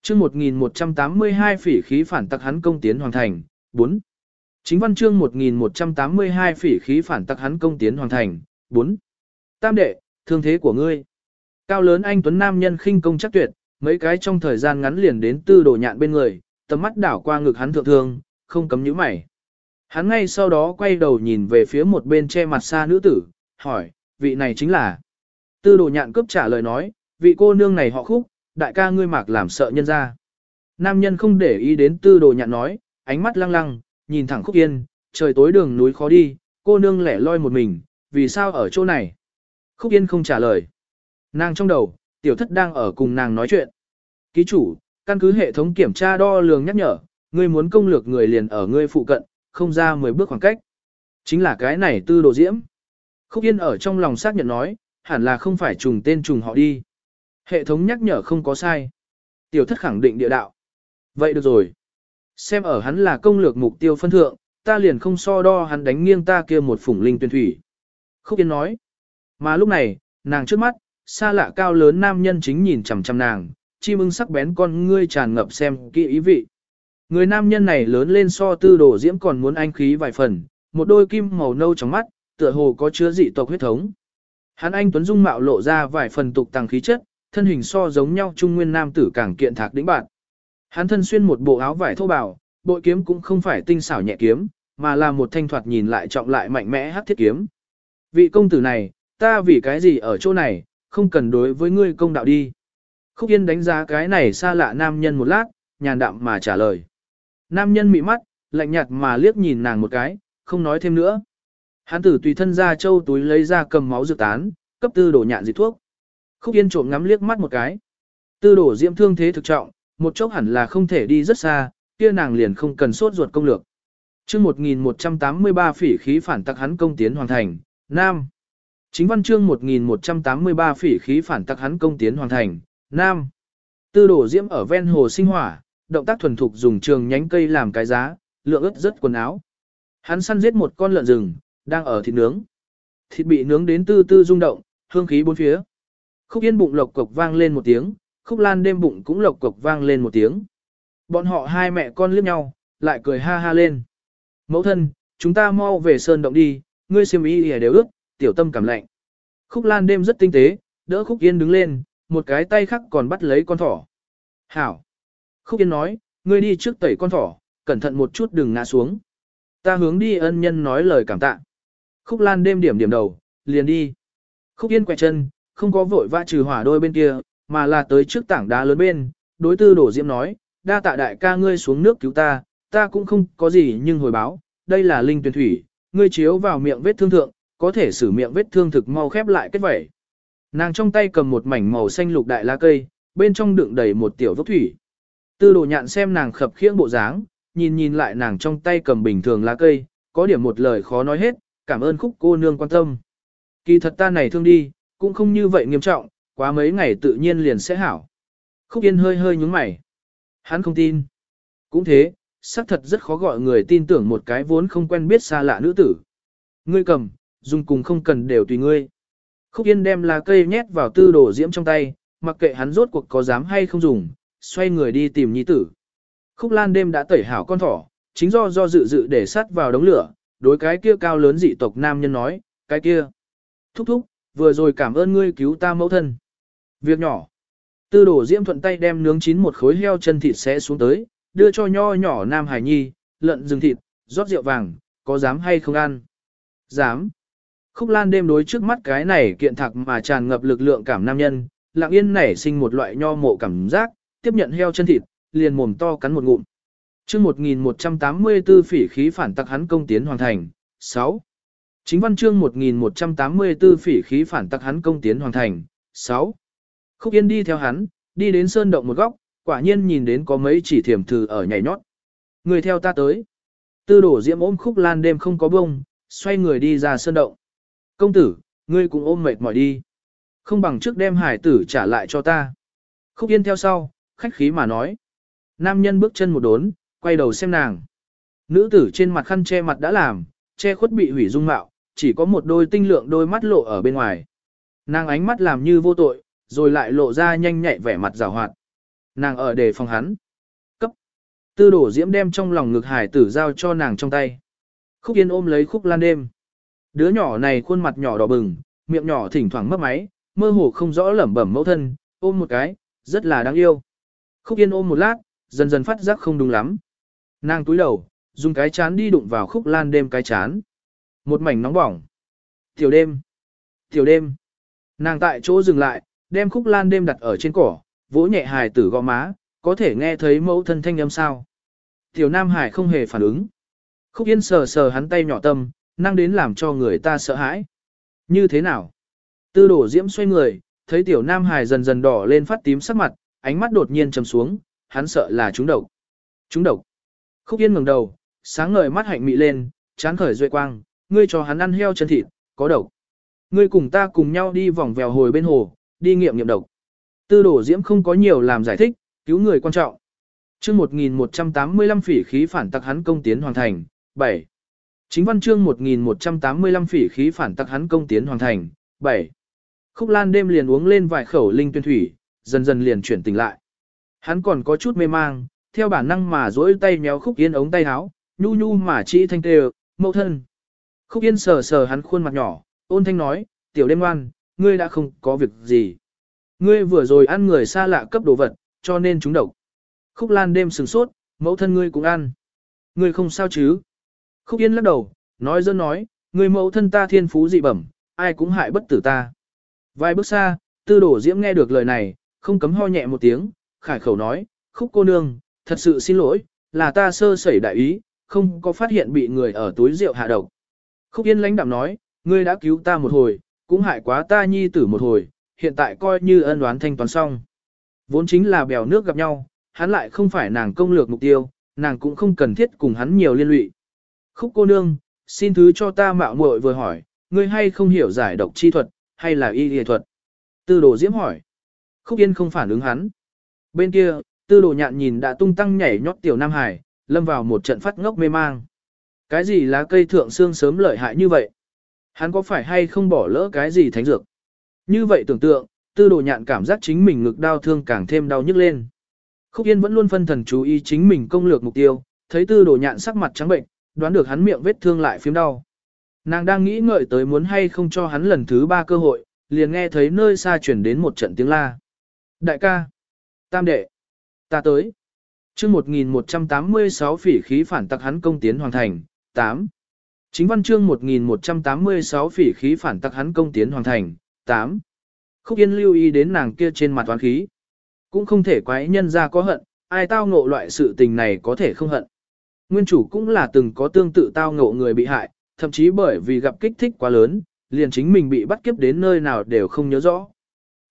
chương 1182 phỉ khí phản tặc hắn công tiến hoàn thành, 4. Chính văn chương 1182 phỉ khí phản tặc hắn công tiến hoàn thành, 4. Tam đệ, thương thế của ngươi. Cao lớn anh Tuấn Nam nhân khinh công chắc tuyệt, mấy cái trong thời gian ngắn liền đến tư đồ nhạn bên người, tầm mắt đảo qua ngực hắn thượng thương, không cấm nhíu mày. Hắn ngay sau đó quay đầu nhìn về phía một bên che mặt xa nữ tử, hỏi, vị này chính là. Tư đồ nhạn cướp trả lời nói, vị cô nương này họ khúc, đại ca ngươi mạc làm sợ nhân ra. Nam nhân không để ý đến tư đồ nhạn nói, ánh mắt lăng lăng, nhìn thẳng khúc yên, trời tối đường núi khó đi, cô nương lẻ loi một mình, vì sao ở chỗ này? Khúc yên không trả lời. Nàng trong đầu, tiểu thất đang ở cùng nàng nói chuyện. Ký chủ, căn cứ hệ thống kiểm tra đo lường nhắc nhở, ngươi muốn công lược người liền ở ngươi phụ cận, không ra 10 bước khoảng cách. Chính là cái này tư đồ diễm. Khúc Yên ở trong lòng xác nhận nói, hẳn là không phải trùng tên trùng họ đi. Hệ thống nhắc nhở không có sai. Tiểu thất khẳng định địa đạo. Vậy được rồi. Xem ở hắn là công lược mục tiêu phân thượng, ta liền không so đo hắn đánh nghiêng ta kia một phủng linh tuyên thủy. Khúc Yên nói. Mà lúc này, nàng trước mắt, xa lạ cao lớn nam nhân chính nhìn chằm chằm nàng, chim ưng sắc bén con ngươi tràn ngập xem kỹ ý vị. Người nam nhân này lớn lên so tư đồ diễm còn muốn anh khí vài phần, một đôi kim màu nâu trong mắt, tựa hồ có chứa dị tộc huyết thống. Hắn anh tuấn dung mạo lộ ra vài phần tục tàng khí chất, thân hình so giống nhau trung nguyên nam tử càng kiện thạc đỉnh bạn. Hắn thân xuyên một bộ áo vải thô bào, bội kiếm cũng không phải tinh xảo nhẹ kiếm, mà là một thanh thoạt nhìn lại trọng lại mạnh mẽ hắc thiết kiếm. Vị công tử này, ta vì cái gì ở chỗ này, không cần đối với ngươi công đạo đi. Khúc Yên đánh giá cái này xa lạ nam nhân một lát, nhàn đạm mà trả lời. Nam nhân mị mắt, lạnh nhạt mà liếc nhìn nàng một cái, không nói thêm nữa. Hắn tử tùy thân ra châu túi lấy ra cầm máu dược tán, cấp tư đổ nhạn dịch thuốc. Khúc Yên trộm ngắm liếc mắt một cái. Tư đổ diễm thương thế thực trọng, một chốc hẳn là không thể đi rất xa, kia nàng liền không cần sốt ruột công lược. Chương 1183 phỉ khí phản tặc hắn công tiến hoàn thành, Nam. Chính văn chương 1183 phỉ khí phản tặc hắn công tiến hoàn thành, Nam. Tư đổ diễm ở ven hồ sinh hỏa, động tác thuần thục dùng trường nhánh cây làm cái giá, lượng ướt rất quần áo. Hắn săn giết một con lợn rừng, đang ở thịt nướng. Thịt bị nướng đến tư tư rung động, hương khí bốn phía. Khúc yên bụng lộc cộc vang lên một tiếng, khúc lan đêm bụng cũng lộc cộc vang lên một tiếng. Bọn họ hai mẹ con liếc nhau, lại cười ha ha lên. Mẫu thân, chúng ta mau về sơn động đi, ngươi xiêm y đều ướt, tiểu tâm cảm lạnh. Khúc lan đêm rất tinh tế, đỡ khúc yên đứng lên, một cái tay khác còn bắt lấy con thỏ. Hảo. Khúc Yên nói, ngươi đi trước tẩy con thỏ, cẩn thận một chút đừng ngã xuống. Ta hướng đi ân nhân nói lời cảm tạ. Khúc Lan đêm điểm điểm đầu, liền đi. Khúc Yên quẹt chân, không có vội vã trừ hỏa đôi bên kia, mà là tới trước tảng đá lớn bên, đối tư đổ diễm nói, đa tạ đại ca ngươi xuống nước cứu ta, ta cũng không có gì nhưng hồi báo, đây là linh tuyển thủy, ngươi chiếu vào miệng vết thương thượng, có thể xử miệng vết thương thực mau khép lại kết vẩy. Nàng trong tay cầm một mảnh màu xanh lục đại lá cây, bên trong đựng đầy một tiểu vốc thủy. Tư đồ nhạn xem nàng khập khiễng bộ dáng, nhìn nhìn lại nàng trong tay cầm bình thường lá cây, có điểm một lời khó nói hết, cảm ơn khúc cô nương quan tâm. Kỳ thật ta này thương đi, cũng không như vậy nghiêm trọng, quá mấy ngày tự nhiên liền sẽ hảo. Khúc Yên hơi hơi nhúng mày. Hắn không tin. Cũng thế, xác thật rất khó gọi người tin tưởng một cái vốn không quen biết xa lạ nữ tử. Ngươi cầm, dùng cùng không cần đều tùy ngươi. Khúc Yên đem lá cây nhét vào tư đồ diễm trong tay, mặc kệ hắn rốt cuộc có dám hay không dùng, xoay người đi tìm nhi tử. Khúc Lan đêm đã tẩy hảo con thỏ, chính do do dự dự để sắt vào đống lửa, đối cái kia cao lớn dị tộc nam nhân nói, cái kia. Thúc thúc, vừa rồi cảm ơn ngươi cứu ta mẫu thân. Việc nhỏ. Tư đổ diễm thuận tay đem nướng chín một khối heo chân thịt sẽ xuống tới, đưa cho nho nhỏ nam hải nhi, lợn rừng thịt, rót rượu vàng, có dám hay không ăn? Dám. Khúc Lan đêm đối trước mắt cái này kiện thạc mà tràn ngập lực lượng cảm nam nhân, lặng yên nảy sinh một loại nho mộ cảm giác, tiếp nhận heo chân thịt, liền mồm to cắn một ngụm. chương 1184 phỉ khí phản tặc hắn công tiến hoàn thành. 6. Chính văn chương 1184 phỉ khí phản tặc hắn công tiến hoàn thành. 6. Khúc Yên đi theo hắn, đi đến sơn động một góc, quả nhiên nhìn đến có mấy chỉ thiểm thử ở nhảy nhót. Người theo ta tới. Tư đổ diễm ôm khúc lan đêm không có bông, xoay người đi ra sơn động. Công tử, ngươi cũng ôm mệt mỏi đi. Không bằng trước đem hải tử trả lại cho ta. Khúc Yên theo sau, khách khí mà nói. Nam nhân bước chân một đốn, quay đầu xem nàng. Nữ tử trên mặt khăn che mặt đã làm, che khuất bị hủy dung mạo, chỉ có một đôi tinh lượng đôi mắt lộ ở bên ngoài. Nàng ánh mắt làm như vô tội, rồi lại lộ ra nhanh nhạy vẻ mặt rào hoạt. Nàng ở đề phòng hắn. Cấp. Tư đổ diễm đem trong lòng ngực hải tử giao cho nàng trong tay. Khúc yên ôm lấy khúc lan đêm. Đứa nhỏ này khuôn mặt nhỏ đỏ bừng, miệng nhỏ thỉnh thoảng mất máy, mơ hồ không rõ lẩm bẩm mẫu thân, ôm một cái, rất là đáng yêu. Khúc yên ôm một lát, dần dần phát giác không đúng lắm. Nàng túi đầu, dùng cái chán đi đụng vào khúc lan đêm cái chán. Một mảnh nóng bỏng. Tiểu đêm. Tiểu đêm. Nàng tại chỗ dừng lại, đem khúc lan đêm đặt ở trên cổ, vỗ nhẹ hài tử gò má, có thể nghe thấy mẫu thân thanh âm sao. Tiểu Nam Hải không hề phản ứng. Khúc Yên sờ sờ hắn tay nhỏ tâm, năng đến làm cho người ta sợ hãi. Như thế nào? Tư đổ diễm xoay người, thấy tiểu Nam Hải dần dần đỏ lên phát tím sắc mặt, ánh mắt đột nhiên trầm xuống, hắn sợ là trúng độc. Trúng độc. Khúc Yên ngẩng đầu, sáng ngời mắt hạnh mị lên, chán khởi duệ quang, ngươi cho hắn ăn heo chân thịt, có độc. Ngươi cùng ta cùng nhau đi vòng vèo hồi bên hồ, đi nghiệm nghiệm độc. Tư đổ diễm không có nhiều làm giải thích, cứu người quan trọng. chương 1185 phỉ khí phản tặc hắn công tiến hoàn thành, 7. Chính văn chương 1185 phỉ khí phản tặc hắn công tiến hoàn thành, 7. Khúc Lan đêm liền uống lên vài khẩu linh tuyên thủy, dần dần liền chuyển tỉnh lại. Hắn còn có chút mê mang, theo bản năng mà duỗi tay méo Khúc Yên ống tay áo, nhu nhu mà chỉ thanh tê mẫu thân. Khúc Yên sờ sờ hắn khuôn mặt nhỏ, ôn thanh nói, tiểu đêm ngoan, ngươi đã không có việc gì. Ngươi vừa rồi ăn người xa lạ cấp đồ vật, cho nên chúng độc. Khúc Lan đêm sừng sốt, mẫu thân ngươi cũng ăn. Ngươi không sao chứ? Khúc Yên lắc đầu, nói dân nói, ngươi mẫu thân ta thiên phú dị bẩm, ai cũng hại bất tử ta. Vài bước xa, tư đổ diễm nghe được lời này, không cấm ho nhẹ một tiếng, khải khẩu nói, khúc cô nương, thật sự xin lỗi, là ta sơ sẩy đại ý, không có phát hiện bị người ở túi rượu hạ độc. Khúc Yên lãnh đạm nói, ngươi đã cứu ta một hồi, cũng hại quá ta nhi tử một hồi, hiện tại coi như ân đoán thanh toán xong. Vốn chính là bèo nước gặp nhau, hắn lại không phải nàng công lược mục tiêu, nàng cũng không cần thiết cùng hắn nhiều liên lụy. Khúc cô nương, xin thứ cho ta mạo muội vừa hỏi, ngươi hay không hiểu giải độc chi thuật, hay là y y thuật? Tư đồ diễm hỏi. Khúc yên không phản ứng hắn. Bên kia, tư đồ nhạn nhìn đã tung tăng nhảy nhót tiểu Nam Hải, lâm vào một trận phát ngốc mê mang. Cái gì lá cây thượng xương sớm lợi hại như vậy? Hắn có phải hay không bỏ lỡ cái gì thánh dược? Như vậy tưởng tượng, tư đồ nhạn cảm giác chính mình ngực đau thương càng thêm đau nhức lên. Khúc Yên vẫn luôn phân thần chú ý chính mình công lược mục tiêu, thấy tư đồ nhạn sắc mặt trắng bệnh, đoán được hắn miệng vết thương lại phím đau. Nàng đang nghĩ ngợi tới muốn hay không cho hắn lần thứ ba cơ hội, liền nghe thấy nơi xa chuyển đến một trận tiếng la. Đại ca, tam đệ, ta tới. chương 1186 phỉ khí phản tặc hắn công tiến hoàng thành, 8. Chính văn chương 1186 phỉ khí phản tắc hắn công tiến hoàn thành, 8. Khúc Yên lưu ý đến nàng kia trên mặt toán khí. Cũng không thể quái nhân ra có hận, ai tao ngộ loại sự tình này có thể không hận. Nguyên chủ cũng là từng có tương tự tao ngộ người bị hại, thậm chí bởi vì gặp kích thích quá lớn, liền chính mình bị bắt kiếp đến nơi nào đều không nhớ rõ.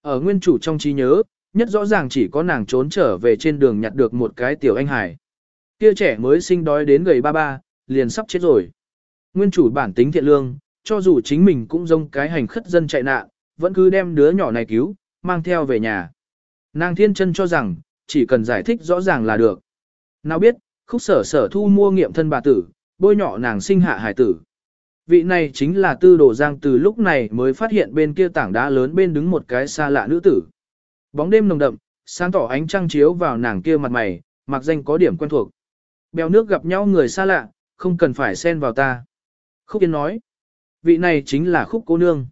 Ở nguyên chủ trong trí nhớ, nhất rõ ràng chỉ có nàng trốn trở về trên đường nhặt được một cái tiểu anh hải. Kia trẻ mới sinh đói đến gầy ba ba, liền sắp chết rồi. Nguyên chủ bản tính thiện lương, cho dù chính mình cũng giống cái hành khất dân chạy nạn, vẫn cứ đem đứa nhỏ này cứu, mang theo về nhà. Nàng thiên chân cho rằng, chỉ cần giải thích rõ ràng là được. Nào biết, khúc sở sở thu mua nghiệm thân bà tử, bôi nhỏ nàng sinh hạ hải tử. Vị này chính là tư đồ giang từ lúc này mới phát hiện bên kia tảng đá lớn bên đứng một cái xa lạ nữ tử. Bóng đêm nồng đậm, sáng tỏ ánh trăng chiếu vào nàng kia mặt mày, mặc danh có điểm quen thuộc. Bèo nước gặp nhau người xa lạ, không cần phải xen vào ta. Khúc Yên nói, vị này chính là khúc cô nương.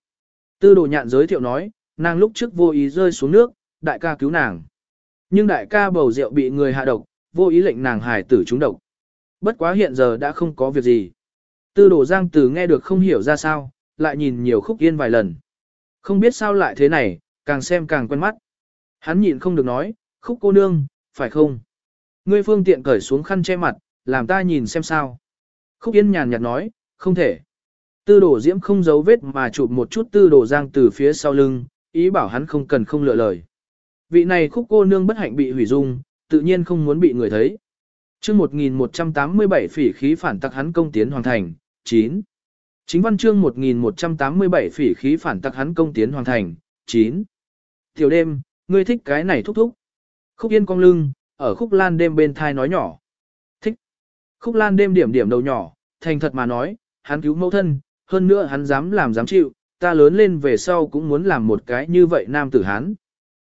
Tư đồ nhạn giới thiệu nói, nàng lúc trước vô ý rơi xuống nước, đại ca cứu nàng. Nhưng đại ca bầu rượu bị người hạ độc, vô ý lệnh nàng hải tử trúng độc. Bất quá hiện giờ đã không có việc gì. Tư đồ giang từ nghe được không hiểu ra sao, lại nhìn nhiều khúc yên vài lần. Không biết sao lại thế này, càng xem càng quen mắt. Hắn nhịn không được nói, khúc cô nương, phải không? Ngươi phương tiện cởi xuống khăn che mặt, làm ta nhìn xem sao. Khúc yên nhàn nhạt nói, không thể. Tư đồ diễm không giấu vết mà chụp một chút tư đồ giang từ phía sau lưng, ý bảo hắn không cần không lựa lời. Vị này khúc cô nương bất hạnh bị hủy dung, tự nhiên không muốn bị người thấy. chương 1187 phỉ khí phản tắc hắn công tiến hoàn thành, 9. Chính văn chương 1187 phỉ khí phản tắc hắn công tiến hoàn thành, 9. Tiểu đêm, ngươi thích cái này thúc thúc. Khúc yên cong lưng, ở khúc lan đêm bên thai nói nhỏ. Thích. Khúc lan đêm điểm điểm đầu nhỏ, thành thật mà nói, hắn cứu mẫu thân, hơn nữa hắn dám làm dám chịu, ta lớn lên về sau cũng muốn làm một cái như vậy nam tử hắn.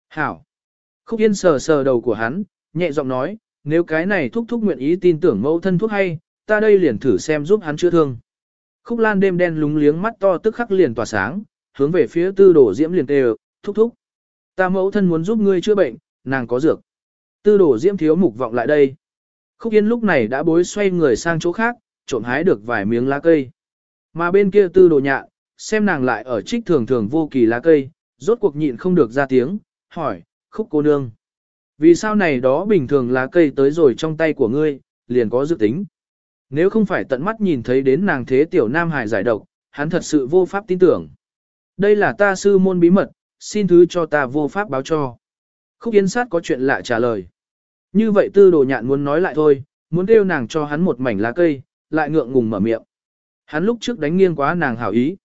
Hảo. Khúc yên sờ sờ đầu của hắn, nhẹ giọng nói, nếu cái này thúc thúc nguyện ý tin tưởng mẫu thân thuốc hay, ta đây liền thử xem giúp hắn chữa thương. Khúc lan đêm đen lúng liếng mắt to tức khắc liền tỏa sáng, hướng về phía tư đổ diễm liền kêu, thúc thúc. Ta mẫu thân muốn giúp ngươi chữa bệnh, nàng có dược. Tư đổ diễm thiếu mục vọng lại đây. Khúc yên lúc này đã bối xoay người sang chỗ khác, trộm hái được vài miếng lá cây. Mà bên kia tư đồ nhạ, xem nàng lại ở trích thường thường vô kỳ lá cây, rốt cuộc nhịn không được ra tiếng, hỏi, khúc cô nương. Vì sao này đó bình thường lá cây tới rồi trong tay của ngươi, liền có dự tính. Nếu không phải tận mắt nhìn thấy đến nàng thế tiểu nam hải giải độc, hắn thật sự vô pháp tin tưởng. Đây là ta sư môn bí mật, xin thứ cho ta vô pháp báo cho. Khúc Yên sát có chuyện lạ trả lời. Như vậy tư đồ nhạn muốn nói lại thôi, muốn kêu nàng cho hắn một mảnh lá cây, lại ngượng ngùng mở miệng. Hắn lúc trước đánh nghiêng quá nàng hảo ý.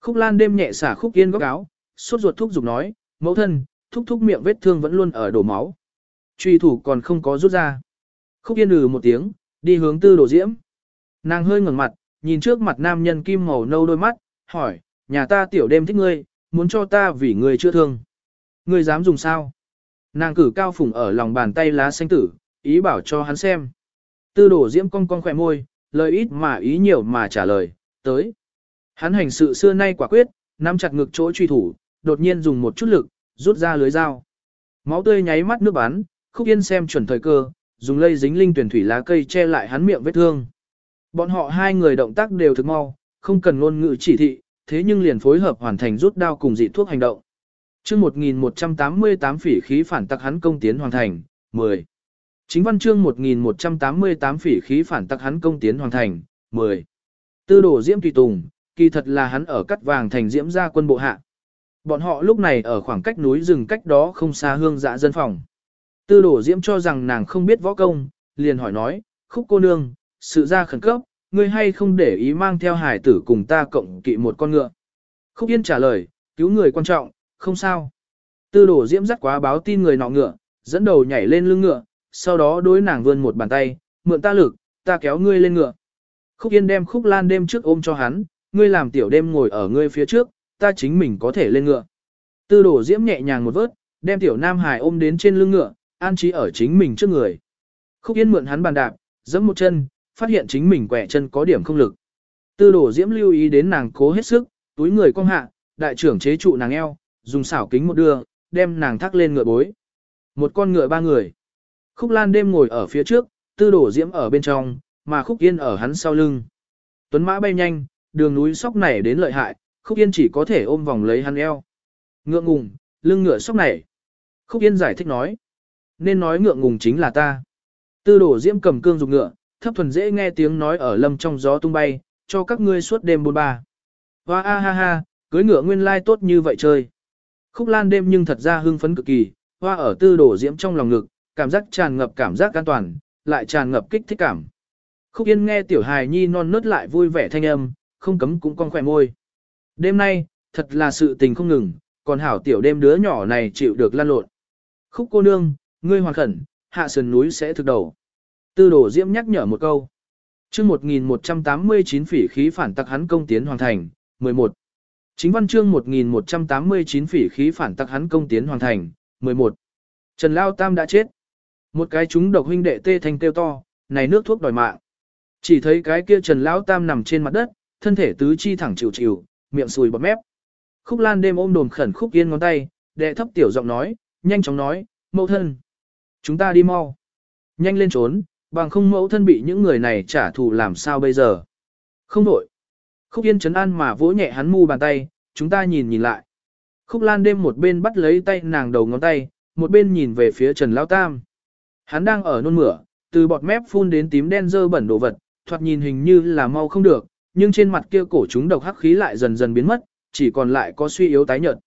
Khúc Lan đêm nhẹ xả Khúc Yên góc áo, sốt ruột thúc giục nói, mẫu thân, thúc thúc miệng vết thương vẫn luôn ở đổ máu. Truy thủ còn không có rút ra. Khúc Yên ừ một tiếng, đi hướng tư đổ diễm. Nàng hơi ngẩng mặt, nhìn trước mặt nam nhân kim màu nâu đôi mắt, hỏi, nhà ta tiểu đêm thích ngươi, muốn cho ta vì ngươi chưa thương. Ngươi dám dùng sao? Nàng cử cao phủng ở lòng bàn tay lá xanh tử, ý bảo cho hắn xem. Tư đổ diễm cong cong khỏe môi, lời ít mà ý nhiều mà trả lời, tới. Hắn hành sự xưa nay quả quyết, nắm chặt ngực chỗ truy thủ, đột nhiên dùng một chút lực, rút ra lưới dao. Máu tươi nháy mắt nước bắn, khúc yên xem chuẩn thời cơ, dùng lây dính linh tuyển thủy lá cây che lại hắn miệng vết thương. Bọn họ hai người động tác đều thực mau, không cần ngôn ngữ chỉ thị, thế nhưng liền phối hợp hoàn thành rút đao cùng dị thuốc hành động. Chương 1188 phỉ khí phản tắc hắn công tiến hoàn thành, 10. Chính văn chương 1188 phỉ khí phản tắc hắn công tiến hoàn thành, 10. Tư đồ diễm tùy tùng, kỳ thật là hắn ở cắt vàng thành diễm gia quân bộ hạ. Bọn họ lúc này ở khoảng cách núi rừng cách đó không xa hương dạ dân phòng. Tư đồ diễm cho rằng nàng không biết võ công, liền hỏi nói, khúc cô nương, sự ra khẩn cấp, ngươi hay không để ý mang theo hải tử cùng ta cộng kỵ một con ngựa. Khúc yên trả lời, cứu người quan trọng, không sao. Tư đồ diễm dắt quá báo tin người nọ ngựa, dẫn đầu nhảy lên lưng ngựa, sau đó đối nàng vươn một bàn tay, mượn ta lực, ta kéo ngươi lên ngựa. Khúc yên đem khúc lan đêm trước ôm cho hắn, ngươi làm tiểu đêm ngồi ở ngươi phía trước, ta chính mình có thể lên ngựa. Tư đồ diễm nhẹ nhàng một vớt, đem tiểu nam hải ôm đến trên lưng ngựa, an trí ở chính mình trước người. Khúc yên mượn hắn bàn đạp, giẫm một chân, phát hiện chính mình quẻ chân có điểm không lực. Tư đồ diễm lưu ý đến nàng cố hết sức, túi người cong hạ, đại trưởng chế trụ nàng eo, dùng xảo kính một đưa, đem nàng thắt lên ngựa bối. Một con ngựa ba người. Khúc Lan đêm ngồi ở phía trước, tư đổ diễm ở bên trong, mà Khúc Yên ở hắn sau lưng. Tuấn mã bay nhanh, đường núi sóc nảy đến lợi hại, Khúc Yên chỉ có thể ôm vòng lấy hắn eo. Ngượng ngùng, lưng ngựa sóc nảy. Khúc Yên giải thích nói. Nên nói ngượng ngùng chính là ta. Tư đổ diễm cầm cương dục ngựa, thấp thuần dễ nghe tiếng nói ở lâm trong gió tung bay, cho các ngươi suốt đêm buồn ba. Hoa a ha ha, cưới ngựa nguyên lai tốt như vậy chơi. Khúc lan đêm nhưng thật ra hưng phấn cực kỳ, hoa ở tư đổ diễm trong lòng ngực, cảm giác tràn ngập cảm giác an toàn, lại tràn ngập kích thích cảm. Khúc yên nghe tiểu hài nhi non nớt lại vui vẻ thanh âm, không cấm cũng con khỏe môi. Đêm nay, thật là sự tình không ngừng, còn hảo tiểu đêm đứa nhỏ này chịu được lan lộn. Khúc cô nương, ngươi hoàn khẩn, hạ sườn núi sẽ thực đầu. Tư đổ diễm nhắc nhở một câu. chương 1189 phỉ khí phản tặc hắn công tiến hoàn thành, 11. Chính văn chương 1189 phỉ khí phản tặc hắn công tiến hoàn thành, 11. Trần Lao Tam đã chết. Một cái chúng độc huynh đệ tê thanh kêu to, này nước thuốc đòi mạng. Chỉ thấy cái kia Trần Lão Tam nằm trên mặt đất, thân thể tứ chi thẳng chịu chịu, miệng sùi bọt mép. Khúc Lan đêm ôm đồn khẩn Khúc Yên ngón tay, đệ thấp tiểu giọng nói, nhanh chóng nói, mẫu thân. Chúng ta đi mau. Nhanh lên trốn, bằng không mẫu thân bị những người này trả thù làm sao bây giờ. Không đổi. Khúc Yên chấn an mà vỗ nhẹ hắn mu bàn tay, chúng ta nhìn nhìn lại. Khúc Lan đêm một bên bắt lấy tay nàng đầu ngón tay, một bên nhìn về phía Trần Lão Tam. Hắn đang ở nôn mửa, từ bọt mép phun đến tím đen dơ bẩn đồ vật, thoạt nhìn hình như là mau không được, nhưng trên mặt kia cổ chúng độc hắc khí lại dần dần biến mất, chỉ còn lại có suy yếu tái nhợt.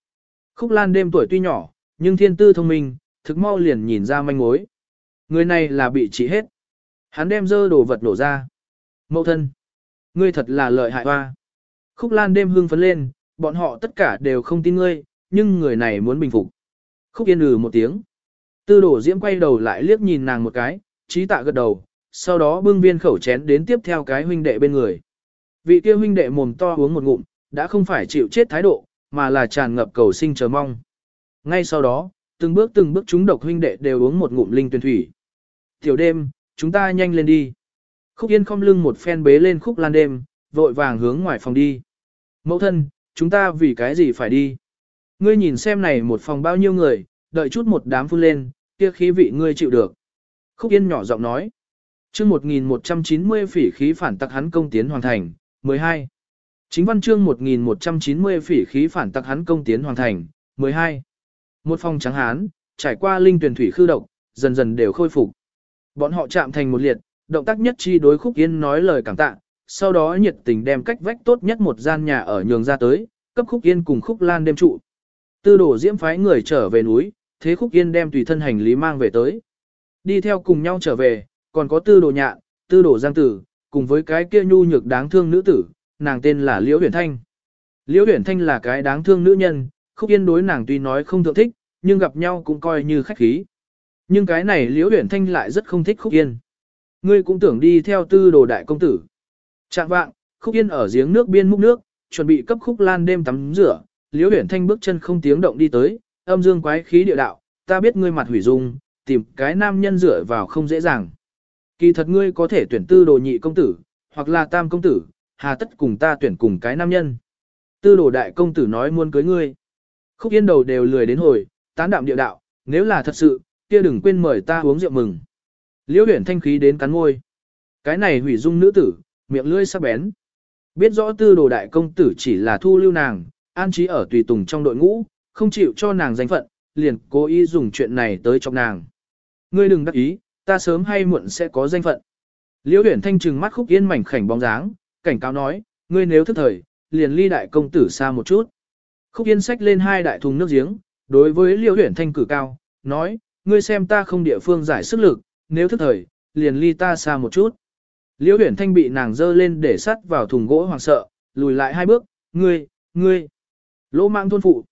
Khúc Lan đêm tuổi tuy nhỏ, nhưng thiên tư thông minh, thực mau liền nhìn ra manh mối. Người này là bị trị hết. Hắn đem dơ đồ vật nổ ra. Mậu thân. Ngươi thật là lợi hại hoa. Khúc Lan đêm hưng phấn lên, bọn họ tất cả đều không tin ngươi, nhưng người này muốn bình phục. Khúc yên ừ một tiếng. Tư đổ diễm quay đầu lại liếc nhìn nàng một cái, trí tạ gật đầu, sau đó bưng viên khẩu chén đến tiếp theo cái huynh đệ bên người. Vị kia huynh đệ mồm to uống một ngụm, đã không phải chịu chết thái độ, mà là tràn ngập cầu sinh chờ mong. Ngay sau đó, từng bước từng bước chúng độc huynh đệ đều uống một ngụm linh tuyền thủy. Tiểu đêm, chúng ta nhanh lên đi. Khúc Yên không lưng một phen bế lên khúc lan đêm, vội vàng hướng ngoài phòng đi. Mẫu thân, chúng ta vì cái gì phải đi? Ngươi nhìn xem này một phòng bao nhiêu người, đợi chút một đám phun lên, kia khí vị ngươi chịu được. Khúc Yên nhỏ giọng nói. chương 1190 phỉ khí phản tặc hắn công tiến hoàn thành, 12. Chính văn chương 1190 phỉ khí phản tặc hắn công tiến hoàn thành, 12. Một phòng trắng hán, trải qua linh tuyển thủy khư độc, dần dần đều khôi phục. Bọn họ chạm thành một liệt, động tác nhất chi đối khúc yên nói lời cảm tạ, sau đó nhiệt tình đem cách vách tốt nhất một gian nhà ở nhường ra tới, cấp khúc yên cùng khúc lan đêm trụ. Tư đổ diễm phái người trở về núi, thế khúc yên đem tùy thân hành lý mang về tới. Đi theo cùng nhau trở về, còn có tư đồ nhạn, tư đồ giang tử, cùng với cái kia nhu nhược đáng thương nữ tử, nàng tên là Liễu Huyền Thanh. Liễu Huyền Thanh là cái đáng thương nữ nhân, khúc yên đối nàng tuy nói không thượng thích, nhưng gặp nhau cũng coi như khách khí. Nhưng cái này Liễu Huyền Thanh lại rất không thích khúc yên. Ngươi cũng tưởng đi theo tư đồ đại công tử. Trạng vạng, khúc yên ở giếng nước biên múc nước, chuẩn bị cấp khúc lan đêm tắm rửa, Liễu Huyền Thanh bước chân không tiếng động đi tới, âm dương quái khí địa đạo, ta biết ngươi mặt hủy dung, tìm cái nam nhân dựa vào không dễ dàng. Kỳ thật ngươi có thể tuyển tư đồ nhị công tử, hoặc là tam công tử, hà tất cùng ta tuyển cùng cái nam nhân. Tư đồ đại công tử nói muốn cưới ngươi. Khúc yên đầu đều lười đến hồi, tán đạm địa đạo, nếu là thật sự, kia đừng quên mời ta uống rượu mừng. Liễu huyền thanh khí đến cắn môi. Cái này hủy dung nữ tử, miệng lưỡi sắc bén. Biết rõ tư đồ đại công tử chỉ là thu lưu nàng, an trí ở tùy tùng trong đội ngũ, không chịu cho nàng danh phận, liền cố ý dùng chuyện này tới chọc nàng. Ngươi đừng đắc ý, ta sớm hay muộn sẽ có danh phận. Liễu uyển Thanh trừng mắt Khúc Yên mảnh khảnh bóng dáng, cảnh cáo nói, ngươi nếu thức thời, liền ly đại công tử xa một chút. Khúc Yên xách lên hai đại thùng nước giếng, đối với Liễu uyển Thanh cử cao, nói, ngươi xem ta không địa phương giải sức lực, nếu thức thời, liền ly ta xa một chút. Liễu uyển Thanh bị nàng dơ lên để sắt vào thùng gỗ hoàng sợ, lùi lại hai bước, ngươi, ngươi. Lỗ mạng thôn phụ.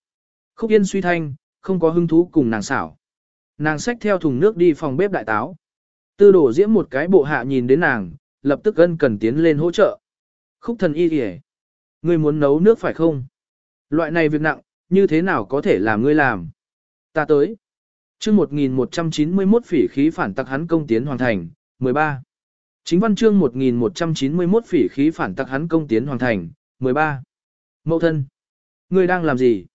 Khúc Yên suy thanh, không có hứng thú cùng nàng xảo. Nàng xách theo thùng nước đi phòng bếp đại táo. Tư đổ diễm một cái bộ hạ nhìn đến nàng, lập tức ân cần tiến lên hỗ trợ. Khúc thần y kìa. Ngươi muốn nấu nước phải không? Loại này việc nặng, như thế nào có thể làm ngươi làm? Ta tới. chương 1191 phỉ khí phản tặc hắn công tiến hoàn thành, 13. Chính văn chương 1191 phỉ khí phản tặc hắn công tiến hoàn thành, 13. Mậu thân. Ngươi đang làm gì?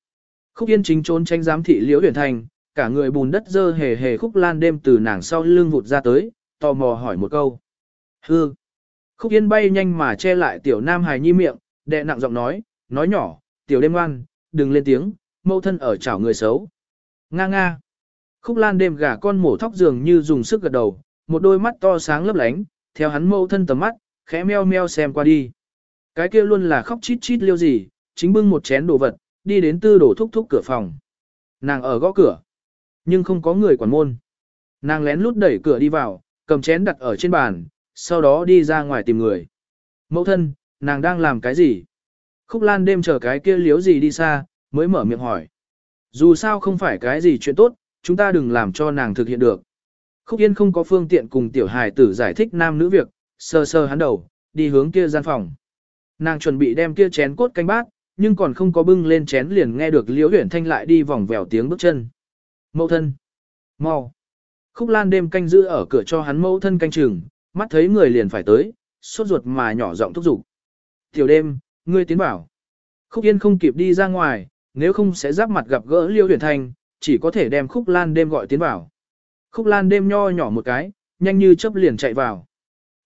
Khúc Yên chính trốn tranh giám thị Liễu Huyền Thành, cả người bùn đất dơ hề hề khúc lan đêm từ nàng sau lưng vụt ra tới, tò mò hỏi một câu. Hư. Khúc Yên bay nhanh mà che lại tiểu nam hài nhi miệng, đệ nặng giọng nói, nói nhỏ, tiểu đêm ngoan, đừng lên tiếng, mâu thân ở chảo người xấu. Nga nga. Khúc lan đêm gà con mổ thóc dường như dùng sức gật đầu, một đôi mắt to sáng lấp lánh, theo hắn mâu thân tầm mắt, khẽ meo meo xem qua đi. Cái kia luôn là khóc chít chít liêu gì, chính bưng một chén đồ vật, đi đến tư đổ thúc thúc cửa phòng. Nàng ở gõ cửa, nhưng không có người quản môn. Nàng lén lút đẩy cửa đi vào, cầm chén đặt ở trên bàn, sau đó đi ra ngoài tìm người. Mẫu thân, nàng đang làm cái gì? Khúc Lan đêm chờ cái kia liếu gì đi xa, mới mở miệng hỏi. Dù sao không phải cái gì chuyện tốt, chúng ta đừng làm cho nàng thực hiện được. Khúc Yên không có phương tiện cùng tiểu hài tử giải thích nam nữ việc, sơ sơ hắn đầu, đi hướng kia gian phòng. Nàng chuẩn bị đem kia chén cốt canh bát, nhưng còn không có bưng lên chén liền nghe được liễu huyển thanh lại đi vòng vèo tiếng bước chân. Mẫu thân! mau Khúc Lan đêm canh giữ ở cửa cho hắn mẫu thân canh chừng, mắt thấy người liền phải tới, sốt ruột mà nhỏ giọng thúc giục. Tiểu đêm, ngươi tiến bảo. Khúc Yên không kịp đi ra ngoài, nếu không sẽ giáp mặt gặp gỡ Liêu uyển Thanh, chỉ có thể đem Khúc Lan đêm gọi tiến bảo. Khúc Lan đêm nho nhỏ một cái, nhanh như chớp liền chạy vào.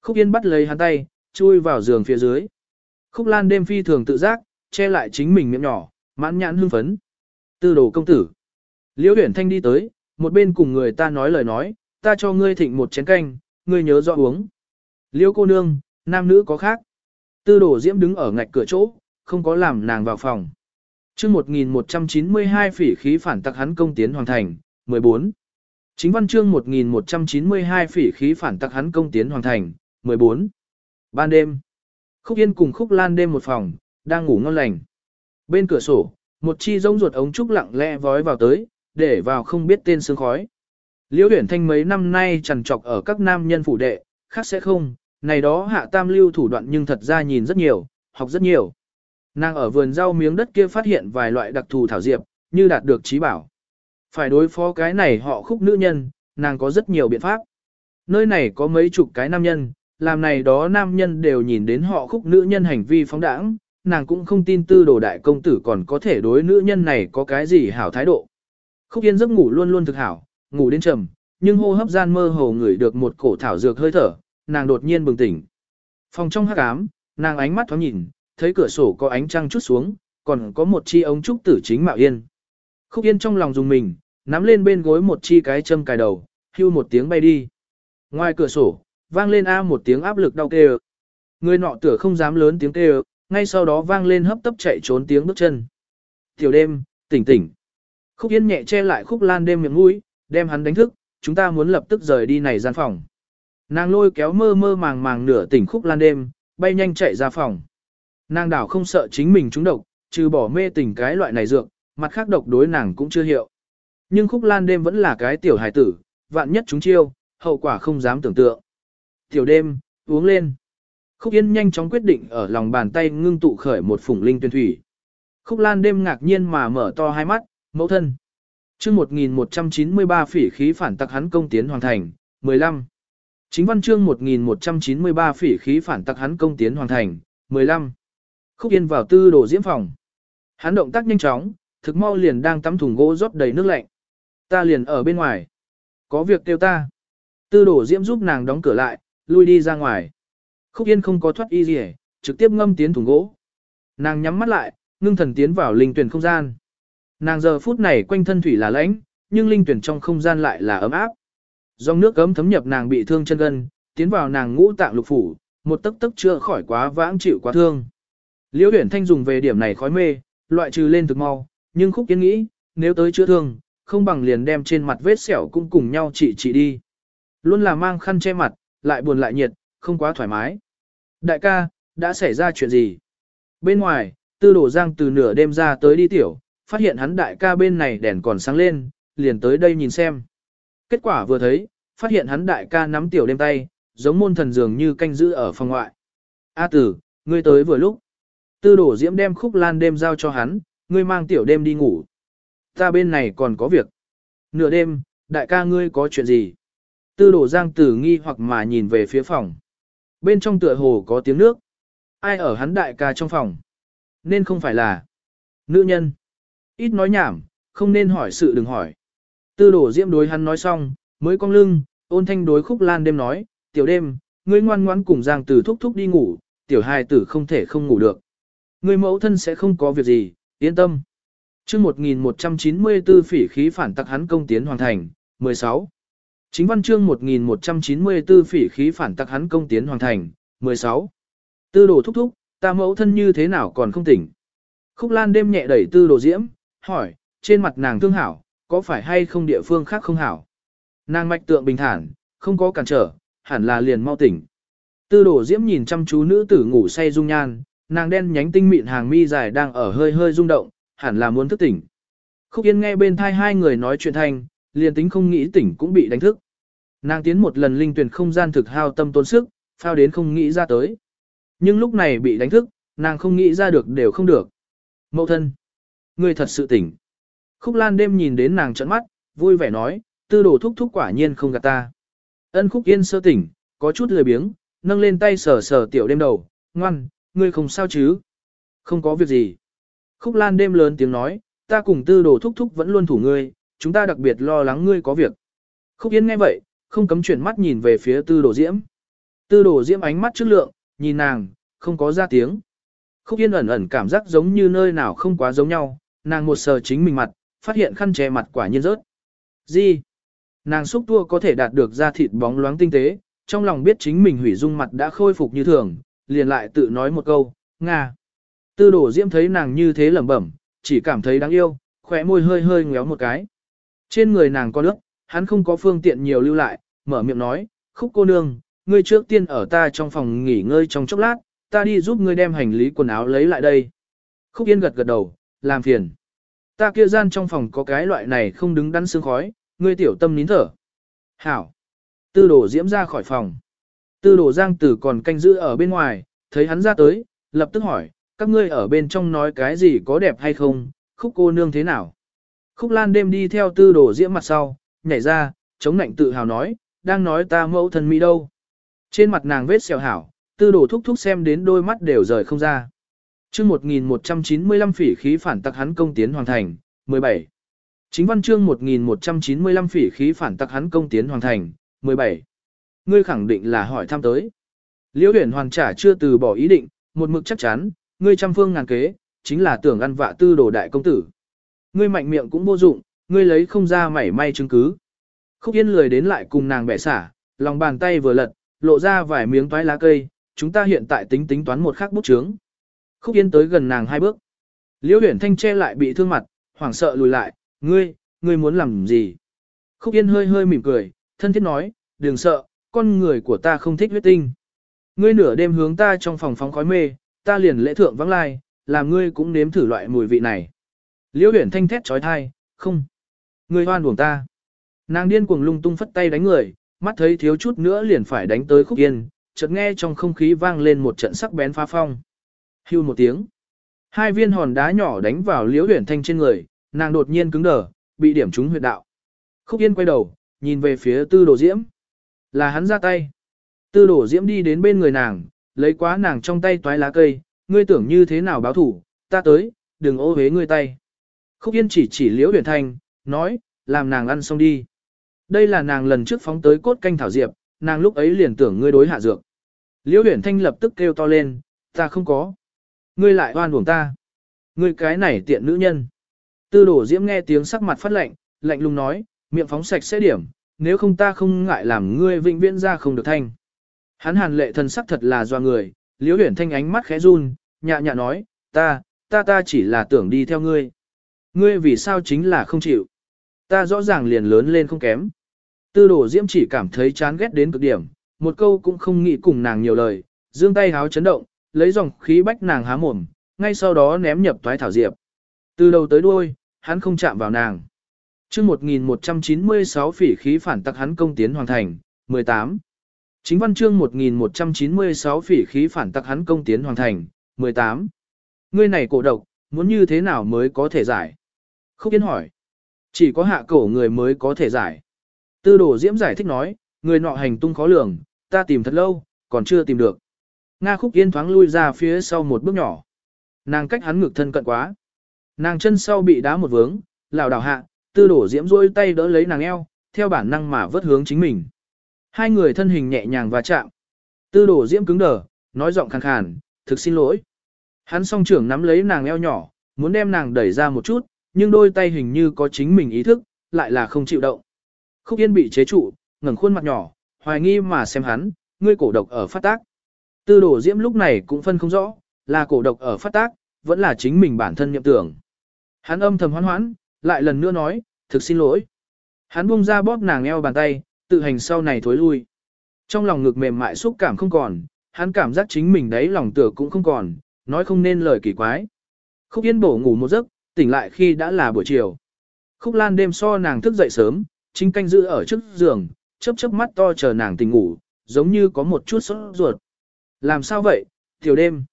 Khúc Yên bắt lấy hắn tay, chui vào giường phía dưới. Khúc Lan đêm phi thường tự giác, che lại chính mình miệng nhỏ, mãn nhãn hưng phấn. Tư đồ công tử. liễu Huyền Thanh đi tới, một bên cùng người ta nói lời nói, ta cho ngươi thịnh một chén canh, ngươi nhớ rõ uống. liễu cô nương, nam nữ có khác. Tư đồ diễm đứng ở ngạch cửa chỗ, không có làm nàng vào phòng. chương 1192 phỉ khí phản tặc hắn công tiến hoàn thành, 14. Chính văn chương 1192 phỉ khí phản tặc hắn công tiến hoàn thành, 14. Ban đêm, Khúc Yên cùng Khúc Lan đêm một phòng, đang ngủ ngon lành. Bên cửa sổ, một chi rông ruột ống trúc lặng lẽ vói vào tới, để vào không biết tên sương khói. Liễu Uyển Thanh mấy năm nay trằn trọc ở các nam nhân phủ đệ, khác sẽ không, này đó hạ tam lưu thủ đoạn nhưng thật ra nhìn rất nhiều, học rất nhiều. Nàng ở vườn rau miếng đất kia phát hiện vài loại đặc thù thảo diệp, như đạt được trí bảo. Phải đối phó cái này họ khúc nữ nhân, nàng có rất nhiều biện pháp. Nơi này có mấy chục cái nam nhân, làm này đó nam nhân đều nhìn đến họ khúc nữ nhân hành vi phóng đãng, nàng cũng không tin tư đồ đại công tử còn có thể đối nữ nhân này có cái gì hảo thái độ. Khúc yên giấc ngủ luôn luôn thực hảo, ngủ đến trầm, nhưng hô hấp gian mơ hồ ngửi được một cổ thảo dược hơi thở, nàng đột nhiên bừng tỉnh. Phòng trong hắc ám, nàng ánh mắt thoáng nhìn, thấy cửa sổ có ánh trăng chút xuống, còn có một chi ống trúc tử chính mạo yên. Khúc yên trong lòng dùng mình, nắm lên bên gối một chi cái châm cài đầu, hưu một tiếng bay đi. Ngoài cửa sổ, vang lên A một tiếng áp lực đau kêu. Người nọ tựa không dám lớn tiếng kêu, ngay sau đó vang lên hấp tấp chạy trốn tiếng bước chân. Tiểu đêm, tỉnh tỉnh. Khúc Yên nhẹ che lại khúc lan đêm miệng mũi, đem hắn đánh thức, chúng ta muốn lập tức rời đi này gian phòng. Nàng lôi kéo mơ mơ màng màng nửa tỉnh khúc lan đêm, bay nhanh chạy ra phòng. Nàng đảo không sợ chính mình trúng độc, trừ bỏ mê tình cái loại này dược, mặt khác độc đối nàng cũng chưa hiệu. Nhưng khúc lan đêm vẫn là cái tiểu hài tử, vạn nhất chúng chiêu, hậu quả không dám tưởng tượng. Tiểu đêm, uống lên. Khúc Yên nhanh chóng quyết định ở lòng bàn tay ngưng tụ khởi một phủng linh tuyên thủy. Khúc Lan đêm ngạc nhiên mà mở to hai mắt, mẫu thân. chương 1193 phỉ khí phản tặc hắn công tiến hoàn thành, 15. Chính văn chương 1193 phỉ khí phản tặc hắn công tiến hoàn thành, 15. Khúc Yên vào tư đồ diễm phòng. Hắn động tác nhanh chóng, thực mau liền đang tắm thùng gỗ rót đầy nước lạnh. Ta liền ở bên ngoài. Có việc kêu ta. Tư đồ diễm giúp nàng đóng cửa lại, lui đi ra ngoài. Khúc Yên không có thoát y gì trực tiếp ngâm tiến thùng gỗ. Nàng nhắm mắt lại, ngưng thần tiến vào linh tuyển không gian. Nàng giờ phút này quanh thân thủy là lãnh, nhưng linh tuyển trong không gian lại là ấm áp. Dòng nước ấm thấm nhập nàng bị thương chân gân, tiến vào nàng ngũ tạng lục phủ, một tấc tấc chưa khỏi quá vãng chịu quá thương. Liễu Uyển Thanh dùng về điểm này khói mê, loại trừ lên thực mau, nhưng Khúc Yên nghĩ, nếu tới chữa thương, không bằng liền đem trên mặt vết sẹo cũng cùng nhau trị trị đi. Luôn là mang khăn che mặt, lại buồn lại nhiệt, không quá thoải mái. Đại ca, đã xảy ra chuyện gì? Bên ngoài, tư đổ giang từ nửa đêm ra tới đi tiểu, phát hiện hắn đại ca bên này đèn còn sáng lên, liền tới đây nhìn xem. Kết quả vừa thấy, phát hiện hắn đại ca nắm tiểu đêm tay, giống môn thần dường như canh giữ ở phòng ngoại. A tử, ngươi tới vừa lúc. Tư đổ diễm đem khúc lan đêm giao cho hắn, ngươi mang tiểu đêm đi ngủ. Ta bên này còn có việc. Nửa đêm, đại ca ngươi có chuyện gì? Tư đổ giang tử nghi hoặc mà nhìn về phía phòng. Bên trong tựa hồ có tiếng nước. Ai ở hắn đại ca trong phòng? Nên không phải là nữ nhân. Ít nói nhảm, không nên hỏi sự đừng hỏi. Tư đổ diễm đối hắn nói xong, mới cong lưng, ôn thanh đối khúc lan đêm nói, tiểu đêm, ngươi ngoan ngoãn cùng giang tử thúc thúc đi ngủ, tiểu hài tử không thể không ngủ được. Ngươi mẫu thân sẽ không có việc gì, yên tâm. chương 1194 phỉ khí phản tặc hắn công tiến hoàn thành, 16. Chính văn chương 1194 phỉ khí phản tặc hắn công tiến hoàng thành, 16. Tư đồ thúc thúc, ta mẫu thân như thế nào còn không tỉnh. Khúc Lan đêm nhẹ đẩy tư đồ diễm, hỏi, trên mặt nàng thương hảo, có phải hay không địa phương khác không hảo. Nàng mạch tượng bình thản, không có cản trở, hẳn là liền mau tỉnh. Tư đồ diễm nhìn chăm chú nữ tử ngủ say dung nhan, nàng đen nhánh tinh mịn hàng mi dài đang ở hơi hơi rung động, hẳn là muốn thức tỉnh. Khúc Yên nghe bên thai hai người nói chuyện thanh, liền tính không nghĩ tỉnh cũng bị đánh thức. Nàng tiến một lần linh tuyển không gian thực hao tâm tốn sức, phao đến không nghĩ ra tới. Nhưng lúc này bị đánh thức, nàng không nghĩ ra được đều không được. Mậu thân, ngươi thật sự tỉnh. Khúc Lan đêm nhìn đến nàng trận mắt, vui vẻ nói, tư đồ thúc thúc quả nhiên không gạt ta. Ân Khúc Yên sơ tỉnh, có chút lười biếng, nâng lên tay sờ sờ tiểu đêm đầu, ngoan, ngươi không sao chứ? Không có việc gì. Khúc Lan đêm lớn tiếng nói, ta cùng tư đồ thúc thúc vẫn luôn thủ ngươi, chúng ta đặc biệt lo lắng ngươi có việc. Khúc Yên nghe vậy, không cấm chuyển mắt nhìn về phía tư đồ diễm. Tư đồ diễm ánh mắt trước lượng, nhìn nàng, không có ra tiếng. Khúc Yên ẩn ẩn cảm giác giống như nơi nào không quá giống nhau, nàng một sờ chính mình mặt, phát hiện khăn che mặt quả nhiên rớt. Gì? Nàng xúc tua có thể đạt được da thịt bóng loáng tinh tế, trong lòng biết chính mình hủy dung mặt đã khôi phục như thường, liền lại tự nói một câu, Nga. Tư đổ diễm thấy nàng như thế lẩm bẩm, chỉ cảm thấy đáng yêu, khỏe môi hơi hơi ngéo một cái. Trên người nàng có nước, hắn không có phương tiện nhiều lưu lại, mở miệng nói, khúc cô nương, ngươi trước tiên ở ta trong phòng nghỉ ngơi trong chốc lát, ta đi giúp ngươi đem hành lý quần áo lấy lại đây. Khúc yên gật gật đầu, làm phiền. Ta kia gian trong phòng có cái loại này không đứng đắn sương khói, ngươi tiểu tâm nín thở. Hảo. Tư đồ diễm ra khỏi phòng. Tư đồ giang tử còn canh giữ ở bên ngoài, thấy hắn ra tới, lập tức hỏi, các ngươi ở bên trong nói cái gì có đẹp hay không, khúc cô nương thế nào. Khúc lan đêm đi theo tư đồ diễm mặt sau, nhảy ra, chống nạnh tự hào nói, đang nói ta mẫu thân mỹ đâu. Trên mặt nàng vết sẹo hảo, tư đồ thúc thúc xem đến đôi mắt đều rời không ra. chương 1195 phỉ khí phản tặc hắn công tiến hoàn thành, 17. Chính văn chương 1195 phỉ khí phản tặc hắn công tiến hoàn thành, 17. Ngươi khẳng định là hỏi thăm tới. Liễu huyền hoàn trả chưa từ bỏ ý định, một mực chắc chắn, ngươi trăm phương ngàn kế, chính là tưởng ăn vạ tư đồ đại công tử. Ngươi mạnh miệng cũng vô dụng, ngươi lấy không ra mảy may chứng cứ. Khúc Yên lười đến lại cùng nàng bẻ xả, lòng bàn tay vừa lật, lộ ra vài miếng toái lá cây, chúng ta hiện tại tính tính toán một khắc bút chướng. Khúc Yên tới gần nàng hai bước. Liễu huyền thanh che lại bị thương mặt, hoảng sợ lùi lại, ngươi, ngươi muốn làm gì? Khúc Yên hơi hơi mỉm cười, thân thiết nói, đừng sợ, con người của ta không thích huyết tinh. Ngươi nửa đêm hướng ta trong phòng phóng khói mê, ta liền lễ thượng vắng lai, làm ngươi cũng nếm thử loại mùi vị này. Liễu huyền thanh thét trói thai, không. Ngươi hoan buồng ta. Nàng điên cuồng lung tung phất tay đánh người, mắt thấy thiếu chút nữa liền phải đánh tới khúc yên, chợt nghe trong không khí vang lên một trận sắc bén phá phong. Hưu một tiếng. Hai viên hòn đá nhỏ đánh vào liễu huyền thanh trên người, nàng đột nhiên cứng đờ, bị điểm trúng huyệt đạo. Khúc yên quay đầu, nhìn về phía tư đồ diễm. Là hắn ra tay. Tư đồ diễm đi đến bên người nàng, lấy quá nàng trong tay toái lá cây, ngươi tưởng như thế nào báo thủ, ta tới, đừng ô hế ngươi tay. Khúc yên chỉ chỉ liễu huyền thanh, nói, làm nàng ăn xong đi. Đây là nàng lần trước phóng tới cốt canh thảo diệp, nàng lúc ấy liền tưởng ngươi đối hạ dược. Liễu huyền thanh lập tức kêu to lên, ta không có. Ngươi lại oan uổng ta. Ngươi cái này tiện nữ nhân. Tư đổ diễm nghe tiếng sắc mặt phát lạnh, lạnh lùng nói, miệng phóng sạch sẽ điểm, nếu không ta không ngại làm ngươi vĩnh viễn ra không được thanh. Hắn hàn lệ thần sắc thật là do người, liễu huyển thanh ánh mắt khẽ run, nhạ nhạ nói, ta, ta ta chỉ là tưởng đi theo ngươi. Ngươi vì sao chính là không chịu. Ta rõ ràng liền lớn lên không kém. Tư đổ diễm chỉ cảm thấy chán ghét đến cực điểm, một câu cũng không nghĩ cùng nàng nhiều lời, dương tay háo chấn động, lấy dòng khí bách nàng há mồm, ngay sau đó ném nhập toái thảo diệp. Từ đầu tới đuôi, hắn không chạm vào nàng. chương 1196 phỉ khí phản tặc hắn công tiến hoàn thành, 18. Chính văn chương 1196 phỉ khí phản tặc hắn công tiến hoàn thành, 18. Ngươi này cổ độc, muốn như thế nào mới có thể giải? Khúc Yên hỏi. Chỉ có hạ cổ người mới có thể giải. Tư đồ diễm giải thích nói, người nọ hành tung khó lường, ta tìm thật lâu, còn chưa tìm được. Nga khúc yên thoáng lui ra phía sau một bước nhỏ. Nàng cách hắn ngực thân cận quá. Nàng chân sau bị đá một vướng, lảo đảo hạ, tư đổ diễm rôi tay đỡ lấy nàng eo, theo bản năng mà vớt hướng chính mình. Hai người thân hình nhẹ nhàng và chạm. Tư đổ diễm cứng đờ, nói giọng khàn khàn, thực xin lỗi. Hắn song trưởng nắm lấy nàng eo nhỏ, muốn đem nàng đẩy ra một chút, nhưng đôi tay hình như có chính mình ý thức, lại là không chịu động. Khúc Yên bị chế trụ, ngẩng khuôn mặt nhỏ, hoài nghi mà xem hắn, ngươi cổ độc ở phát tác. Tư đồ diễm lúc này cũng phân không rõ, là cổ độc ở phát tác, vẫn là chính mình bản thân nhậm tưởng. Hắn âm thầm hoán hoãn, lại lần nữa nói, thực xin lỗi. Hắn buông ra bóp nàng eo bàn tay, tự hành sau này thối lui. Trong lòng ngực mềm mại xúc cảm không còn, hắn cảm giác chính mình đấy lòng tựa cũng không còn, nói không nên lời kỳ quái. Khúc Yên bổ ngủ một giấc, tỉnh lại khi đã là buổi chiều. Khúc Lan đêm so nàng thức dậy sớm, chính canh giữ ở trước giường, chớp chớp mắt to chờ nàng tỉnh ngủ, giống như có một chút sốt ruột. Làm sao vậy, tiểu đêm?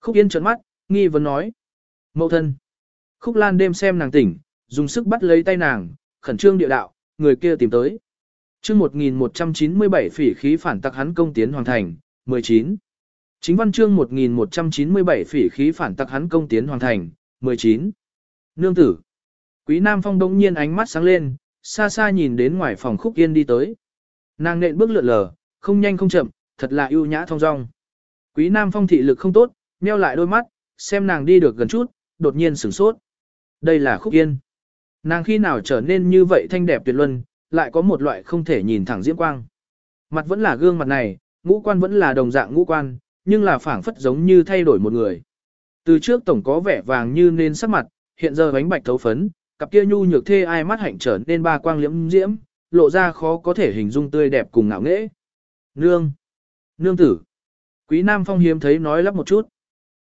Khúc Yên trợn mắt, nghi vấn nói. Mậu thân. Khúc Lan đêm xem nàng tỉnh, dùng sức bắt lấy tay nàng, khẩn trương địa đạo, người kia tìm tới. chương 1197 phỉ khí phản tặc hắn công tiến hoàn thành, 19. Chính văn chương 1197 phỉ khí phản tặc hắn công tiến hoàn thành, 19. Nương tử. Quý Nam Phong đống nhiên ánh mắt sáng lên, xa xa nhìn đến ngoài phòng khúc yên đi tới. Nàng nện bước lượn lờ, không nhanh không chậm, thật là ưu nhã thong dong. Quý Nam Phong thị lực không tốt, nheo lại đôi mắt, xem nàng đi được gần chút, đột nhiên sửng sốt. Đây là khúc yên. Nàng khi nào trở nên như vậy thanh đẹp tuyệt luân, lại có một loại không thể nhìn thẳng diễm quang. Mặt vẫn là gương mặt này, ngũ quan vẫn là đồng dạng ngũ quan, nhưng là phảng phất giống như thay đổi một người. Từ trước tổng có vẻ vàng như nên sắc mặt, hiện giờ bánh bạch thấu phấn, cặp kia nhu nhược thê ai mắt hạnh trở nên ba quang liễm diễm, lộ ra khó có thể hình dung tươi đẹp cùng ngạo nghễ. Nương! Nương tử! Quý Nam Phong hiếm thấy nói lắp một chút.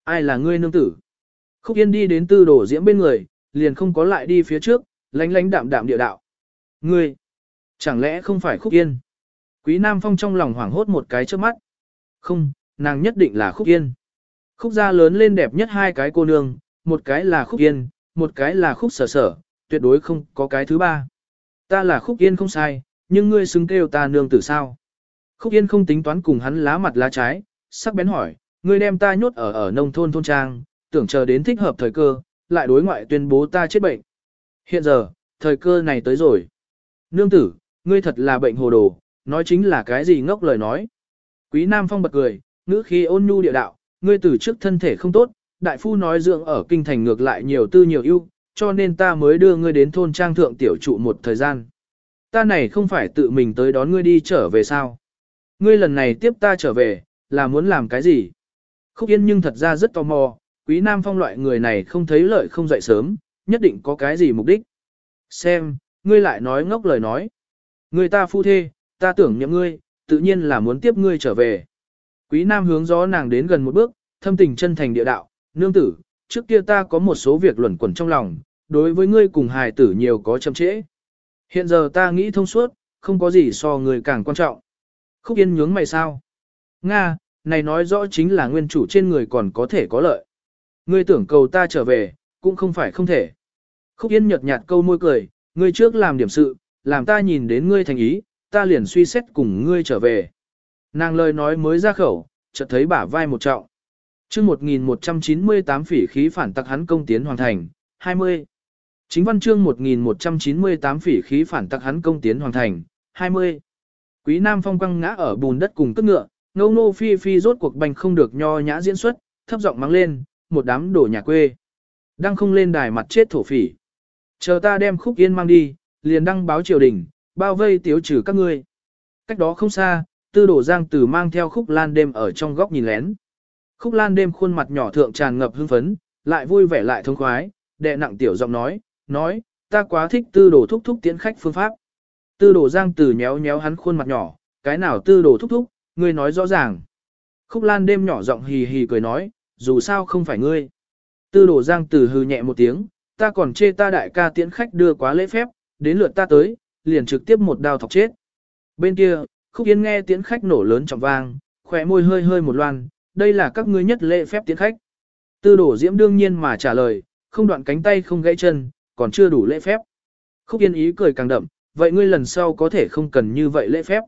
Ai là ngươi nương tử? Khúc Yên đi đến tư đổ diễm bên người, liền không có lại đi phía trước, lánh lánh đạm đạm địa đạo. Ngươi! Chẳng lẽ không phải Khúc Yên? Quý Nam Phong trong lòng hoảng hốt một cái trước mắt. Không, nàng nhất định là Khúc Yên. Khúc gia lớn lên đẹp nhất hai cái cô nương, một cái là Khúc Yên, một cái là Khúc sở sở, tuyệt đối không có cái thứ ba. Ta là Khúc Yên không sai, nhưng ngươi xứng kêu ta nương tử sao? Khúc Yên không tính toán cùng hắn lá mặt lá trái, sắc bén hỏi, ngươi đem ta nhốt ở ở nông thôn thôn trang, tưởng chờ đến thích hợp thời cơ, lại đối ngoại tuyên bố ta chết bệnh. Hiện giờ, thời cơ này tới rồi. Nương tử, ngươi thật là bệnh hồ đồ, nói chính là cái gì ngốc lời nói. Quý Nam Phong bật cười, ngữ khí ôn nhu địa đạo, ngươi từ trước thân thể không tốt, đại phu nói dưỡng ở kinh thành ngược lại nhiều tư nhiều ưu, cho nên ta mới đưa ngươi đến thôn trang thượng tiểu trụ một thời gian. Ta này không phải tự mình tới đón ngươi đi trở về sao? Ngươi lần này tiếp ta trở về, là muốn làm cái gì? Khúc Yên nhưng thật ra rất tò mò, quý nam phong loại người này không thấy lợi không dậy sớm, nhất định có cái gì mục đích. Xem, ngươi lại nói ngốc lời nói. Người ta phu thê, ta tưởng nhậm ngươi, tự nhiên là muốn tiếp ngươi trở về. Quý nam hướng gió nàng đến gần một bước, thâm tình chân thành địa đạo, nương tử, trước kia ta có một số việc luẩn quẩn trong lòng, đối với ngươi cùng hài tử nhiều có chậm trễ. Hiện giờ ta nghĩ thông suốt, không có gì so người càng quan trọng. Khúc Yên nhướng mày sao? Nga, này nói rõ chính là nguyên chủ trên người còn có thể có lợi. Ngươi tưởng cầu ta trở về, cũng không phải không thể. Khúc Yên nhợt nhạt câu môi cười, ngươi trước làm điểm sự, làm ta nhìn đến ngươi thành ý, ta liền suy xét cùng ngươi trở về. Nàng lời nói mới ra khẩu, chợt thấy bả vai một trọng chương 1198 phỉ khí phản tặc hắn công tiến hoàn thành, 20. Chính văn chương 1198 phỉ khí phản tặc hắn công tiến hoàn thành, 20. Quý Nam Phong quăng ngã ở bùn đất cùng tức ngựa, ngô ngô phi phi rốt cuộc bành không được nho nhã diễn xuất, thấp giọng mắng lên, một đám đổ nhà quê. Đang không lên đài mặt chết thổ phỉ. Chờ ta đem khúc yên mang đi, liền đăng báo triều đình, bao vây tiếu trừ các ngươi. Cách đó không xa, tư đổ giang tử mang theo khúc lan đêm ở trong góc nhìn lén. Khúc lan đêm khuôn mặt nhỏ thượng tràn ngập hưng phấn, lại vui vẻ lại thông khoái, đệ nặng tiểu giọng nói, nói, ta quá thích tư đồ thúc thúc tiễn khách phương pháp. Tư đồ giang tử nhéo nhéo hắn khuôn mặt nhỏ, cái nào tư đồ thúc thúc, ngươi nói rõ ràng. Khúc lan đêm nhỏ giọng hì hì cười nói, dù sao không phải ngươi. Tư đồ giang tử hừ nhẹ một tiếng, ta còn chê ta đại ca tiễn khách đưa quá lễ phép, đến lượt ta tới, liền trực tiếp một đao thọc chết. Bên kia, khúc yên nghe tiễn khách nổ lớn trọng vang, khỏe môi hơi hơi một loan, đây là các ngươi nhất lễ phép tiến khách. Tư đổ diễm đương nhiên mà trả lời, không đoạn cánh tay không gãy chân, còn chưa đủ lễ phép. Khúc yên ý cười càng đậm, vậy ngươi lần sau có thể không cần như vậy lễ phép.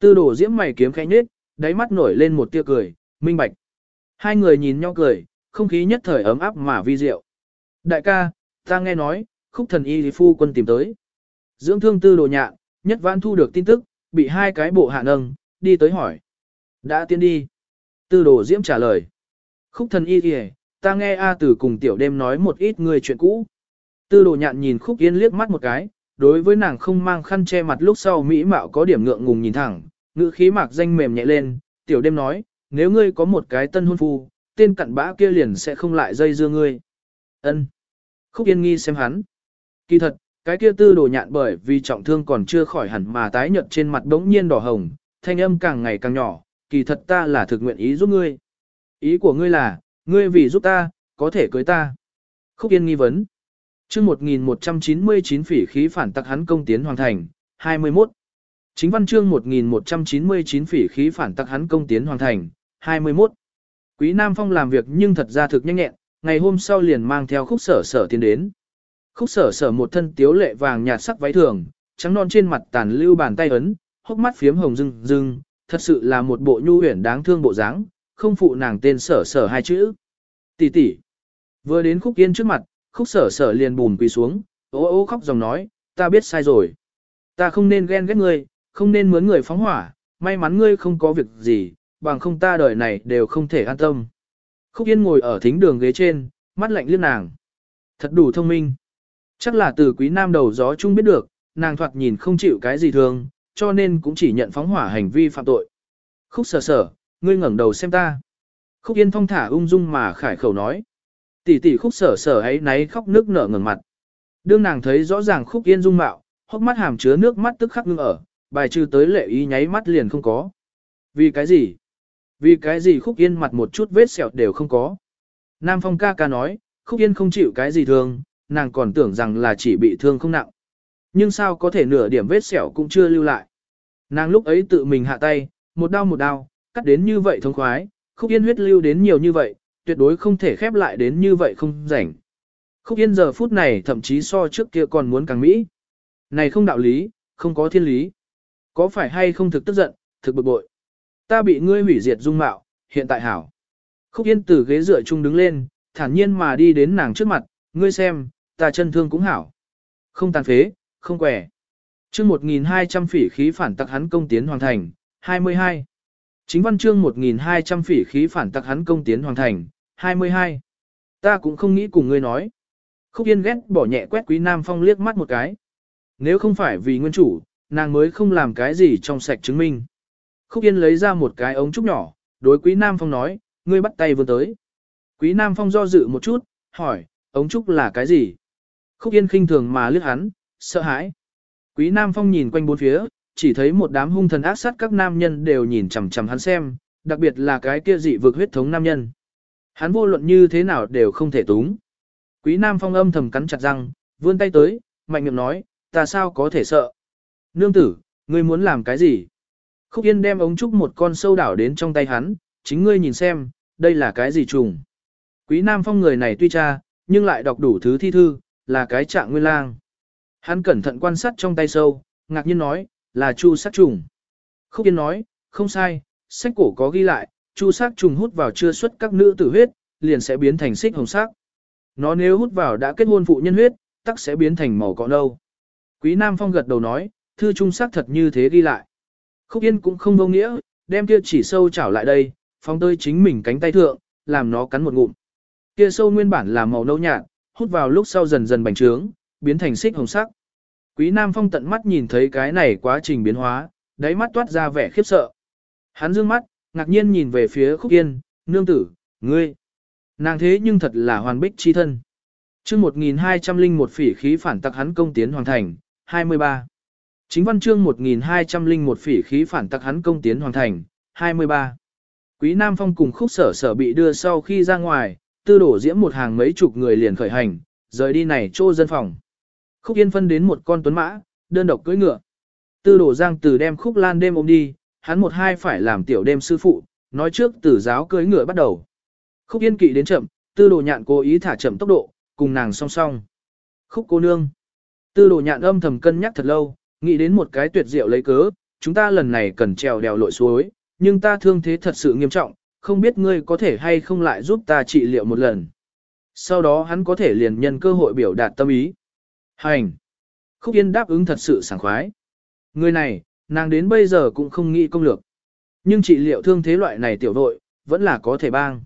Tư đổ diễm mày kiếm khẽ nhết, đáy mắt nổi lên một tia cười, minh bạch. Hai người nhìn nhau cười, không khí nhất thời ấm áp mà vi diệu. Đại ca, ta nghe nói, khúc thần y thì phu quân tìm tới. Dưỡng thương tư đồ nhạn, nhất vãn thu được tin tức, bị hai cái bộ hạ nâng, đi tới hỏi. Đã tiến đi. Tư đồ diễm trả lời. Khúc thần y kìa, ta nghe A tử cùng tiểu đêm nói một ít người chuyện cũ. Tư đồ nhạn nhìn khúc yên liếc mắt một cái, đối với nàng không mang khăn che mặt lúc sau mỹ mạo có điểm ngượng ngùng nhìn thẳng, ngữ khí mạc danh mềm nhẹ lên, tiểu đêm nói, nếu ngươi có một cái tân hôn phu, tên cặn bã kia liền sẽ không lại dây dưa ngươi. Ân. Khúc Yên nghi xem hắn. Kỳ thật, cái kia tư đồ nhạn bởi vì trọng thương còn chưa khỏi hẳn mà tái nhợt trên mặt đống nhiên đỏ hồng, thanh âm càng ngày càng nhỏ, kỳ thật ta là thực nguyện ý giúp ngươi. Ý của ngươi là, ngươi vì giúp ta, có thể cưới ta. Khúc Yên nghi vấn. chương 1199 phỉ khí phản tặc hắn công tiến hoàn thành, 21. Chính văn chương 1199 phỉ khí phản tặc hắn công tiến hoàn thành, 21. Quý Nam Phong làm việc nhưng thật ra thực nhanh nhẹn, ngày hôm sau liền mang theo khúc sở sở tiến đến. Khúc sở sở một thân tiếu lệ vàng nhạt sắc váy thường, trắng non trên mặt tàn lưu bàn tay ấn, hốc mắt phiếm hồng rưng rưng, thật sự là một bộ nhu huyền đáng thương bộ dáng, không phụ nàng tên sở sở hai chữ. Tỷ tỷ. Vừa đến khúc yên trước mặt, khúc sở sở liền bùn quỳ xuống, ô ô khóc dòng nói, ta biết sai rồi. Ta không nên ghen ghét ngươi, không nên mướn người phóng hỏa, may mắn ngươi không có việc gì, bằng không ta đời này đều không thể an tâm. Khúc Yên ngồi ở thính đường ghế trên, mắt lạnh liếc nàng. Thật đủ thông minh. Chắc là từ quý nam đầu gió chung biết được, nàng thoạt nhìn không chịu cái gì thường, cho nên cũng chỉ nhận phóng hỏa hành vi phạm tội. Khúc sở sở, ngươi ngẩng đầu xem ta. Khúc Yên thong thả ung dung mà khải khẩu nói. Tỷ tỷ khúc sở sở ấy náy khóc nước nở ngừng mặt. Đương nàng thấy rõ ràng khúc Yên dung mạo, hốc mắt hàm chứa nước mắt tức khắc ngưng ở, bài trừ tới lệ ý nháy mắt liền không có. Vì cái gì? Vì cái gì khúc yên mặt một chút vết sẹo đều không có. Nam Phong ca ca nói, khúc yên không chịu cái gì thương, nàng còn tưởng rằng là chỉ bị thương không nặng. Nhưng sao có thể nửa điểm vết sẹo cũng chưa lưu lại. Nàng lúc ấy tự mình hạ tay, một đau một đau, cắt đến như vậy thông khoái, khúc yên huyết lưu đến nhiều như vậy, tuyệt đối không thể khép lại đến như vậy không rảnh. Khúc yên giờ phút này thậm chí so trước kia còn muốn càng mỹ. Này không đạo lý, không có thiên lý. Có phải hay không thực tức giận, thực bực bội. Ta bị ngươi hủy diệt dung mạo, hiện tại hảo. Khúc Yên từ ghế dựa chung đứng lên, thản nhiên mà đi đến nàng trước mặt, ngươi xem, ta chân thương cũng hảo. Không tàn phế, không quẻ. chương 1200 phỉ khí phản tặc hắn công tiến hoàn thành, 22. Chính văn chương 1200 phỉ khí phản tặc hắn công tiến hoàn thành, 22. Ta cũng không nghĩ cùng ngươi nói. Khúc Yên ghét bỏ nhẹ quét Quý Nam Phong liếc mắt một cái. Nếu không phải vì nguyên chủ, nàng mới không làm cái gì trong sạch chứng minh. Khúc Yên lấy ra một cái ống trúc nhỏ, đối Quý Nam Phong nói, ngươi bắt tay vươn tới. Quý Nam Phong do dự một chút, hỏi, ống trúc là cái gì? Khúc Yên khinh thường mà liếc hắn, sợ hãi. Quý Nam Phong nhìn quanh bốn phía, chỉ thấy một đám hung thần ác sát các nam nhân đều nhìn chằm chằm hắn xem, đặc biệt là cái kia dị vực huyết thống nam nhân. Hắn vô luận như thế nào đều không thể túng. Quý Nam Phong âm thầm cắn chặt răng, vươn tay tới, mạnh miệng nói, ta sao có thể sợ. Nương tử, ngươi muốn làm cái gì? Khúc Yên đem ống trúc một con sâu đảo đến trong tay hắn, chính ngươi nhìn xem, đây là cái gì trùng. Quý Nam Phong người này tuy cha, nhưng lại đọc đủ thứ thi thư, là cái trạng nguyên lang. Hắn cẩn thận quan sát trong tay sâu, ngạc nhiên nói, là chu sát trùng. Khúc Yên nói, không sai, sách cổ có ghi lại, chu sát trùng hút vào chưa xuất các nữ tử huyết, liền sẽ biến thành xích hồng sắc. Nó nếu hút vào đã kết hôn phụ nhân huyết, tắc sẽ biến thành màu cọ nâu. Quý Nam Phong gật đầu nói, thư trung sắc thật như thế ghi lại. Khúc Yên cũng không vô nghĩa, đem kia chỉ sâu chảo lại đây, phong tơi chính mình cánh tay thượng, làm nó cắn một ngụm. Kia sâu nguyên bản là màu nâu nhạt, hút vào lúc sau dần dần bành trướng, biến thành xích hồng sắc. Quý Nam Phong tận mắt nhìn thấy cái này quá trình biến hóa, đáy mắt toát ra vẻ khiếp sợ. Hắn dương mắt, ngạc nhiên nhìn về phía Khúc Yên, nương tử, ngươi. Nàng thế nhưng thật là hoàn bích chi thân. chương 1201 phỉ khí phản tặc hắn công tiến hoàn thành, 23. Chính văn chương 1201 phỉ khí phản tặc hắn công tiến hoàn thành, 23. Quý Nam Phong cùng khúc sở sở bị đưa sau khi ra ngoài, tư đổ diễm một hàng mấy chục người liền khởi hành, rời đi này trô dân phòng. Khúc Yên phân đến một con tuấn mã, đơn độc cưỡi ngựa. Tư đổ giang từ đem khúc lan đêm ôm đi, hắn một hai phải làm tiểu đêm sư phụ, nói trước Tử giáo cưỡi ngựa bắt đầu. Khúc Yên kỵ đến chậm, tư đồ nhạn cố ý thả chậm tốc độ, cùng nàng song song. Khúc cô nương. Tư đồ nhạn âm thầm cân nhắc thật lâu, nghĩ đến một cái tuyệt diệu lấy cớ, chúng ta lần này cần trèo đèo lội suối, nhưng ta thương thế thật sự nghiêm trọng, không biết ngươi có thể hay không lại giúp ta trị liệu một lần. Sau đó hắn có thể liền nhân cơ hội biểu đạt tâm ý. Hành! Khúc Yên đáp ứng thật sự sảng khoái. Người này, nàng đến bây giờ cũng không nghĩ công lược. Nhưng trị liệu thương thế loại này tiểu đội, vẫn là có thể bang.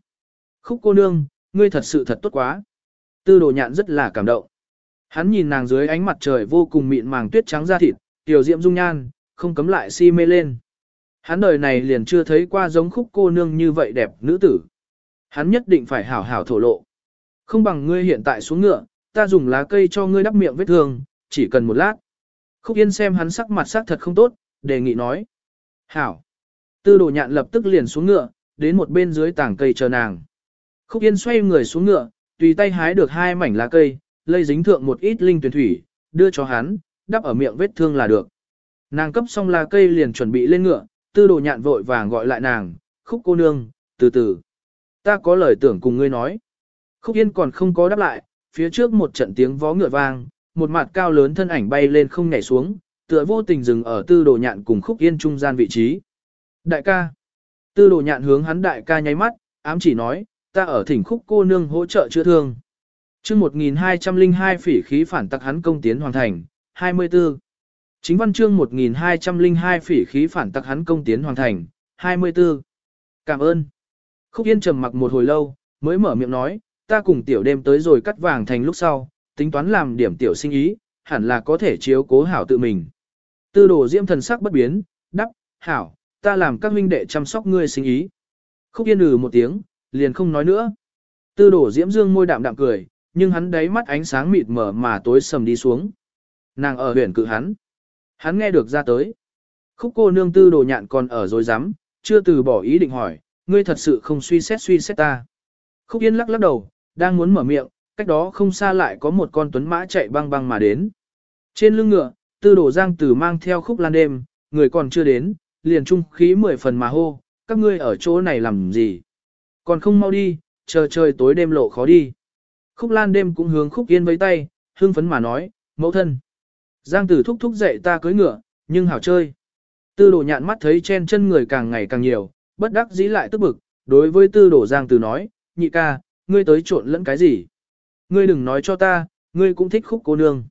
Khúc cô nương, ngươi thật sự thật tốt quá. Tư đồ nhạn rất là cảm động. Hắn nhìn nàng dưới ánh mặt trời vô cùng mịn màng tuyết trắng da thịt, tiểu diệm dung nhan, không cấm lại si mê lên. Hắn đời này liền chưa thấy qua giống khúc cô nương như vậy đẹp nữ tử. Hắn nhất định phải hảo hảo thổ lộ. Không bằng ngươi hiện tại xuống ngựa, ta dùng lá cây cho ngươi đắp miệng vết thương, chỉ cần một lát. Khúc Yên xem hắn sắc mặt sắc thật không tốt, đề nghị nói. Hảo. Tư đồ nhạn lập tức liền xuống ngựa, đến một bên dưới tảng cây chờ nàng. Khúc Yên xoay người xuống ngựa, tùy tay hái được hai mảnh lá cây, lây dính thượng một ít linh tuyển thủy, đưa cho hắn, đắp ở miệng vết thương là được. Nàng cấp xong lá cây liền chuẩn bị lên ngựa, tư đồ nhạn vội vàng gọi lại nàng, khúc cô nương, từ từ. Ta có lời tưởng cùng ngươi nói. Khúc Yên còn không có đáp lại, phía trước một trận tiếng vó ngựa vang, một mặt cao lớn thân ảnh bay lên không nhảy xuống, tựa vô tình dừng ở tư đồ nhạn cùng Khúc Yên trung gian vị trí. Đại ca. Tư đồ nhạn hướng hắn đại ca nháy mắt, ám chỉ nói, ta ở thỉnh khúc cô nương hỗ trợ chữa thương. chương 1202 phỉ khí phản tặc hắn công tiến hoàn thành, 24. Chính văn chương 1202 phỉ khí phản tặc hắn công tiến hoàn thành, 24. Cảm ơn. Khúc Yên trầm mặc một hồi lâu, mới mở miệng nói, ta cùng tiểu đêm tới rồi cắt vàng thành lúc sau, tính toán làm điểm tiểu sinh ý, hẳn là có thể chiếu cố hảo tự mình. Tư đồ diễm thần sắc bất biến, đắp, hảo, ta làm các huynh đệ chăm sóc ngươi sinh ý. Khúc Yên ừ một tiếng, liền không nói nữa. Tư đồ diễm dương môi đạm đạm cười, nhưng hắn đáy mắt ánh sáng mịt mở mà tối sầm đi xuống. Nàng ở huyện cự hắn. Hắn nghe được ra tới. Khúc cô nương tư đồ nhạn còn ở rồi dám, chưa từ bỏ ý định hỏi, ngươi thật sự không suy xét suy xét ta. Khúc Yên lắc lắc đầu, đang muốn mở miệng, cách đó không xa lại có một con tuấn mã chạy băng băng mà đến. Trên lưng ngựa, tư đồ giang tử mang theo khúc lan đêm, người còn chưa đến, liền trung khí mười phần mà hô, các ngươi ở chỗ này làm gì? Còn không mau đi, chờ trời tối đêm lộ khó đi. Khúc lan đêm cũng hướng khúc yên với tay, hương phấn mà nói, mẫu thân. Giang tử thúc thúc dậy ta cưới ngựa, nhưng hảo chơi. Tư đồ nhạn mắt thấy chen chân người càng ngày càng nhiều, bất đắc dĩ lại tức bực, đối với tư đồ giang tử nói, nhị ca, ngươi tới trộn lẫn cái gì? Ngươi đừng nói cho ta, ngươi cũng thích khúc cô nương.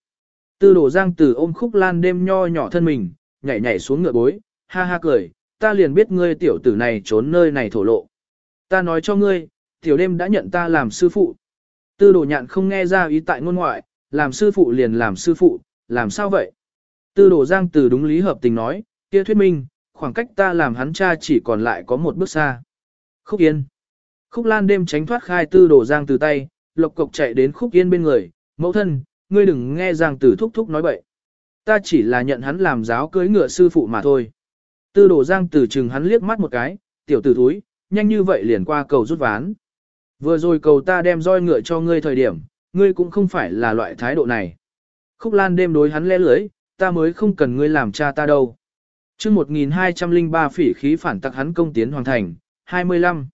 Tư đồ giang tử ôm khúc lan đêm nho nhỏ thân mình, nhảy nhảy xuống ngựa bối, ha ha cười, ta liền biết ngươi tiểu tử này trốn nơi này thổ lộ. Ta nói cho ngươi, tiểu đêm đã nhận ta làm sư phụ. Tư đồ nhạn không nghe ra ý tại ngôn ngoại, làm sư phụ liền làm sư phụ, làm sao vậy? Tư đồ giang từ đúng lý hợp tình nói, kia thuyết minh, khoảng cách ta làm hắn cha chỉ còn lại có một bước xa. Khúc Yên Khúc Lan đêm tránh thoát khai tư đồ giang từ tay, lộc cộc chạy đến Khúc Yên bên người, mẫu thân, ngươi đừng nghe giang Tử thúc thúc nói bậy. Ta chỉ là nhận hắn làm giáo cưới ngựa sư phụ mà thôi. Tư đồ giang từ chừng hắn liếc mắt một cái, tiểu tử thúi, nhanh như vậy liền qua cầu rút ván. Vừa rồi cầu ta đem roi ngựa cho ngươi thời điểm, ngươi cũng không phải là loại thái độ này. Khúc Lan đêm đối hắn lẽ lưới, ta mới không cần ngươi làm cha ta đâu. chương 1203 phỉ khí phản tặc hắn công tiến hoàn thành, 25.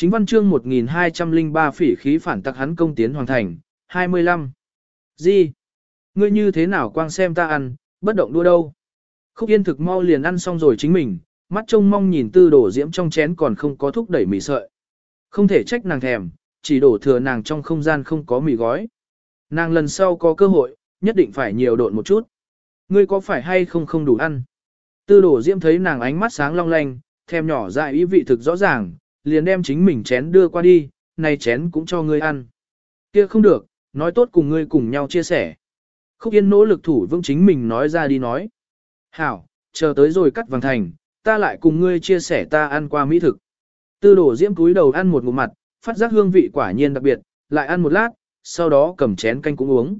Chính văn chương 1203 phỉ khí phản tặc hắn công tiến hoàn thành, 25. Gì? Ngươi như thế nào quang xem ta ăn, bất động đua đâu? Khúc Yên thực mau liền ăn xong rồi chính mình, mắt trông mong nhìn tư đổ diễm trong chén còn không có thúc đẩy mì sợi. Không thể trách nàng thèm, chỉ đổ thừa nàng trong không gian không có mì gói. Nàng lần sau có cơ hội, nhất định phải nhiều độn một chút. Ngươi có phải hay không không đủ ăn? Tư đổ diễm thấy nàng ánh mắt sáng long lanh, thèm nhỏ dại ý vị thực rõ ràng, liền đem chính mình chén đưa qua đi, này chén cũng cho ngươi ăn. Kia không được, nói tốt cùng ngươi cùng nhau chia sẻ. Khúc Yên nỗ lực thủ vững chính mình nói ra đi nói. Hảo, chờ tới rồi cắt vàng thành, ta lại cùng ngươi chia sẻ ta ăn qua mỹ thực. Tư đổ diễm cúi đầu ăn một ngụm mặt, phát giác hương vị quả nhiên đặc biệt, lại ăn một lát, sau đó cầm chén canh cũng uống.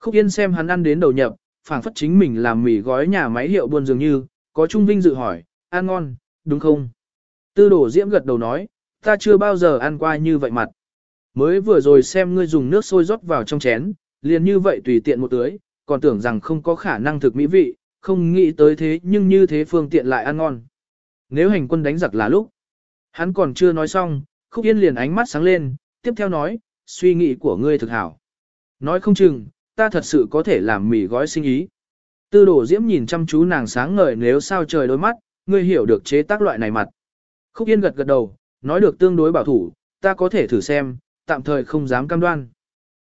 Khúc Yên xem hắn ăn đến đầu nhập, phảng phất chính mình làm mì gói nhà máy hiệu buôn dường như, có Trung Vinh dự hỏi, ăn ngon, đúng không? Tư đổ diễm gật đầu nói, ta chưa bao giờ ăn qua như vậy mặt. Mới vừa rồi xem ngươi dùng nước sôi rót vào trong chén, liền như vậy tùy tiện một tưới, còn tưởng rằng không có khả năng thực mỹ vị, không nghĩ tới thế nhưng như thế phương tiện lại ăn ngon. Nếu hành quân đánh giặc là lúc, hắn còn chưa nói xong, khúc yên liền ánh mắt sáng lên, tiếp theo nói, suy nghĩ của ngươi thực hảo. Nói không chừng, ta thật sự có thể làm mì gói sinh ý. Tư đổ diễm nhìn chăm chú nàng sáng ngời nếu sao trời đôi mắt, ngươi hiểu được chế tác loại này mặt. Khúc yên gật gật đầu, nói được tương đối bảo thủ, ta có thể thử xem, tạm thời không dám cam đoan.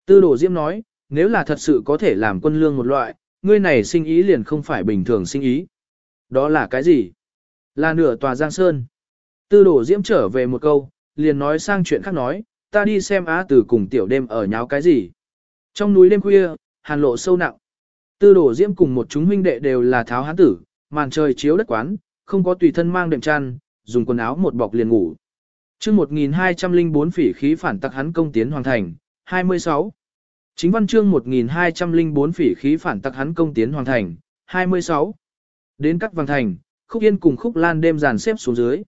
Tư đổ diễm nói, nếu là thật sự có thể làm quân lương một loại, ngươi này sinh ý liền không phải bình thường sinh ý. Đó là cái gì? Là nửa tòa giang sơn. Tư đổ diễm trở về một câu, liền nói sang chuyện khác nói, ta đi xem á tử cùng tiểu đêm ở nháo cái gì. Trong núi đêm khuya, hàn lộ sâu nặng. Tư đổ diễm cùng một chúng huynh đệ đều là tháo hán tử, màn trời chiếu đất quán, không có tùy thân mang đệm chăn, dùng quần áo một bọc liền ngủ. chương 1204 phỉ khí phản tặc hắn công tiến hoàn thành, 26. Chính văn chương 1204 phỉ khí phản tặc hắn công tiến hoàn thành, 26. Đến các vàng thành, khúc yên cùng khúc lan đêm dàn xếp xuống dưới.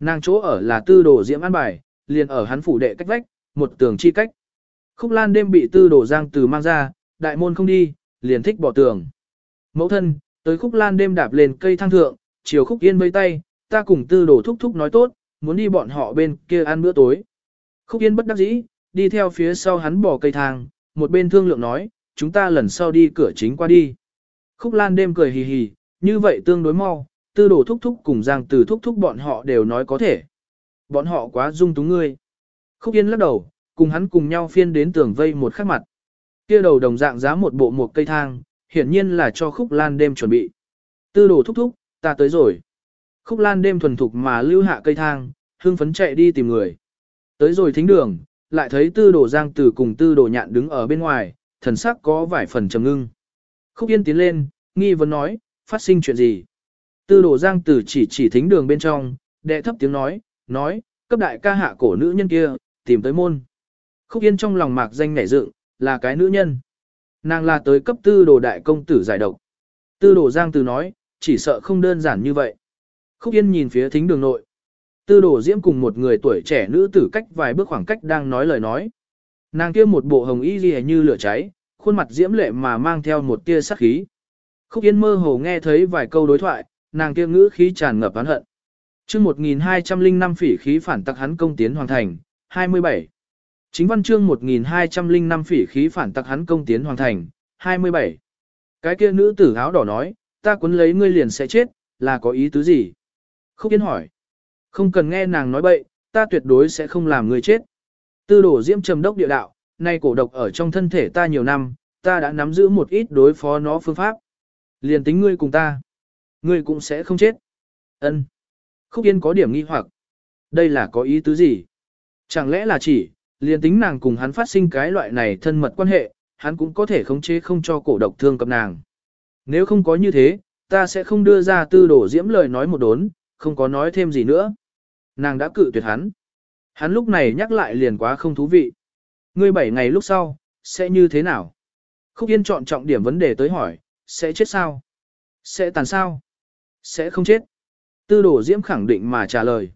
Nàng chỗ ở là tư đồ diễm an bài, liền ở hắn phủ đệ cách vách, một tường chi cách. Khúc lan đêm bị tư đồ giang từ mang ra, đại môn không đi, liền thích bỏ tường. Mẫu thân, tới khúc lan đêm đạp lên cây thang thượng, chiều khúc yên vây tay, ta cùng tư đồ thúc thúc nói tốt, muốn đi bọn họ bên kia ăn bữa tối. Khúc yên bất đắc dĩ, đi theo phía sau hắn bỏ cây thang, một bên thương lượng nói, chúng ta lần sau đi cửa chính qua đi. Khúc lan đêm cười hì hì, như vậy tương đối mau, tư đồ thúc thúc cùng giang từ thúc thúc bọn họ đều nói có thể. Bọn họ quá dung túng ngươi. Khúc yên lắc đầu, cùng hắn cùng nhau phiên đến tường vây một khắc mặt. Kia đầu đồng dạng giá một bộ một cây thang, hiển nhiên là cho khúc lan đêm chuẩn bị. Tư đồ thúc thúc, ta tới rồi. Khúc lan đêm thuần thục mà lưu hạ cây thang, hưng phấn chạy đi tìm người. Tới rồi thính đường, lại thấy tư đồ giang từ cùng tư đồ nhạn đứng ở bên ngoài, thần sắc có vài phần trầm ngưng. Khúc yên tiến lên, nghi vấn nói, phát sinh chuyện gì? Tư đồ giang từ chỉ chỉ thính đường bên trong, đệ thấp tiếng nói, nói, cấp đại ca hạ cổ nữ nhân kia, tìm tới môn. Khúc yên trong lòng mạc danh nảy dựng, là cái nữ nhân. Nàng là tới cấp tư đồ đại công tử giải độc. Tư đồ giang từ nói, chỉ sợ không đơn giản như vậy. Khúc yên nhìn phía thính đường nội. Tư đồ diễm cùng một người tuổi trẻ nữ tử cách vài bước khoảng cách đang nói lời nói. Nàng kia một bộ hồng y gì như lửa cháy, khuôn mặt diễm lệ mà mang theo một tia sắc khí. Khúc yên mơ hồ nghe thấy vài câu đối thoại, nàng kia ngữ khí tràn ngập oán hận. chương 1205 phỉ khí phản tặc hắn công tiến hoàn thành, 27. Chính văn chương 1205 phỉ khí phản tặc hắn công tiến hoàn thành, 27. Cái kia nữ tử áo đỏ nói, ta cuốn lấy ngươi liền sẽ chết, là có ý tứ gì? Khúc Yên hỏi. Không cần nghe nàng nói bậy, ta tuyệt đối sẽ không làm người chết. Tư đổ diễm trầm đốc địa đạo, nay cổ độc ở trong thân thể ta nhiều năm, ta đã nắm giữ một ít đối phó nó phương pháp. Liền tính ngươi cùng ta, ngươi cũng sẽ không chết. Ân. Khúc Yên có điểm nghi hoặc. Đây là có ý tứ gì? Chẳng lẽ là chỉ, liền tính nàng cùng hắn phát sinh cái loại này thân mật quan hệ, hắn cũng có thể khống chế không cho cổ độc thương cập nàng. Nếu không có như thế, ta sẽ không đưa ra tư đổ diễm lời nói một đốn, không có nói thêm gì nữa. Nàng đã cự tuyệt hắn. Hắn lúc này nhắc lại liền quá không thú vị. Ngươi bảy ngày lúc sau, sẽ như thế nào? Khúc Yên chọn trọng điểm vấn đề tới hỏi, sẽ chết sao? Sẽ tàn sao? Sẽ không chết. Tư đổ diễm khẳng định mà trả lời.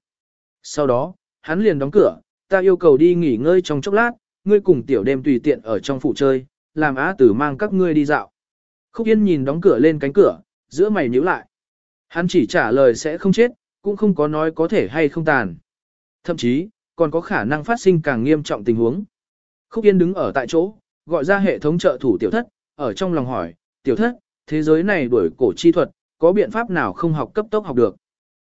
Sau đó, hắn liền đóng cửa, ta yêu cầu đi nghỉ ngơi trong chốc lát, ngươi cùng tiểu đêm tùy tiện ở trong phủ chơi, làm á tử mang các ngươi đi dạo. Khúc Yên nhìn đóng cửa lên cánh cửa, giữa mày nhíu lại. Hắn chỉ trả lời sẽ không chết, cũng không có nói có thể hay không tàn. Thậm chí, còn có khả năng phát sinh càng nghiêm trọng tình huống. Khúc Yên đứng ở tại chỗ, gọi ra hệ thống trợ thủ tiểu thất, ở trong lòng hỏi, tiểu thất, thế giới này đuổi cổ chi thuật, có biện pháp nào không học cấp tốc học được?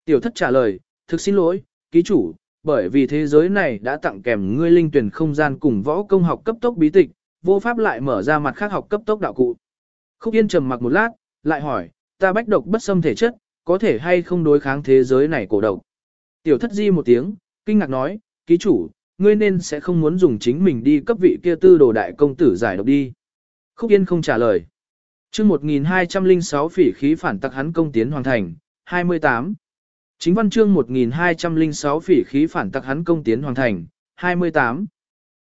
Tiểu thất trả lời, thực xin lỗi, ký chủ, bởi vì thế giới này đã tặng kèm ngươi linh tuyển không gian cùng võ công học cấp tốc bí tịch, vô pháp lại mở ra mặt khác học cấp tốc đạo cụ. Khúc Yên trầm mặc một lát, lại hỏi, ta bách độc bất xâm thể chất, có thể hay không đối kháng thế giới này cổ độc. Tiểu thất di một tiếng, kinh ngạc nói, ký chủ, ngươi nên sẽ không muốn dùng chính mình đi cấp vị kia tư đồ đại công tử giải độc đi. Khúc Yên không trả lời. chương 1206 phỉ khí phản tặc hắn công tiến hoàn thành, 28. Chính văn chương 1206 phỉ khí phản tặc hắn công tiến hoàn thành, 28.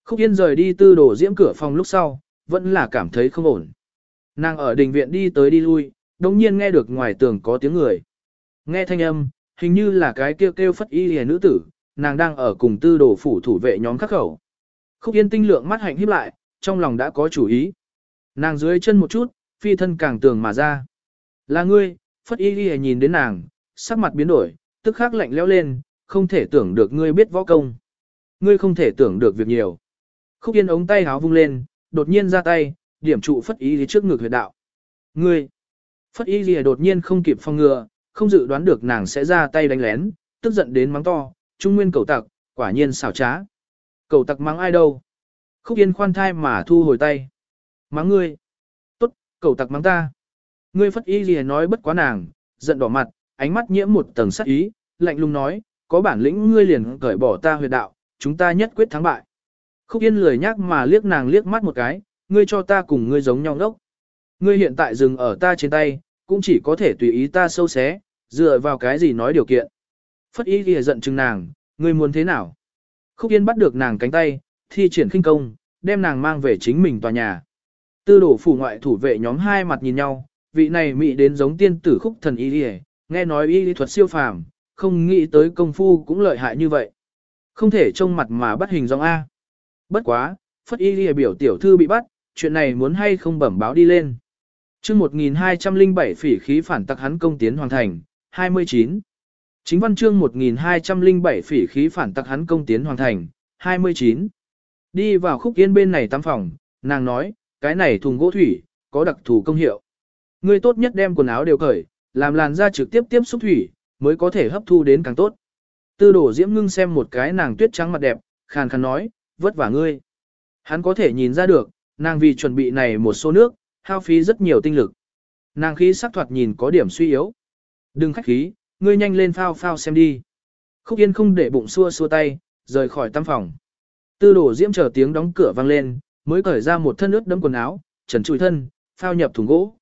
Khúc Yên rời đi tư đồ diễm cửa phòng lúc sau, vẫn là cảm thấy không ổn. Nàng ở đình viện đi tới đi lui, đồng nhiên nghe được ngoài tường có tiếng người. Nghe thanh âm, hình như là cái kêu kêu phất y hề nữ tử, nàng đang ở cùng tư đồ phủ thủ vệ nhóm khắc khẩu. Khúc Yên tinh lượng mắt hạnh híp lại, trong lòng đã có chủ ý. Nàng dưới chân một chút, phi thân càng tường mà ra. Là ngươi, phất y hề nhìn đến nàng, sắc mặt biến đổi, tức khắc lạnh lẽo lên, không thể tưởng được ngươi biết võ công. Ngươi không thể tưởng được việc nhiều. Khúc Yên ống tay háo vung lên, đột nhiên ra tay, điểm trụ phất y trước ngực huyệt đạo. Ngươi! Phất y lìa đột nhiên không kịp phong ngừa, không dự đoán được nàng sẽ ra tay đánh lén, tức giận đến mắng to, trung nguyên cầu tặc, quả nhiên xảo trá. Cầu tặc mắng ai đâu? Khúc yên khoan thai mà thu hồi tay. Mắng ngươi. Tốt, cầu tặc mắng ta. Ngươi phất y lìa nói bất quá nàng, giận đỏ mặt, ánh mắt nhiễm một tầng sắc ý, lạnh lùng nói, có bản lĩnh ngươi liền cởi bỏ ta huyệt đạo, chúng ta nhất quyết thắng bại. Khúc yên lười nhắc mà liếc nàng liếc mắt một cái, ngươi cho ta cùng ngươi giống nhau ngốc. Ngươi hiện tại dừng ở ta trên tay, cũng chỉ có thể tùy ý ta sâu xé, dựa vào cái gì nói điều kiện. Phất ý ghi giận chừng nàng, ngươi muốn thế nào? Khúc Yên bắt được nàng cánh tay, thi triển khinh công, đem nàng mang về chính mình tòa nhà. Tư đổ phủ ngoại thủ vệ nhóm hai mặt nhìn nhau, vị này mị đến giống tiên tử khúc thần y ghi nghe nói y thuật siêu phàm, không nghĩ tới công phu cũng lợi hại như vậy. Không thể trông mặt mà bắt hình dòng A. Bất quá, phất y ghi biểu tiểu thư bị bắt, chuyện này muốn hay không bẩm báo đi lên chương 1207 phỉ khí phản tặc hắn công tiến hoàn thành, 29. Chính văn chương 1207 phỉ khí phản tặc hắn công tiến hoàn thành, 29. Đi vào khúc yên bên này tắm phòng, nàng nói, cái này thùng gỗ thủy, có đặc thù công hiệu. Ngươi tốt nhất đem quần áo đều cởi, làm làn da trực tiếp tiếp xúc thủy, mới có thể hấp thu đến càng tốt. Tư đổ diễm ngưng xem một cái nàng tuyết trắng mặt đẹp, khàn khàn nói, vất vả ngươi. Hắn có thể nhìn ra được, nàng vì chuẩn bị này một số nước, hao phí rất nhiều tinh lực. Nàng khí sắc thoạt nhìn có điểm suy yếu. Đừng khách khí, ngươi nhanh lên phao phao xem đi. Khúc Yên không để bụng xua xua tay, rời khỏi tăm phòng. Tư đổ diễm chờ tiếng đóng cửa vang lên, mới cởi ra một thân ướt đẫm quần áo, trần trụi thân, phao nhập thùng gỗ.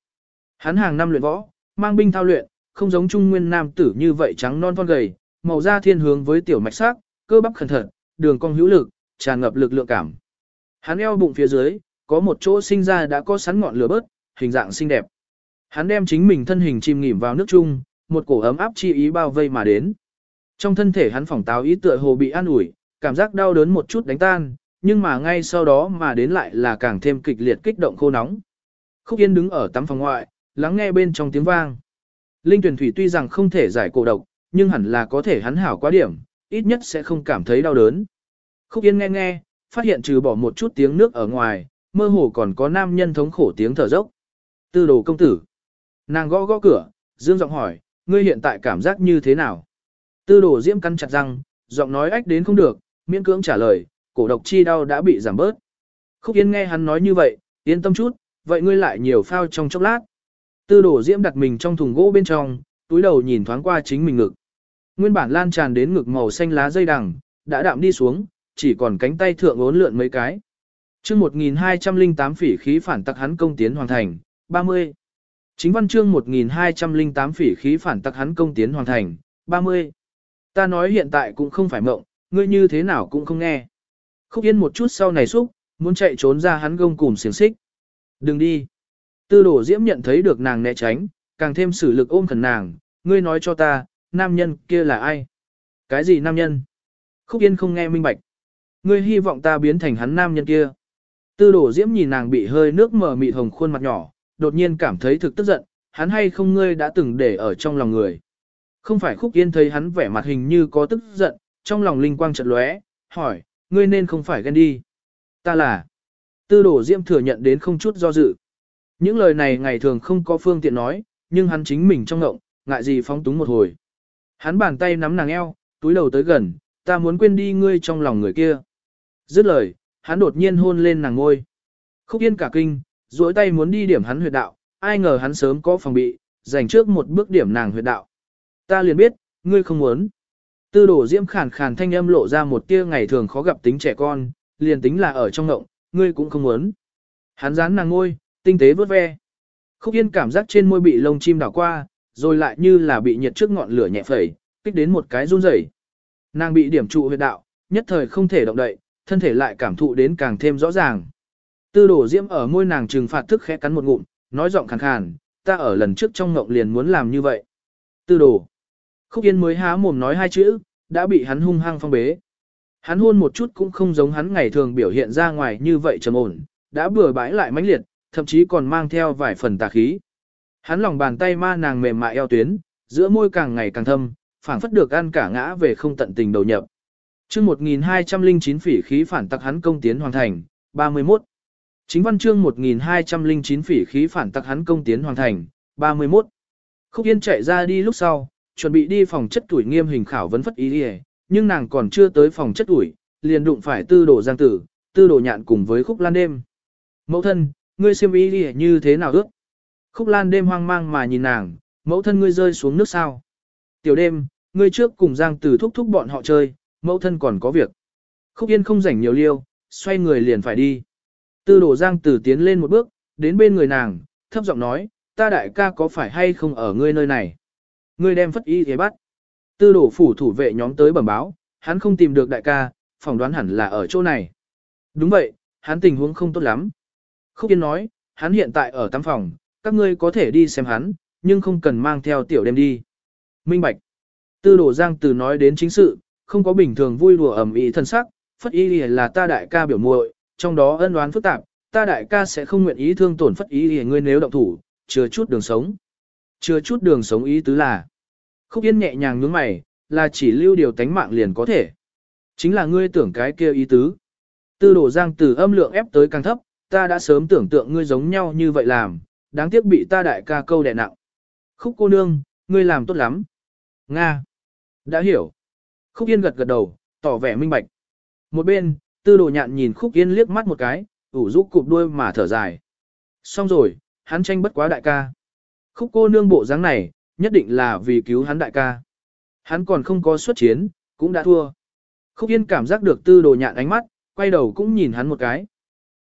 Hắn hàng năm luyện võ, mang binh thao luyện, không giống trung nguyên nam tử như vậy trắng non con gầy, màu da thiên hướng với tiểu mạch sắc, cơ bắp khẩn thận, đường cong hữu lực, tràn ngập lực lượng cảm. Hắn eo bụng phía dưới, có một chỗ sinh ra đã có sắn ngọn lửa bớt, hình dạng xinh đẹp. Hắn đem chính mình thân hình chìm nghỉm vào nước chung, một cổ ấm áp chi ý bao vây mà đến. Trong thân thể hắn phỏng táo ý tựa hồ bị an ủi, cảm giác đau đớn một chút đánh tan, nhưng mà ngay sau đó mà đến lại là càng thêm kịch liệt kích động khô nóng. Khúc Yên đứng ở tắm phòng ngoại, lắng nghe bên trong tiếng vang. Linh tuyển thủy tuy rằng không thể giải cổ độc, nhưng hẳn là có thể hắn hảo quá điểm, ít nhất sẽ không cảm thấy đau đớn. Khúc Yên nghe nghe, phát hiện trừ bỏ một chút tiếng nước ở ngoài, mơ hồ còn có nam nhân thống khổ tiếng thở dốc. Tư đồ công tử. Nàng gõ gõ cửa, dương giọng hỏi, ngươi hiện tại cảm giác như thế nào? Tư đồ diễm căn chặt răng, giọng nói ách đến không được, miễn cưỡng trả lời, cổ độc chi đau đã bị giảm bớt. Khúc Yên nghe hắn nói như vậy, yên tâm chút, vậy ngươi lại nhiều phao trong chốc lát. Tư đổ diễm đặt mình trong thùng gỗ bên trong, túi đầu nhìn thoáng qua chính mình ngực. Nguyên bản lan tràn đến ngực màu xanh lá dây đằng, đã đạm đi xuống, chỉ còn cánh tay thượng ốn lượn mấy cái chương 1208 phỉ khí phản tặc hắn công tiến hoàn thành, 30. Chính văn chương 1208 phỉ khí phản tặc hắn công tiến hoàn thành, 30. Ta nói hiện tại cũng không phải mộng, ngươi như thế nào cũng không nghe. Khúc yên một chút sau này xúc, muốn chạy trốn ra hắn gông cùng xiềng xích. Đừng đi. Tư đổ diễm nhận thấy được nàng né tránh, càng thêm sử lực ôm khẩn nàng, ngươi nói cho ta, nam nhân kia là ai? Cái gì nam nhân? Khúc yên không nghe minh bạch. Ngươi hy vọng ta biến thành hắn nam nhân kia. Tư đổ diễm nhìn nàng bị hơi nước mờ mịt hồng khuôn mặt nhỏ, đột nhiên cảm thấy thực tức giận, hắn hay không ngươi đã từng để ở trong lòng người. Không phải khúc yên thấy hắn vẻ mặt hình như có tức giận, trong lòng linh quang chợt lóe, hỏi, ngươi nên không phải ghen đi. Ta là. Tư đổ diễm thừa nhận đến không chút do dự. Những lời này ngày thường không có phương tiện nói, nhưng hắn chính mình trong ngộng, ngại gì phóng túng một hồi. Hắn bàn tay nắm nàng eo, túi đầu tới gần, ta muốn quên đi ngươi trong lòng người kia. Dứt lời, hắn đột nhiên hôn lên nàng ngôi. Khúc yên cả kinh, duỗi tay muốn đi điểm hắn huyệt đạo, ai ngờ hắn sớm có phòng bị, dành trước một bước điểm nàng huyệt đạo. Ta liền biết, ngươi không muốn. Tư đổ diễm khàn khàn thanh âm lộ ra một tia ngày thường khó gặp tính trẻ con, liền tính là ở trong ngộng, ngươi cũng không muốn. Hắn dán nàng ngôi, tinh tế vớt ve. Khúc Yên cảm giác trên môi bị lông chim đảo qua, rồi lại như là bị nhiệt trước ngọn lửa nhẹ phẩy, kích đến một cái run rẩy. Nàng bị điểm trụ huyệt đạo, nhất thời không thể động đậy, thân thể lại cảm thụ đến càng thêm rõ ràng. Tư đổ diễm ở môi nàng trừng phạt thức khẽ cắn một ngụm, nói giọng khàn khàn, ta ở lần trước trong ngộng liền muốn làm như vậy. Tư đổ. Khúc Yên mới há mồm nói hai chữ, đã bị hắn hung hăng phong bế. Hắn hôn một chút cũng không giống hắn ngày thường biểu hiện ra ngoài như vậy trầm ổn, đã bừa bãi lại mãnh liệt, thậm chí còn mang theo vài phần tà khí. Hắn lòng bàn tay ma nàng mềm mại eo tuyến, giữa môi càng ngày càng thâm, phảng phất được ăn cả ngã về không tận tình đầu nhập. Chương 1209 phỉ khí phản tặc hắn công tiến hoàn thành, 31. Chính văn chương 1209 phỉ khí phản tặc hắn công tiến hoàn thành, 31. Khúc Yên chạy ra đi lúc sau, chuẩn bị đi phòng chất tuổi nghiêm hình khảo vấn phất ý đi nhưng nàng còn chưa tới phòng chất tuổi, liền đụng phải tư đồ giang tử, tư đồ nhạn cùng với khúc lan đêm. Mẫu thân, ngươi xem ý đi như thế nào ước? Khúc lan đêm hoang mang mà nhìn nàng, mẫu thân ngươi rơi xuống nước sao? Tiểu đêm, ngươi trước cùng giang tử thúc thúc bọn họ chơi, mẫu thân còn có việc. Khúc yên không rảnh nhiều liêu, xoay người liền phải đi. Tư đồ giang tử tiến lên một bước, đến bên người nàng, thấp giọng nói, ta đại ca có phải hay không ở ngươi nơi này? Ngươi đem phất y thế bắt. Tư đồ phủ thủ vệ nhóm tới bẩm báo, hắn không tìm được đại ca, phỏng đoán hẳn là ở chỗ này. Đúng vậy, hắn tình huống không tốt lắm. Khúc Yên nói, hắn hiện tại ở tắm phòng, các ngươi có thể đi xem hắn, nhưng không cần mang theo tiểu đem đi. Minh Bạch. Tư đồ giang từ nói đến chính sự, không có bình thường vui đùa ẩm ý thân sắc, phất y là ta đại ca biểu muội trong đó ân đoán phức tạp, ta đại ca sẽ không nguyện ý thương tổn phất y ngươi nếu động thủ, chưa chút đường sống. Chưa chút đường sống ý tứ là. Khúc Yên nhẹ nhàng nhướng mày, là chỉ lưu điều tánh mạng liền có thể. Chính là ngươi tưởng cái kia ý tứ. Tư đổ giang từ âm lượng ép tới càng thấp, ta đã sớm tưởng tượng ngươi giống nhau như vậy làm, đáng tiếc bị ta đại ca câu đè nặng. Khúc cô nương, ngươi làm tốt lắm. Nga. Đã hiểu. Khúc Yên gật gật đầu, tỏ vẻ minh bạch. Một bên, tư đồ nhạn nhìn Khúc Yên liếc mắt một cái, ủ rũ cụp đuôi mà thở dài. Xong rồi, hắn tranh bất quá đại ca. Khúc cô nương bộ dáng này, nhất định là vì cứu hắn đại ca. Hắn còn không có xuất chiến, cũng đã thua. Khúc Yên cảm giác được tư đồ nhạn ánh mắt, quay đầu cũng nhìn hắn một cái.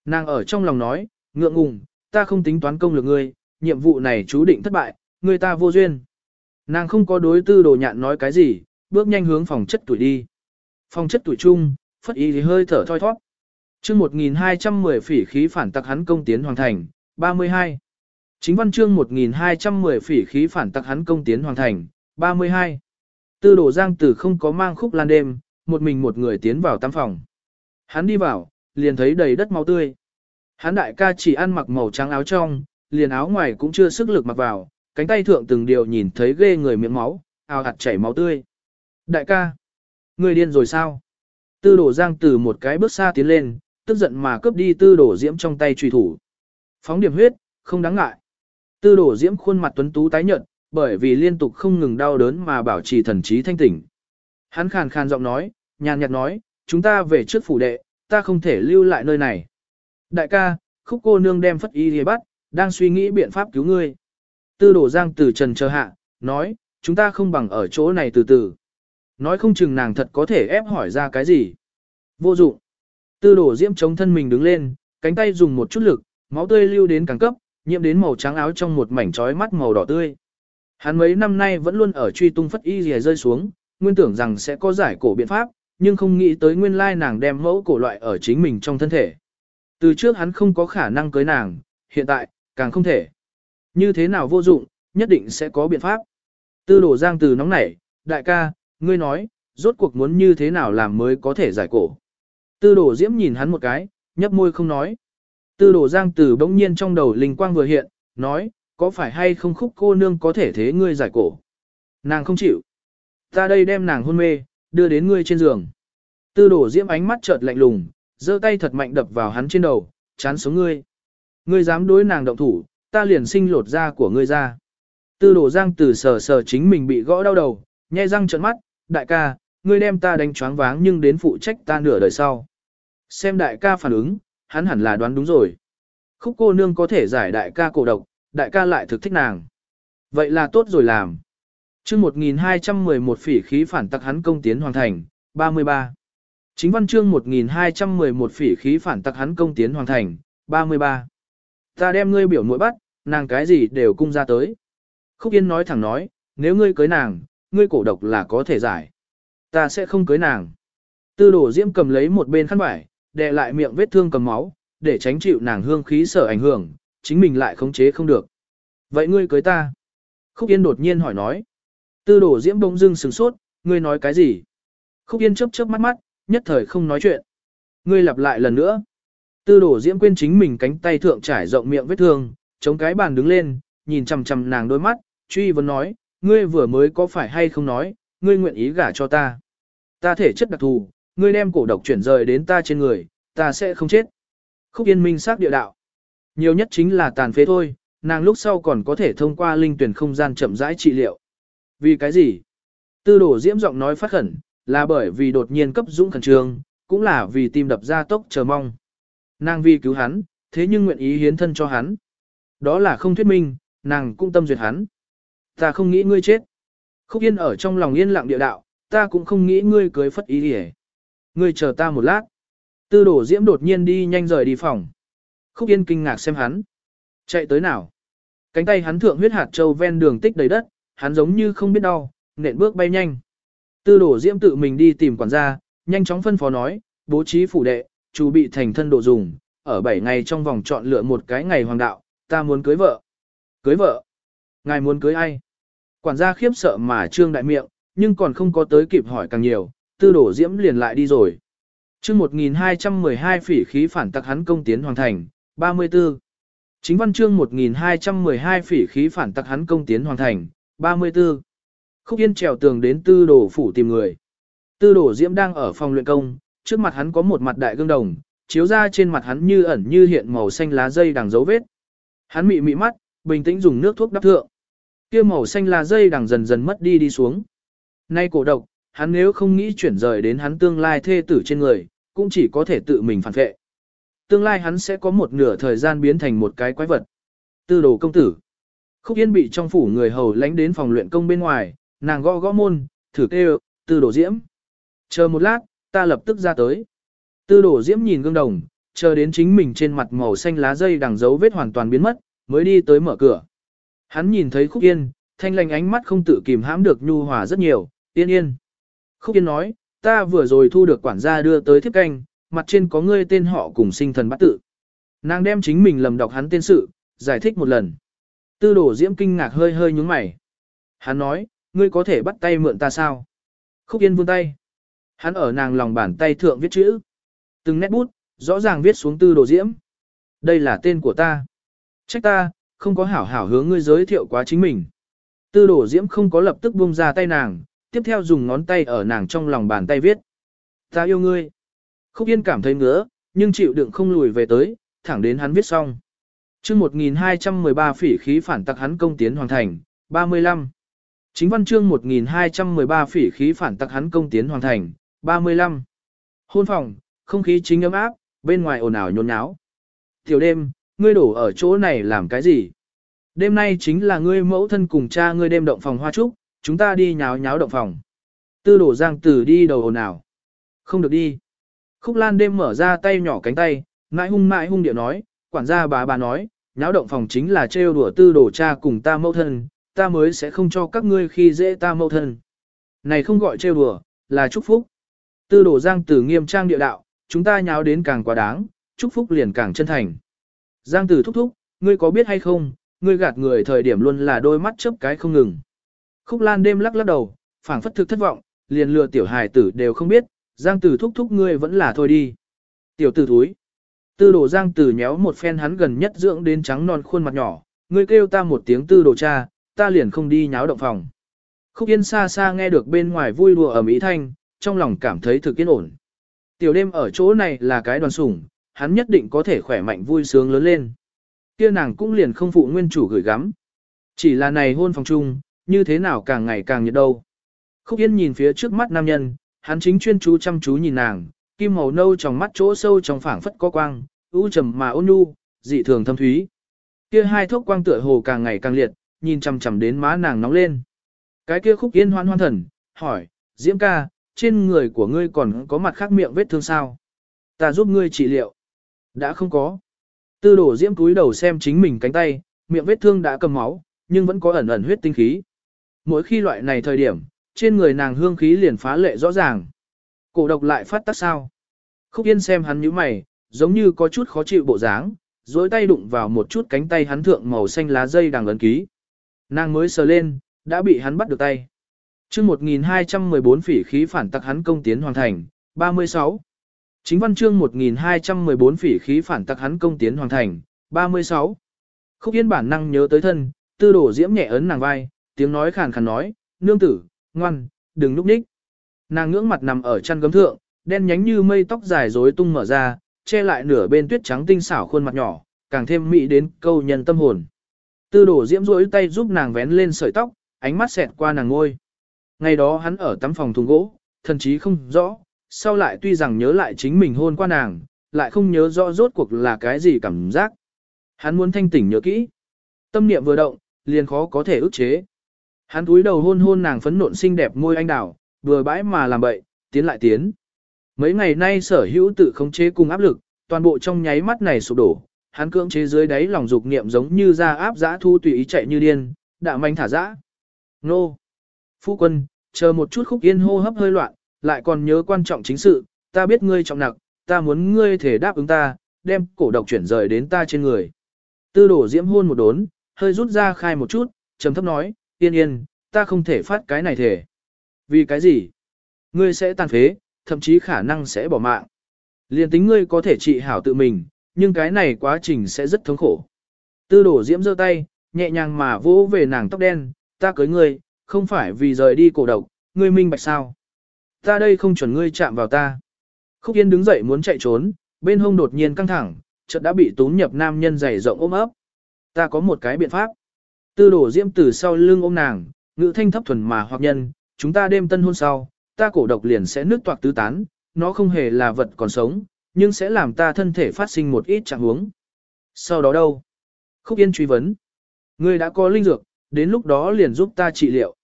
Nàng ở trong lòng nói, ngượng ngùng, ta không tính toán công lực ngươi, nhiệm vụ này chú định thất bại, người ta vô duyên. Nàng không có đối tư đồ nhạn nói cái gì, bước nhanh hướng phòng chất tuổi đi. Phòng chất tuổi chung, phất y thì hơi thở thoi thoát. chương 1210 phỉ khí phản tặc hắn công tiến hoàn thành, 32. Chính văn chương 1210 phỉ khí phản tặc hắn công tiến hoàn thành, 32. Tư đồ giang tử không có mang khúc lan đêm, một mình một người tiến vào tắm phòng. Hắn đi vào, liền thấy đầy đất máu tươi. Hắn đại ca chỉ ăn mặc màu trắng áo trong, liền áo ngoài cũng chưa sức lực mặc vào, cánh tay thượng từng điều nhìn thấy ghê người miệng máu, ao hạt chảy máu tươi. Đại ca, người điên rồi sao? Tư đổ giang từ một cái bước xa tiến lên, tức giận mà cướp đi tư đổ diễm trong tay truy thủ. Phóng điểm huyết, không đáng ngại. Tư đổ diễm khuôn mặt tuấn tú tái nhợt, bởi vì liên tục không ngừng đau đớn mà bảo trì thần trí thanh tỉnh. Hắn khàn khàn giọng nói, nhàn nhạt nói, chúng ta về trước phủ đệ, ta không thể lưu lại nơi này. Đại ca, khúc cô nương đem phất y thì bắt, đang suy nghĩ biện pháp cứu ngươi. Tư đổ giang từ trần chờ hạ, nói, chúng ta không bằng ở chỗ này từ từ. Nói không chừng nàng thật có thể ép hỏi ra cái gì. Vô dụng. Tư đổ diễm chống thân mình đứng lên, cánh tay dùng một chút lực, máu tươi lưu đến càng cấp, nhiễm đến màu trắng áo trong một mảnh trói mắt màu đỏ tươi. Hắn mấy năm nay vẫn luôn ở truy tung phất y rìa rơi xuống, nguyên tưởng rằng sẽ có giải cổ biện pháp, nhưng không nghĩ tới nguyên lai nàng đem mẫu cổ loại ở chính mình trong thân thể. Từ trước hắn không có khả năng cưới nàng, hiện tại, càng không thể. Như thế nào vô dụng, nhất định sẽ có biện pháp. Tư đổ giang từ nóng nảy, đại ca, ngươi nói, rốt cuộc muốn như thế nào làm mới có thể giải cổ. Tư đổ diễm nhìn hắn một cái, nhấp môi không nói. Tư đổ giang Tử bỗng nhiên trong đầu linh quang vừa hiện, nói, có phải hay không khúc cô nương có thể thế ngươi giải cổ. Nàng không chịu. Ta đây đem nàng hôn mê, đưa đến ngươi trên giường. Tư đổ diễm ánh mắt chợt lạnh lùng, giơ tay thật mạnh đập vào hắn trên đầu, chán sống ngươi. Ngươi dám đối nàng động thủ, ta liền sinh lột da của ngươi ra. Tư đổ giang Tử sờ sờ chính mình bị gõ đau đầu, nhai răng trợn mắt, đại ca, ngươi đem ta đánh choáng váng nhưng đến phụ trách ta nửa đời sau. Xem đại ca phản ứng, hắn hẳn là đoán đúng rồi. Khúc cô nương có thể giải đại ca cổ độc, đại ca lại thực thích nàng. Vậy là tốt rồi làm. chương 1211 phỉ khí phản tặc hắn công tiến hoàn thành, 33. Chính văn chương 1211 phỉ khí phản tặc hắn công tiến hoàn thành, 33. Ta đem ngươi biểu mũi bắt, nàng cái gì đều cung ra tới. Khúc Yên nói thẳng nói, nếu ngươi cưới nàng, ngươi cổ độc là có thể giải. Ta sẽ không cưới nàng. Tư đổ diễm cầm lấy một bên khăn vải, đè lại miệng vết thương cầm máu, để tránh chịu nàng hương khí sở ảnh hưởng, chính mình lại khống chế không được. Vậy ngươi cưới ta? Khúc Yên đột nhiên hỏi nói. Tư đổ diễm bỗng dưng sừng sốt, ngươi nói cái gì? Khúc Yên chớp chớp mắt mắt, nhất thời không nói chuyện. Ngươi lặp lại lần nữa. Tư đổ diễm quên chính mình cánh tay thượng trải rộng miệng vết thương, chống cái bàn đứng lên, nhìn chằm chằm nàng đôi mắt, truy vấn nói, ngươi vừa mới có phải hay không nói, ngươi nguyện ý gả cho ta. Ta thể chất đặc thù, ngươi đem cổ độc chuyển rời đến ta trên người, ta sẽ không chết. Khúc yên minh xác địa đạo. Nhiều nhất chính là tàn phế thôi, nàng lúc sau còn có thể thông qua linh tuyển không gian chậm rãi trị liệu. Vì cái gì? Tư đổ diễm giọng nói phát khẩn, là bởi vì đột nhiên cấp dũng khẩn trương, cũng là vì tim đập ra tốc chờ mong. Nàng vì cứu hắn, thế nhưng nguyện ý hiến thân cho hắn. Đó là không thuyết minh, nàng cũng tâm duyệt hắn. Ta không nghĩ ngươi chết. Khúc yên ở trong lòng yên lặng địa đạo, ta cũng không nghĩ ngươi cưới phất ý đi Ngươi chờ ta một lát. Tư đổ diễm đột nhiên đi nhanh rời đi phòng. Khúc Yên kinh ngạc xem hắn. Chạy tới nào? Cánh tay hắn thượng huyết hạt châu ven đường tích đầy đất, hắn giống như không biết đau, nện bước bay nhanh. Tư đổ diễm tự mình đi tìm quản gia, nhanh chóng phân phó nói, bố trí phủ đệ, chú bị thành thân độ dùng, ở 7 ngày trong vòng chọn lựa một cái ngày hoàng đạo, ta muốn cưới vợ. Cưới vợ? Ngài muốn cưới ai? Quản gia khiếp sợ mà trương đại miệng, nhưng còn không có tới kịp hỏi càng nhiều, tư đổ diễm liền lại đi rồi. chương 1212 phỉ khí phản tặc hắn công tiến hoàn thành, 34. Chính văn chương 1212 phỉ khí phản tặc hắn công tiến hoàn thành, 34. Khúc Yên trèo tường đến tư đổ phủ tìm người. Tư đổ diễm đang ở phòng luyện công, trước mặt hắn có một mặt đại gương đồng, chiếu ra trên mặt hắn như ẩn như hiện màu xanh lá dây đằng dấu vết. Hắn mị mị mắt, bình tĩnh dùng nước thuốc đắp thượng. Kia màu xanh lá dây đằng dần dần mất đi đi xuống. Nay cổ độc, hắn nếu không nghĩ chuyển rời đến hắn tương lai thê tử trên người, cũng chỉ có thể tự mình phản vệ. Tương lai hắn sẽ có một nửa thời gian biến thành một cái quái vật. Tư đồ công tử. Khúc Yên bị trong phủ người hầu lánh đến phòng luyện công bên ngoài, nàng gõ gõ môn, thử kêu, tư đồ diễm. Chờ một lát, ta lập tức ra tới. Tư đồ diễm nhìn gương đồng, chờ đến chính mình trên mặt màu xanh lá dây đằng dấu vết hoàn toàn biến mất, mới đi tới mở cửa. Hắn nhìn thấy Khúc Yên, thanh lành ánh mắt không tự kìm hãm được nhu hòa rất nhiều, yên yên. Khúc Yên nói, ta vừa rồi thu được quản gia đưa tới thiếp canh, mặt trên có ngươi tên họ cùng sinh thần bắt tự. Nàng đem chính mình lầm đọc hắn tên sự, giải thích một lần. Tư đổ diễm kinh ngạc hơi hơi nhúng mày. Hắn nói, ngươi có thể bắt tay mượn ta sao? Khúc Yên vươn tay. Hắn ở nàng lòng bàn tay thượng viết chữ. Từng nét bút, rõ ràng viết xuống tư đồ diễm. Đây là tên của ta. Trách ta, không có hảo hảo hướng ngươi giới thiệu quá chính mình. Tư đồ diễm không có lập tức buông ra tay nàng, tiếp theo dùng ngón tay ở nàng trong lòng bàn tay viết. Ta yêu ngươi. Khúc Yên cảm thấy ngứa, nhưng chịu đựng không lùi về tới, thẳng đến hắn viết xong. chương 1213 phỉ khí phản tặc hắn công tiến hoàn thành, 35. Chính văn chương 1213 phỉ khí phản tặc hắn công tiến hoàn thành, 35. Hôn phòng, không khí chính ấm áp, bên ngoài ồn ào nhốn nháo. Tiểu đêm, ngươi đổ ở chỗ này làm cái gì? Đêm nay chính là ngươi mẫu thân cùng cha ngươi đêm động phòng hoa trúc, chúng ta đi nháo nháo động phòng. Tư đổ giang tử đi đầu hồn nào? Không được đi. Khúc lan đêm mở ra tay nhỏ cánh tay, mãi hung mãi hung điệu nói, quản gia bà bà nói, nháo động phòng chính là trêu đùa tư đổ cha cùng ta mẫu thân, ta mới sẽ không cho các ngươi khi dễ ta mẫu thân. Này không gọi trêu đùa, là chúc phúc. Tư đổ giang tử nghiêm trang địa đạo, chúng ta nháo đến càng quá đáng, chúc phúc liền càng chân thành. Giang tử thúc thúc, ngươi có biết hay không, ngươi gạt người thời điểm luôn là đôi mắt chớp cái không ngừng. Khúc lan đêm lắc lắc đầu, phảng phất thực thất vọng, liền lừa tiểu hài tử đều không biết, giang tử thúc thúc ngươi vẫn là thôi đi. Tiểu tử thúi. Tư đồ giang tử nhéo một phen hắn gần nhất dưỡng đến trắng non khuôn mặt nhỏ, ngươi kêu ta một tiếng tư đồ cha, ta liền không đi nháo động phòng. Khúc yên xa xa nghe được bên ngoài vui đùa ở Mỹ Thanh, trong lòng cảm thấy thực yên ổn. Tiểu đêm ở chỗ này là cái đoàn sủng, hắn nhất định có thể khỏe mạnh vui sướng lớn lên. Kia nàng cũng liền không phụ nguyên chủ gửi gắm. Chỉ là này hôn phòng chung, như thế nào càng ngày càng nhiệt đâu. Khúc Yên nhìn phía trước mắt nam nhân, hắn chính chuyên chú chăm chú nhìn nàng, kim màu nâu trong mắt chỗ sâu trong phảng phất có quang, u trầm mà ôn nhu, dị thường thâm thúy. Kia hai thuốc quang tựa hồ càng ngày càng liệt, nhìn chằm chằm đến má nàng nóng lên. Cái kia Khúc Yên hoan hoan thần, hỏi, Diễm ca, trên người của ngươi còn có mặt khác miệng vết thương sao? Ta giúp ngươi trị liệu. Đã không có. Tư đổ Diễm túi đầu xem chính mình cánh tay, miệng vết thương đã cầm máu, nhưng vẫn có ẩn ẩn huyết tinh khí. Mỗi khi loại này thời điểm, trên người nàng hương khí liền phá lệ rõ ràng. Cổ độc lại phát tác sao? Khúc Yên xem hắn như mày, giống như có chút khó chịu bộ dáng, dối tay đụng vào một chút cánh tay hắn thượng màu xanh lá dây đằng ấn ký. Nàng mới sờ lên, đã bị hắn bắt được tay. chương 1214 phỉ khí phản tắc hắn công tiến hoàn thành, 36. Chính văn chương 1214 phỉ khí phản tặc hắn công tiến hoàn thành, 36. Khúc Yên bản năng nhớ tới thân, tư đổ diễm nhẹ ấn nàng vai, tiếng nói khàn khàn nói, nương tử, ngoan, đừng núp đích. Nàng ngưỡng mặt nằm ở chăn gấm thượng, đen nhánh như mây tóc dài rối tung mở ra, che lại nửa bên tuyết trắng tinh xảo khuôn mặt nhỏ, càng thêm mỹ đến câu nhân tâm hồn. Tư đổ diễm rỗi tay giúp nàng vén lên sợi tóc, ánh mắt xẹt qua nàng ngôi. Ngày đó hắn ở tắm phòng thùng gỗ, thần chí không rõ, sau lại tuy rằng nhớ lại chính mình hôn qua nàng, lại không nhớ rõ rốt cuộc là cái gì cảm giác. Hắn muốn thanh tỉnh nhớ kỹ. Tâm niệm vừa động, liền khó có thể ức chế. Hắn túi đầu hôn hôn nàng phấn nộn xinh đẹp môi anh đào, vừa bãi mà làm bậy, tiến lại tiến. Mấy ngày nay sở hữu tự khống chế cùng áp lực, toàn bộ trong nháy mắt này sụp đổ, hắn cưỡng chế dưới đáy lòng dục niệm giống như ra áp giã thu tùy ý chạy như điên, đạ manh thả dã. Nô! Phu quân, chờ một chút khúc yên hô hấp hơi loạn, lại còn nhớ quan trọng chính sự, ta biết ngươi trọng nặng, ta muốn ngươi thể đáp ứng ta, đem cổ độc chuyển rời đến ta trên người. Tư đổ diễm hôn một đốn, hơi rút ra khai một chút, trầm thấp nói, yên yên, ta không thể phát cái này thể. Vì cái gì? Ngươi sẽ tàn phế, thậm chí khả năng sẽ bỏ mạng. Liên tính ngươi có thể trị hảo tự mình, nhưng cái này quá trình sẽ rất thống khổ. Tư đổ diễm giơ tay, nhẹ nhàng mà vỗ về nàng tóc đen, ta cưới ngươi, không phải vì rời đi cổ độc, ngươi minh bạch sao. Ta đây không chuẩn ngươi chạm vào ta. Khúc Yên đứng dậy muốn chạy trốn, bên hông đột nhiên căng thẳng, chợt đã bị tún nhập nam nhân dày rộng ôm ấp. Ta có một cái biện pháp. Tư đổ diễm từ sau lưng ôm nàng, ngữ thanh thấp thuần mà hoặc nhân, chúng ta đêm tân hôn sau, ta cổ độc liền sẽ nước toạc tứ tán, nó không hề là vật còn sống, nhưng sẽ làm ta thân thể phát sinh một ít trạng huống. Sau đó đâu? Khúc Yên truy vấn. Ngươi đã có linh dược, đến lúc đó liền giúp ta trị liệu.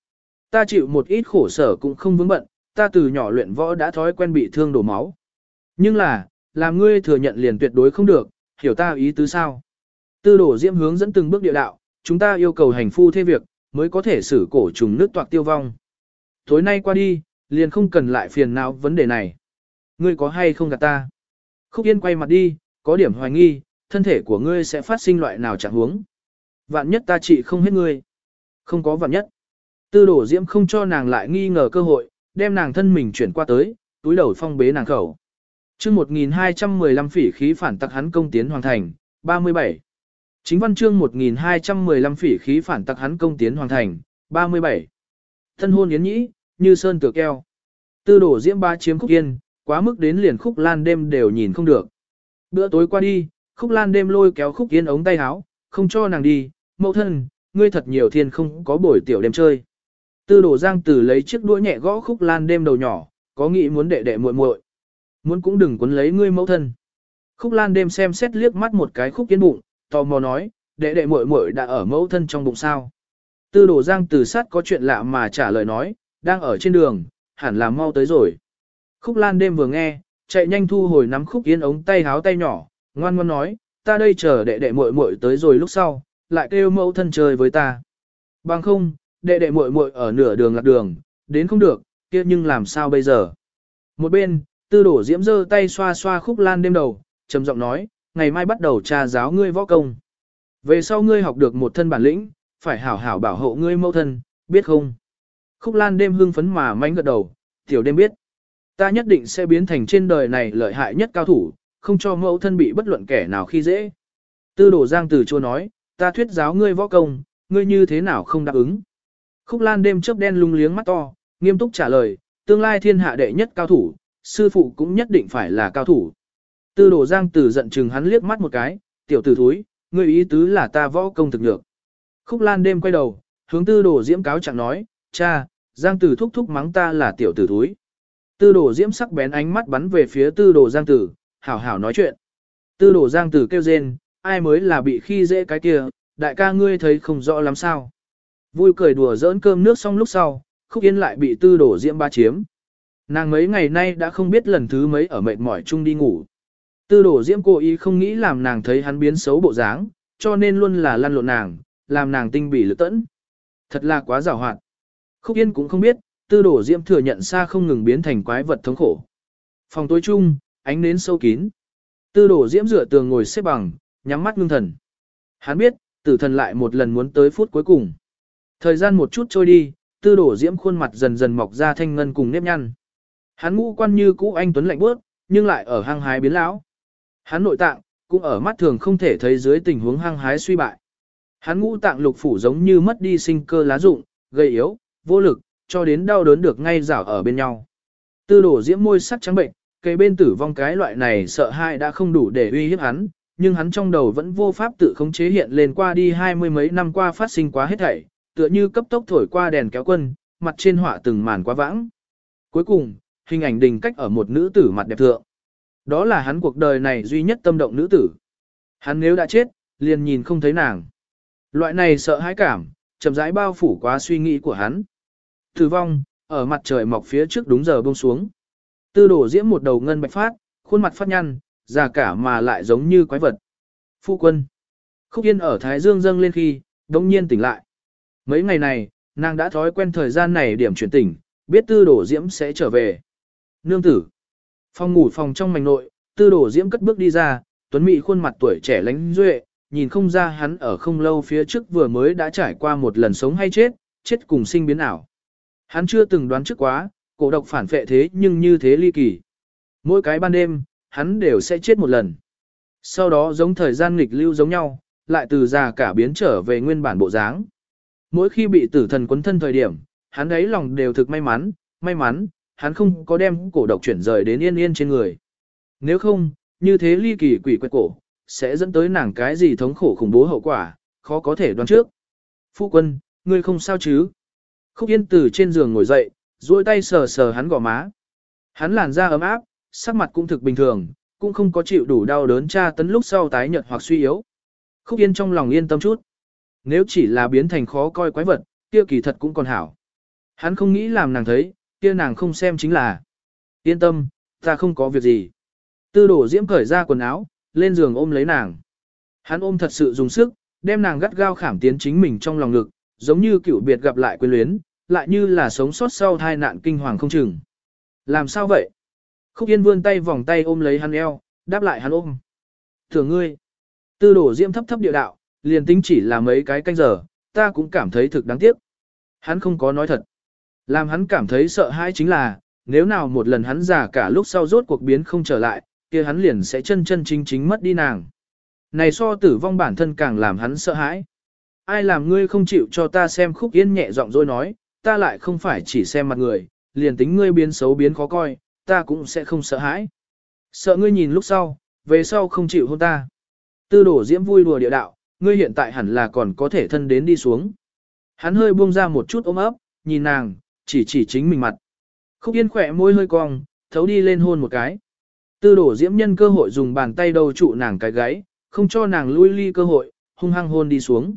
Ta chịu một ít khổ sở cũng không vướng bận, ta từ nhỏ luyện võ đã thói quen bị thương đổ máu. Nhưng là, làm ngươi thừa nhận liền tuyệt đối không được, hiểu ta ý tứ sao? Tư đổ diễm hướng dẫn từng bước địa đạo, chúng ta yêu cầu hành phu thế việc, mới có thể xử cổ trùng nước toạc tiêu vong. Tối nay qua đi, liền không cần lại phiền não vấn đề này. Ngươi có hay không gặp ta? Khúc Yên quay mặt đi, có điểm hoài nghi, thân thể của ngươi sẽ phát sinh loại nào chẳng huống. Vạn nhất ta trị không hết ngươi. Không có vạn nhất. Tư đổ diễm không cho nàng lại nghi ngờ cơ hội, đem nàng thân mình chuyển qua tới, túi đầu phong bế nàng khẩu. chương 1215 phỉ khí phản tặc hắn công tiến hoàn thành, 37. Chính văn chương 1215 phỉ khí phản tặc hắn công tiến hoàn thành, 37. Thân hôn yến nhĩ, như sơn tựa keo. Tư đổ diễm ba chiếm khúc yên, quá mức đến liền khúc lan đêm đều nhìn không được. Bữa tối qua đi, khúc lan đêm lôi kéo khúc yên ống tay háo không cho nàng đi, mẫu thân, ngươi thật nhiều thiên không có buổi tiểu đêm chơi. Tư đồ giang tử lấy chiếc đũa nhẹ gõ khúc lan đêm đầu nhỏ, có nghĩ muốn đệ đệ muội muội Muốn cũng đừng quấn lấy ngươi mẫu thân. Khúc lan đêm xem xét liếc mắt một cái khúc yên bụng, tò mò nói, đệ đệ muội muội đã ở mẫu thân trong bụng sao. Tư đồ giang tử sát có chuyện lạ mà trả lời nói, đang ở trên đường, hẳn là mau tới rồi. Khúc lan đêm vừa nghe, chạy nhanh thu hồi nắm khúc yên ống tay háo tay nhỏ, ngoan ngoan nói, ta đây chờ đệ đệ muội muội tới rồi lúc sau, lại kêu mẫu thân chơi với ta. Bằng không, đệ đệ muội muội ở nửa đường lạc đường, đến không được, kia nhưng làm sao bây giờ? Một bên, tư đổ diễm giơ tay xoa xoa khúc lan đêm đầu, trầm giọng nói, ngày mai bắt đầu tra giáo ngươi võ công. Về sau ngươi học được một thân bản lĩnh, phải hảo hảo bảo hộ ngươi mẫu thân, biết không? Khúc lan đêm hưng phấn mà mánh gật đầu, tiểu đêm biết. Ta nhất định sẽ biến thành trên đời này lợi hại nhất cao thủ, không cho mẫu thân bị bất luận kẻ nào khi dễ. Tư đổ giang từ chua nói, ta thuyết giáo ngươi võ công, ngươi như thế nào không đáp ứng. Khúc lan đêm chớp đen lung liếng mắt to, nghiêm túc trả lời, tương lai thiên hạ đệ nhất cao thủ, sư phụ cũng nhất định phải là cao thủ. Tư Đồ giang Tử giận chừng hắn liếc mắt một cái, tiểu tử thúi, ngươi ý tứ là ta võ công thực được. Khúc lan đêm quay đầu, hướng tư Đồ diễm cáo chẳng nói, cha, giang tử thúc thúc mắng ta là tiểu tử thúi. Tư Đồ diễm sắc bén ánh mắt bắn về phía tư đồ giang tử, hảo hảo nói chuyện. Tư đồ giang tử kêu rên, ai mới là bị khi dễ cái kia, đại ca ngươi thấy không rõ lắm sao. Vui cười đùa giỡn cơm nước xong lúc sau, khúc yên lại bị tư đổ diễm ba chiếm. Nàng mấy ngày nay đã không biết lần thứ mấy ở mệt mỏi chung đi ngủ. Tư đổ diễm cố ý không nghĩ làm nàng thấy hắn biến xấu bộ dáng, cho nên luôn là lăn lộn nàng, làm nàng tinh bỉ lực tẫn. Thật là quá rào hoạt. Khúc yên cũng không biết, tư đổ diễm thừa nhận xa không ngừng biến thành quái vật thống khổ. Phòng tối chung, ánh nến sâu kín. Tư đổ diễm rửa tường ngồi xếp bằng, nhắm mắt ngưng thần. Hắn biết, tử thần lại một lần muốn tới phút cuối cùng. Thời gian một chút trôi đi, tư đổ diễm khuôn mặt dần dần mọc ra thanh ngân cùng nếp nhăn. Hắn ngũ quan như cũ anh tuấn lạnh bước, nhưng lại ở hang hái biến lão. Hắn nội tạng, cũng ở mắt thường không thể thấy dưới tình huống hang hái suy bại. Hắn ngũ tạng lục phủ giống như mất đi sinh cơ lá rụng, gây yếu, vô lực, cho đến đau đớn được ngay rảo ở bên nhau. Tư đổ diễm môi sắc trắng bệnh, cây bên tử vong cái loại này sợ hãi đã không đủ để uy hiếp hắn, nhưng hắn trong đầu vẫn vô pháp tự khống chế hiện lên qua đi hai mươi mấy năm qua phát sinh quá hết thảy, tựa như cấp tốc thổi qua đèn kéo quân, mặt trên họa từng màn quá vãng. Cuối cùng, hình ảnh đình cách ở một nữ tử mặt đẹp thượng. Đó là hắn cuộc đời này duy nhất tâm động nữ tử. Hắn nếu đã chết, liền nhìn không thấy nàng. Loại này sợ hãi cảm, chậm rãi bao phủ quá suy nghĩ của hắn. Tử vong, ở mặt trời mọc phía trước đúng giờ buông xuống. Tư đổ diễm một đầu ngân bạch phát, khuôn mặt phát nhăn, già cả mà lại giống như quái vật. Phu quân. Khúc Yên ở Thái Dương dâng lên khi, đông nhiên tỉnh lại. Mấy ngày này, nàng đã thói quen thời gian này điểm chuyển tỉnh, biết tư đổ diễm sẽ trở về. Nương tử. Phòng ngủ phòng trong mảnh nội, tư đổ diễm cất bước đi ra, tuấn mỹ khuôn mặt tuổi trẻ lánh duệ, nhìn không ra hắn ở không lâu phía trước vừa mới đã trải qua một lần sống hay chết, chết cùng sinh biến ảo. Hắn chưa từng đoán trước quá, cổ độc phản phệ thế nhưng như thế ly kỳ. Mỗi cái ban đêm, hắn đều sẽ chết một lần. Sau đó giống thời gian nghịch lưu giống nhau, lại từ già cả biến trở về nguyên bản bộ dáng. Mỗi khi bị tử thần quấn thân thời điểm, hắn ấy lòng đều thực may mắn, may mắn, hắn không có đem cổ độc chuyển rời đến yên yên trên người. Nếu không, như thế ly kỳ quỷ quệt cổ, sẽ dẫn tới nàng cái gì thống khổ khủng bố hậu quả, khó có thể đoán trước. Phu quân, ngươi không sao chứ? Khúc yên từ trên giường ngồi dậy, duỗi tay sờ sờ hắn gò má. Hắn làn da ấm áp, sắc mặt cũng thực bình thường, cũng không có chịu đủ đau đớn tra tấn lúc sau tái nhợt hoặc suy yếu. Khúc yên trong lòng yên tâm chút. Nếu chỉ là biến thành khó coi quái vật, kia kỳ thật cũng còn hảo. Hắn không nghĩ làm nàng thấy, kia nàng không xem chính là. Yên tâm, ta không có việc gì. Tư đổ diễm cởi ra quần áo, lên giường ôm lấy nàng. Hắn ôm thật sự dùng sức, đem nàng gắt gao khảm tiến chính mình trong lòng ngực, giống như cựu biệt gặp lại quyền luyến, lại như là sống sót sau tai nạn kinh hoàng không chừng. Làm sao vậy? Khúc Yên vươn tay vòng tay ôm lấy hắn eo, đáp lại hắn ôm. thưa ngươi, tư đổ diễm thấp thấp địa đạo, liền tính chỉ là mấy cái canh giờ, ta cũng cảm thấy thực đáng tiếc. Hắn không có nói thật. Làm hắn cảm thấy sợ hãi chính là, nếu nào một lần hắn già cả lúc sau rốt cuộc biến không trở lại, kia hắn liền sẽ chân chân chính chính mất đi nàng. Này so tử vong bản thân càng làm hắn sợ hãi. Ai làm ngươi không chịu cho ta xem khúc yên nhẹ giọng rồi nói, ta lại không phải chỉ xem mặt người, liền tính ngươi biến xấu biến khó coi, ta cũng sẽ không sợ hãi. Sợ ngươi nhìn lúc sau, về sau không chịu hôn ta. Tư đổ diễm vui đùa địa đạo, ngươi hiện tại hẳn là còn có thể thân đến đi xuống. Hắn hơi buông ra một chút ôm ấp, nhìn nàng, chỉ chỉ chính mình mặt. Khúc yên khỏe môi hơi cong, thấu đi lên hôn một cái. Tư đổ diễm nhân cơ hội dùng bàn tay đầu trụ nàng cái gáy, không cho nàng lui ly cơ hội, hung hăng hôn đi xuống.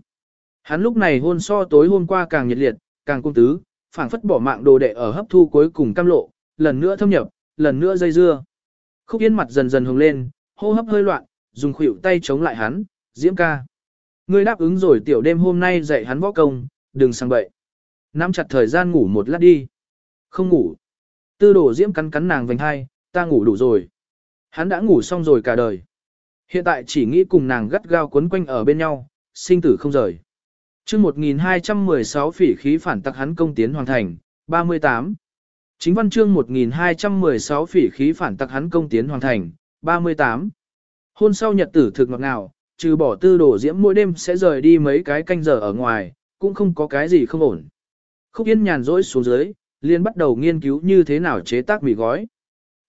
Hắn lúc này hôn so tối hôm qua càng nhiệt liệt, càng cung tứ, phảng phất bỏ mạng đồ đệ ở hấp thu cuối cùng cam lộ, lần nữa thâm nhập, lần nữa dây dưa. Khúc yên mặt dần dần hồng lên, hô hấp hơi loạn, dùng khuỷu tay chống lại hắn, diễm ca. Ngươi đáp ứng rồi tiểu đêm hôm nay dạy hắn võ công, đừng sang bậy. Nắm chặt thời gian ngủ một lát đi. Không ngủ. Tư đổ diễm cắn cắn nàng vành hai, ta ngủ đủ rồi. Hắn đã ngủ xong rồi cả đời. Hiện tại chỉ nghĩ cùng nàng gắt gao quấn quanh ở bên nhau, sinh tử không rời. chương 1216 phỉ khí phản tặc hắn công tiến hoàn thành, 38. Chính văn chương 1216 phỉ khí phản tặc hắn công tiến hoàn thành, 38. Hôn sau nhật tử thực ngọt ngào, trừ bỏ tư đổ diễm mỗi đêm sẽ rời đi mấy cái canh giờ ở ngoài, cũng không có cái gì không ổn. Khúc Yên nhàn rỗi xuống dưới, liền bắt đầu nghiên cứu như thế nào chế tác mì gói.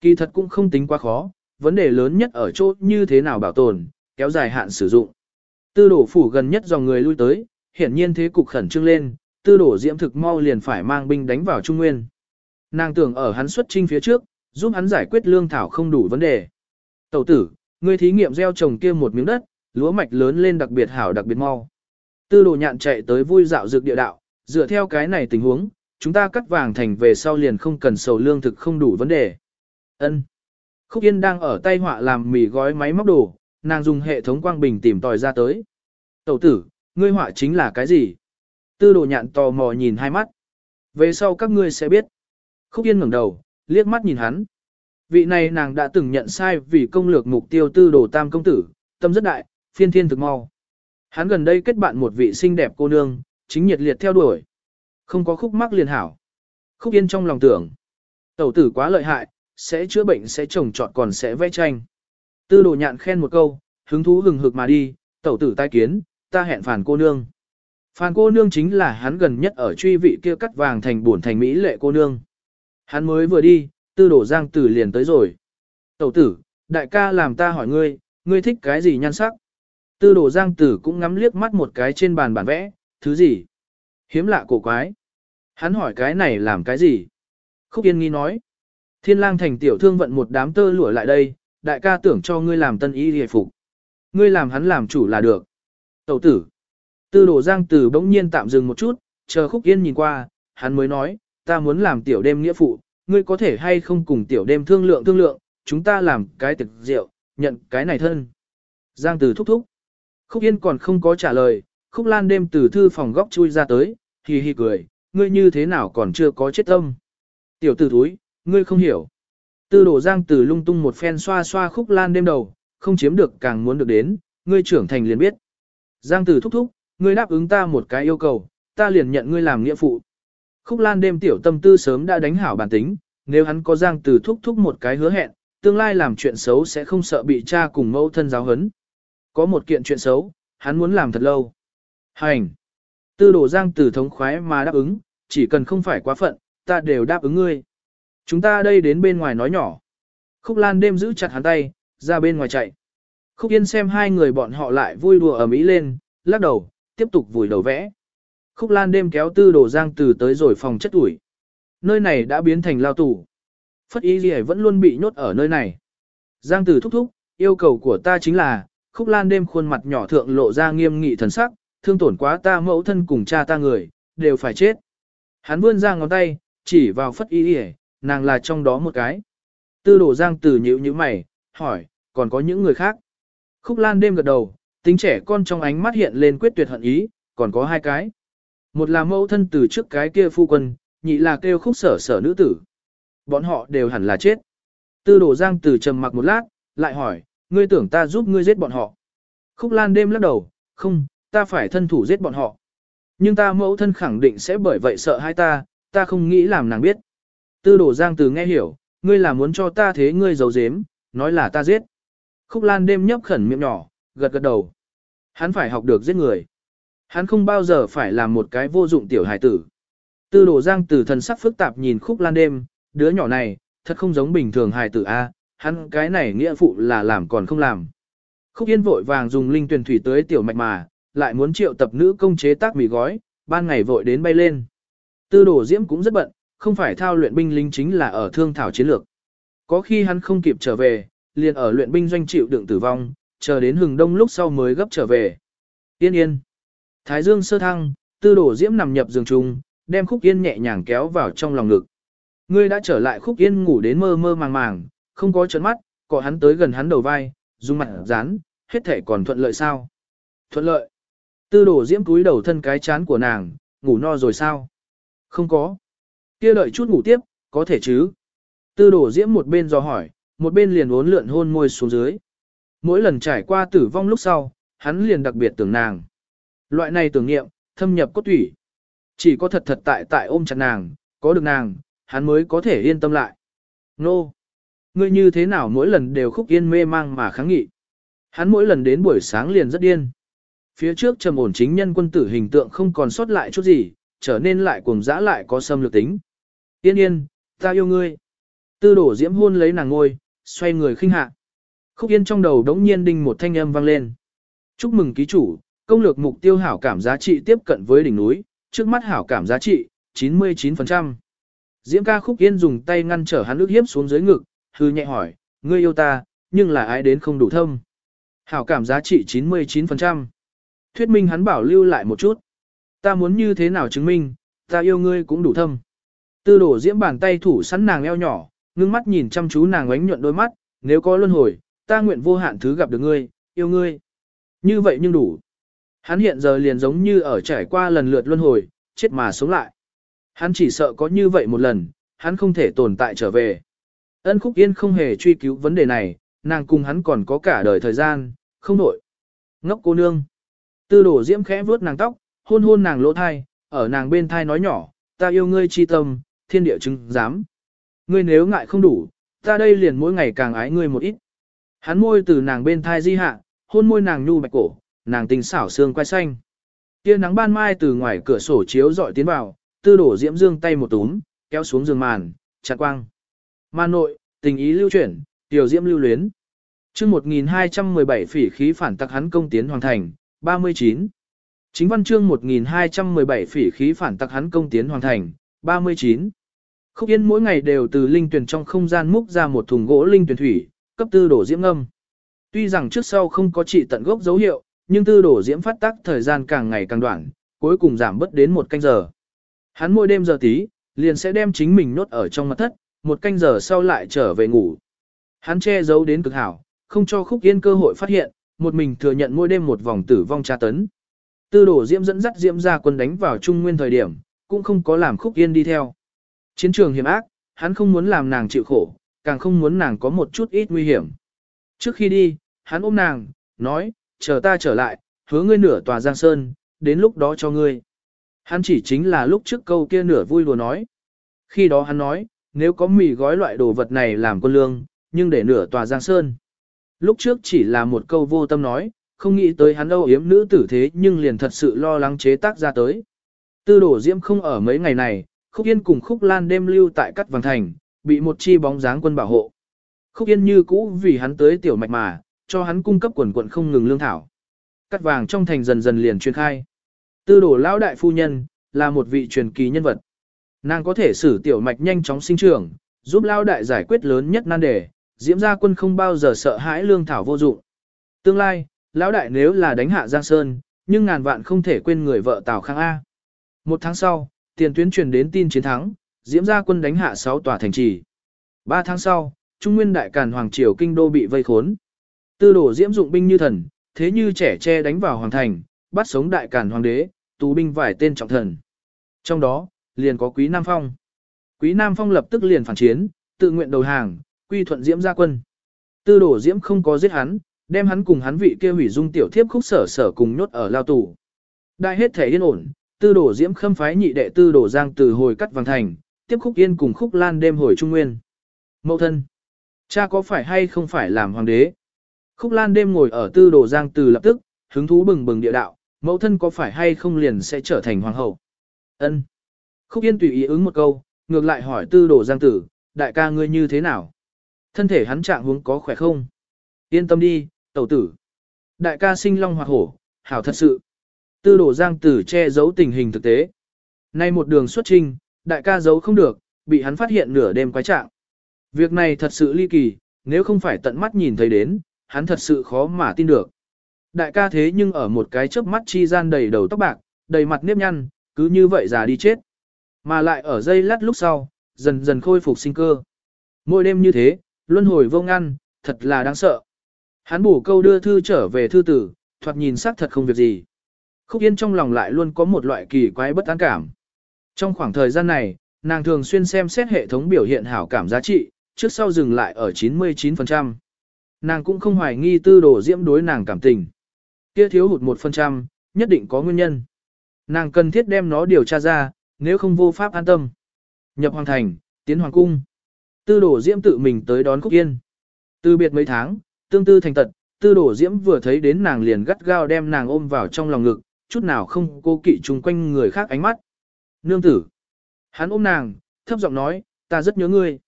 Kỳ thật cũng không tính quá khó, vấn đề lớn nhất ở chỗ như thế nào bảo tồn, kéo dài hạn sử dụng. Tư đổ phủ gần nhất dòng người lui tới, hiển nhiên thế cục khẩn trương lên, tư đổ diễm thực mau liền phải mang binh đánh vào Trung Nguyên. Nàng tưởng ở hắn xuất trinh phía trước, giúp hắn giải quyết lương thảo không đủ vấn đề. Tẩu tử, ngươi thí nghiệm gieo trồng kia một miếng đất, lúa mạch lớn lên đặc biệt hảo đặc biệt mau. Tư đồ nhạn chạy tới vui dạo dược địa đạo, dựa theo cái này tình huống, chúng ta cắt vàng thành về sau liền không cần sầu lương thực không đủ vấn đề. Ân. Khúc Yên đang ở tay họa làm mì gói máy móc đồ, nàng dùng hệ thống quang bình tìm tòi ra tới. Tẩu tử, ngươi họa chính là cái gì? Tư đồ nhạn tò mò nhìn hai mắt. Về sau các ngươi sẽ biết. Khúc Yên ngẩng đầu, liếc mắt nhìn hắn. Vị này nàng đã từng nhận sai vì công lược mục tiêu tư đồ tam công tử, tâm rất đại, phiên thiên thực mau. Hắn gần đây kết bạn một vị xinh đẹp cô nương, chính nhiệt liệt theo đuổi. Không có khúc mắc liền hảo. Khúc Yên trong lòng tưởng. Tẩu tử quá lợi hại, sẽ chữa bệnh sẽ trồng trọt còn sẽ vẽ tranh. Tư đồ nhạn khen một câu, hứng thú hừng hực mà đi, tẩu tử tai kiến, ta hẹn phản cô nương. Phản cô nương chính là hắn gần nhất ở truy vị kia cắt vàng thành buồn thành Mỹ lệ cô nương. Hắn mới vừa đi, tư đổ giang tử liền tới rồi. Tẩu tử, đại ca làm ta hỏi ngươi, ngươi thích cái gì nhan sắc? Tư đồ giang tử cũng ngắm liếc mắt một cái trên bàn bản vẽ, thứ gì? Hiếm lạ cổ quái. Hắn hỏi cái này làm cái gì? Khúc Yên nghi nói. Thiên lang thành tiểu thương vận một đám tơ lụa lại đây, đại ca tưởng cho ngươi làm tân y hề phục. Ngươi làm hắn làm chủ là được. Tẩu tử. Tư đồ giang tử bỗng nhiên tạm dừng một chút, chờ khúc yên nhìn qua, hắn mới nói, ta muốn làm tiểu đêm nghĩa phụ, ngươi có thể hay không cùng tiểu đêm thương lượng thương lượng, chúng ta làm cái thực rượu, nhận cái này thân. Giang tử thúc thúc. Khúc Yên còn không có trả lời, Khúc Lan đêm từ thư phòng góc chui ra tới, hì hì cười, ngươi như thế nào còn chưa có chết tâm. Tiểu tử thúi, ngươi không hiểu. Tư đổ giang từ lung tung một phen xoa xoa Khúc Lan đêm đầu, không chiếm được càng muốn được đến, ngươi trưởng thành liền biết. Giang tử thúc thúc, ngươi đáp ứng ta một cái yêu cầu, ta liền nhận ngươi làm nghĩa phụ. Khúc Lan đêm tiểu tâm tư sớm đã đánh hảo bản tính, nếu hắn có Giang tử thúc thúc một cái hứa hẹn, tương lai làm chuyện xấu sẽ không sợ bị cha cùng mẫu thân giáo hấn. Có một kiện chuyện xấu, hắn muốn làm thật lâu. Hành! Tư đổ Giang tử thống khoái mà đáp ứng, chỉ cần không phải quá phận, ta đều đáp ứng ngươi. Chúng ta đây đến bên ngoài nói nhỏ. Khúc Lan đêm giữ chặt hắn tay, ra bên ngoài chạy. Khúc Yên xem hai người bọn họ lại vui đùa ở mỹ lên, lắc đầu, tiếp tục vùi đầu vẽ. Khúc Lan đêm kéo tư đồ giang từ tới rồi phòng chất ủi. Nơi này đã biến thành lao tù. Phất Y Ghi vẫn luôn bị nhốt ở nơi này. Giang Tử thúc thúc, yêu cầu của ta chính là, Khúc Lan đêm khuôn mặt nhỏ thượng lộ ra nghiêm nghị thần sắc, thương tổn quá ta mẫu thân cùng cha ta người, đều phải chết. Hắn vươn ra ngón tay, chỉ vào Phất Y Ghi, nàng là trong đó một cái. Tư đồ giang Tử nhữ như mày, hỏi, còn có những người khác? Khúc Lan đêm gật đầu, tính trẻ con trong ánh mắt hiện lên quyết tuyệt hận ý, còn có hai cái. Một là mẫu thân từ trước cái kia phu quân, nhị là kêu khúc sở sở nữ tử. Bọn họ đều hẳn là chết. Tư đổ giang Tử trầm mặc một lát, lại hỏi, ngươi tưởng ta giúp ngươi giết bọn họ. Khúc Lan đêm lắc đầu, không, ta phải thân thủ giết bọn họ. Nhưng ta mẫu thân khẳng định sẽ bởi vậy sợ hai ta, ta không nghĩ làm nàng biết. Tư đổ giang từ nghe hiểu, ngươi là muốn cho ta thế ngươi giấu giếm, nói là ta giết. Khúc Lan đêm nhấp khẩn miệng nhỏ, gật gật đầu. Hắn phải học được giết người. Hắn không bao giờ phải làm một cái vô dụng tiểu hài tử. Tư đồ giang từ thần sắc phức tạp nhìn Khúc Lan đêm, đứa nhỏ này, thật không giống bình thường hài tử A, hắn cái này nghĩa phụ là làm còn không làm. Khúc Yên vội vàng dùng linh tuyển thủy tới tiểu mạch mà, lại muốn triệu tập nữ công chế tác mì gói, ban ngày vội đến bay lên. Tư đồ diễm cũng rất bận, không phải thao luyện binh lính chính là ở thương thảo chiến lược. Có khi hắn không kịp trở về, liền ở luyện binh doanh chịu đựng tử vong, chờ đến hừng đông lúc sau mới gấp trở về. Yên yên. Thái dương sơ thăng, tư đổ diễm nằm nhập giường trung đem khúc yên nhẹ nhàng kéo vào trong lòng ngực. Ngươi đã trở lại khúc yên ngủ đến mơ mơ màng màng, không có trấn mắt, cọ hắn tới gần hắn đầu vai, dùng mặt dán, hết thể còn thuận lợi sao? Thuận lợi. Tư đổ diễm cúi đầu thân cái chán của nàng, ngủ no rồi sao? Không có. kia đợi chút ngủ tiếp, có thể chứ? Tư đổ diễm một bên do hỏi, một bên liền uốn lượn hôn môi xuống dưới. Mỗi lần trải qua tử vong lúc sau, hắn liền đặc biệt tưởng nàng. Loại này tưởng niệm, thâm nhập cốt thủy. Chỉ có thật thật tại tại ôm chặt nàng, có được nàng, hắn mới có thể yên tâm lại. Nô! Ngươi như thế nào mỗi lần đều khúc yên mê mang mà kháng nghị. Hắn mỗi lần đến buổi sáng liền rất điên. Phía trước trầm ổn chính nhân quân tử hình tượng không còn sót lại chút gì, trở nên lại cuồng dã lại có xâm lược tính. Yên yên, ta yêu ngươi. Tư đổ diễm hôn lấy nàng ngôi, xoay người khinh hạ. Khúc Yên trong đầu đống nhiên đinh một thanh âm vang lên. Chúc mừng ký chủ, công lược mục tiêu hảo cảm giá trị tiếp cận với đỉnh núi, trước mắt hảo cảm giá trị, 99%. Diễm ca Khúc Yên dùng tay ngăn trở hắn ước hiếp xuống dưới ngực, hư nhẹ hỏi, ngươi yêu ta, nhưng là ai đến không đủ thâm. Hảo cảm giá trị 99%. Thuyết minh hắn bảo lưu lại một chút. Ta muốn như thế nào chứng minh, ta yêu ngươi cũng đủ thâm. Tư đổ diễm bàn tay thủ sẵn nàng eo nhỏ, ngưng mắt nhìn chăm chú nàng ánh nhuận đôi mắt, nếu có luân hồi, ta nguyện vô hạn thứ gặp được ngươi, yêu ngươi. Như vậy nhưng đủ. Hắn hiện giờ liền giống như ở trải qua lần lượt luân hồi, chết mà sống lại. Hắn chỉ sợ có như vậy một lần, hắn không thể tồn tại trở về. Ân Khúc Yên không hề truy cứu vấn đề này, nàng cùng hắn còn có cả đời thời gian, không nổi. Ngốc cô nương. Tư đổ diễm khẽ vuốt nàng tóc, hôn hôn nàng lỗ thai, ở nàng bên thai nói nhỏ, ta yêu ngươi chi tâm, thiên địa chứng dám. Ngươi nếu ngại không đủ, ta đây liền mỗi ngày càng ái ngươi một ít. Hắn môi từ nàng bên thai di hạ, hôn môi nàng nhu bạch cổ, nàng tình xảo xương quay xanh. Tia nắng ban mai từ ngoài cửa sổ chiếu dọi tiến vào, tư đổ diễm dương tay một túm, kéo xuống giường màn, chặt quang. Ma nội, tình ý lưu chuyển, tiểu diễm lưu luyến. chương 1217 phỉ khí phản tặc hắn công tiến hoàn thành, 39. Chính văn chương 1217 phỉ khí phản tặc hắn công tiến hoàn thành, 39. Khúc Yên mỗi ngày đều từ linh tuyển trong không gian múc ra một thùng gỗ linh tuyển thủy, cấp tư đổ diễm ngâm. Tuy rằng trước sau không có trị tận gốc dấu hiệu, nhưng tư đổ diễm phát tác thời gian càng ngày càng đoạn, cuối cùng giảm bớt đến một canh giờ. Hắn mỗi đêm giờ tí, liền sẽ đem chính mình nốt ở trong mặt thất, một canh giờ sau lại trở về ngủ. Hắn che giấu đến cực hảo, không cho Khúc Yên cơ hội phát hiện, một mình thừa nhận mỗi đêm một vòng tử vong tra tấn. Tư đổ diễm dẫn dắt diễm ra quân đánh vào trung nguyên thời điểm, cũng không có làm khúc yên đi theo. Chiến trường hiểm ác, hắn không muốn làm nàng chịu khổ, càng không muốn nàng có một chút ít nguy hiểm. Trước khi đi, hắn ôm nàng, nói, chờ ta trở lại, hứa ngươi nửa tòa giang sơn, đến lúc đó cho ngươi. Hắn chỉ chính là lúc trước câu kia nửa vui đùa nói. Khi đó hắn nói, nếu có mì gói loại đồ vật này làm quân lương, nhưng để nửa tòa giang sơn. Lúc trước chỉ là một câu vô tâm nói, không nghĩ tới hắn âu yếm nữ tử thế nhưng liền thật sự lo lắng chế tác ra tới. Tư đổ diễm không ở mấy ngày này, khúc yên cùng khúc lan đêm lưu tại cắt vàng thành, bị một chi bóng dáng quân bảo hộ. Khúc yên như cũ vì hắn tới tiểu mạch mà, cho hắn cung cấp quần quận không ngừng lương thảo. Cắt vàng trong thành dần dần liền truyền khai. Tư đổ lão đại phu nhân, là một vị truyền kỳ nhân vật. Nàng có thể xử tiểu mạch nhanh chóng sinh trưởng, giúp lao đại giải quyết lớn nhất nan đề, diễm gia quân không bao giờ sợ hãi lương thảo vô dụng. Tương lai, lão đại nếu là đánh hạ Giang Sơn, nhưng ngàn vạn không thể quên người vợ Tào Khang A. Một tháng sau, tiền tuyến truyền đến tin chiến thắng, diễm gia quân đánh hạ 6 tòa thành trì. Ba tháng sau, Trung Nguyên Đại Càn Hoàng Triều Kinh Đô bị vây khốn. Tư đổ diễm dụng binh như thần, thế như trẻ che đánh vào Hoàng Thành, bắt sống Đại Càn Hoàng đế, tù binh vài tên trọng thần. Trong đó, liền có Quý Nam Phong. Quý Nam Phong lập tức liền phản chiến, tự nguyện đầu hàng, quy thuận Diễm gia quân. Tư đổ Diễm không có giết hắn, đem hắn cùng hắn vị kia hủy dung tiểu thiếp khúc sở sở cùng nhốt ở lao tù. Đại hết thể yên ổn, tư đổ Diễm khâm phái nhị đệ tư đổ giang từ hồi cắt vàng thành, tiếp khúc yên cùng khúc lan đêm hồi trung nguyên. Mậu thân, cha có phải hay không phải làm hoàng đế? Khúc lan đêm ngồi ở tư đổ giang từ lập tức, hứng thú bừng bừng địa đạo, mẫu thân có phải hay không liền sẽ trở thành hoàng hậu? Ân. Khúc Yên tùy ý ứng một câu, ngược lại hỏi tư đồ giang tử, đại ca ngươi như thế nào? Thân thể hắn trạng huống có khỏe không? Yên tâm đi, tẩu tử. Đại ca sinh long hoặc hổ, hảo thật sự. Tư đồ giang tử che giấu tình hình thực tế. Nay một đường xuất trinh, đại ca giấu không được, bị hắn phát hiện nửa đêm quái trạng. Việc này thật sự ly kỳ, nếu không phải tận mắt nhìn thấy đến, hắn thật sự khó mà tin được. Đại ca thế nhưng ở một cái chớp mắt chi gian đầy đầu tóc bạc, đầy mặt nếp nhăn, cứ như vậy già đi chết. Mà lại ở dây lát lúc sau, dần dần khôi phục sinh cơ. Mỗi đêm như thế, luân hồi vô ngăn, thật là đáng sợ. Hắn bổ câu đưa thư trở về thư tử, thoạt nhìn sắc thật không việc gì. Khúc Yên trong lòng lại luôn có một loại kỳ quái bất an cảm. Trong khoảng thời gian này, nàng thường xuyên xem xét hệ thống biểu hiện hảo cảm giá trị, trước sau dừng lại ở 99%. Nàng cũng không hoài nghi tư đồ diễm đối nàng cảm tình. Kia thiếu hụt 1%, nhất định có nguyên nhân. Nàng cần thiết đem nó điều tra ra, nếu không vô pháp an tâm. Nhập hoàng thành, tiến hoàng cung. Tư đổ diễm tự mình tới đón Khúc Yên. Từ biệt mấy tháng, tương tư thành tật, tư đổ diễm vừa thấy đến nàng liền gắt gao đem nàng ôm vào trong lòng ngực, chút nào không cô kỵ chung quanh người khác ánh mắt. Nương tử. Hắn ôm nàng, thấp giọng nói, ta rất nhớ ngươi.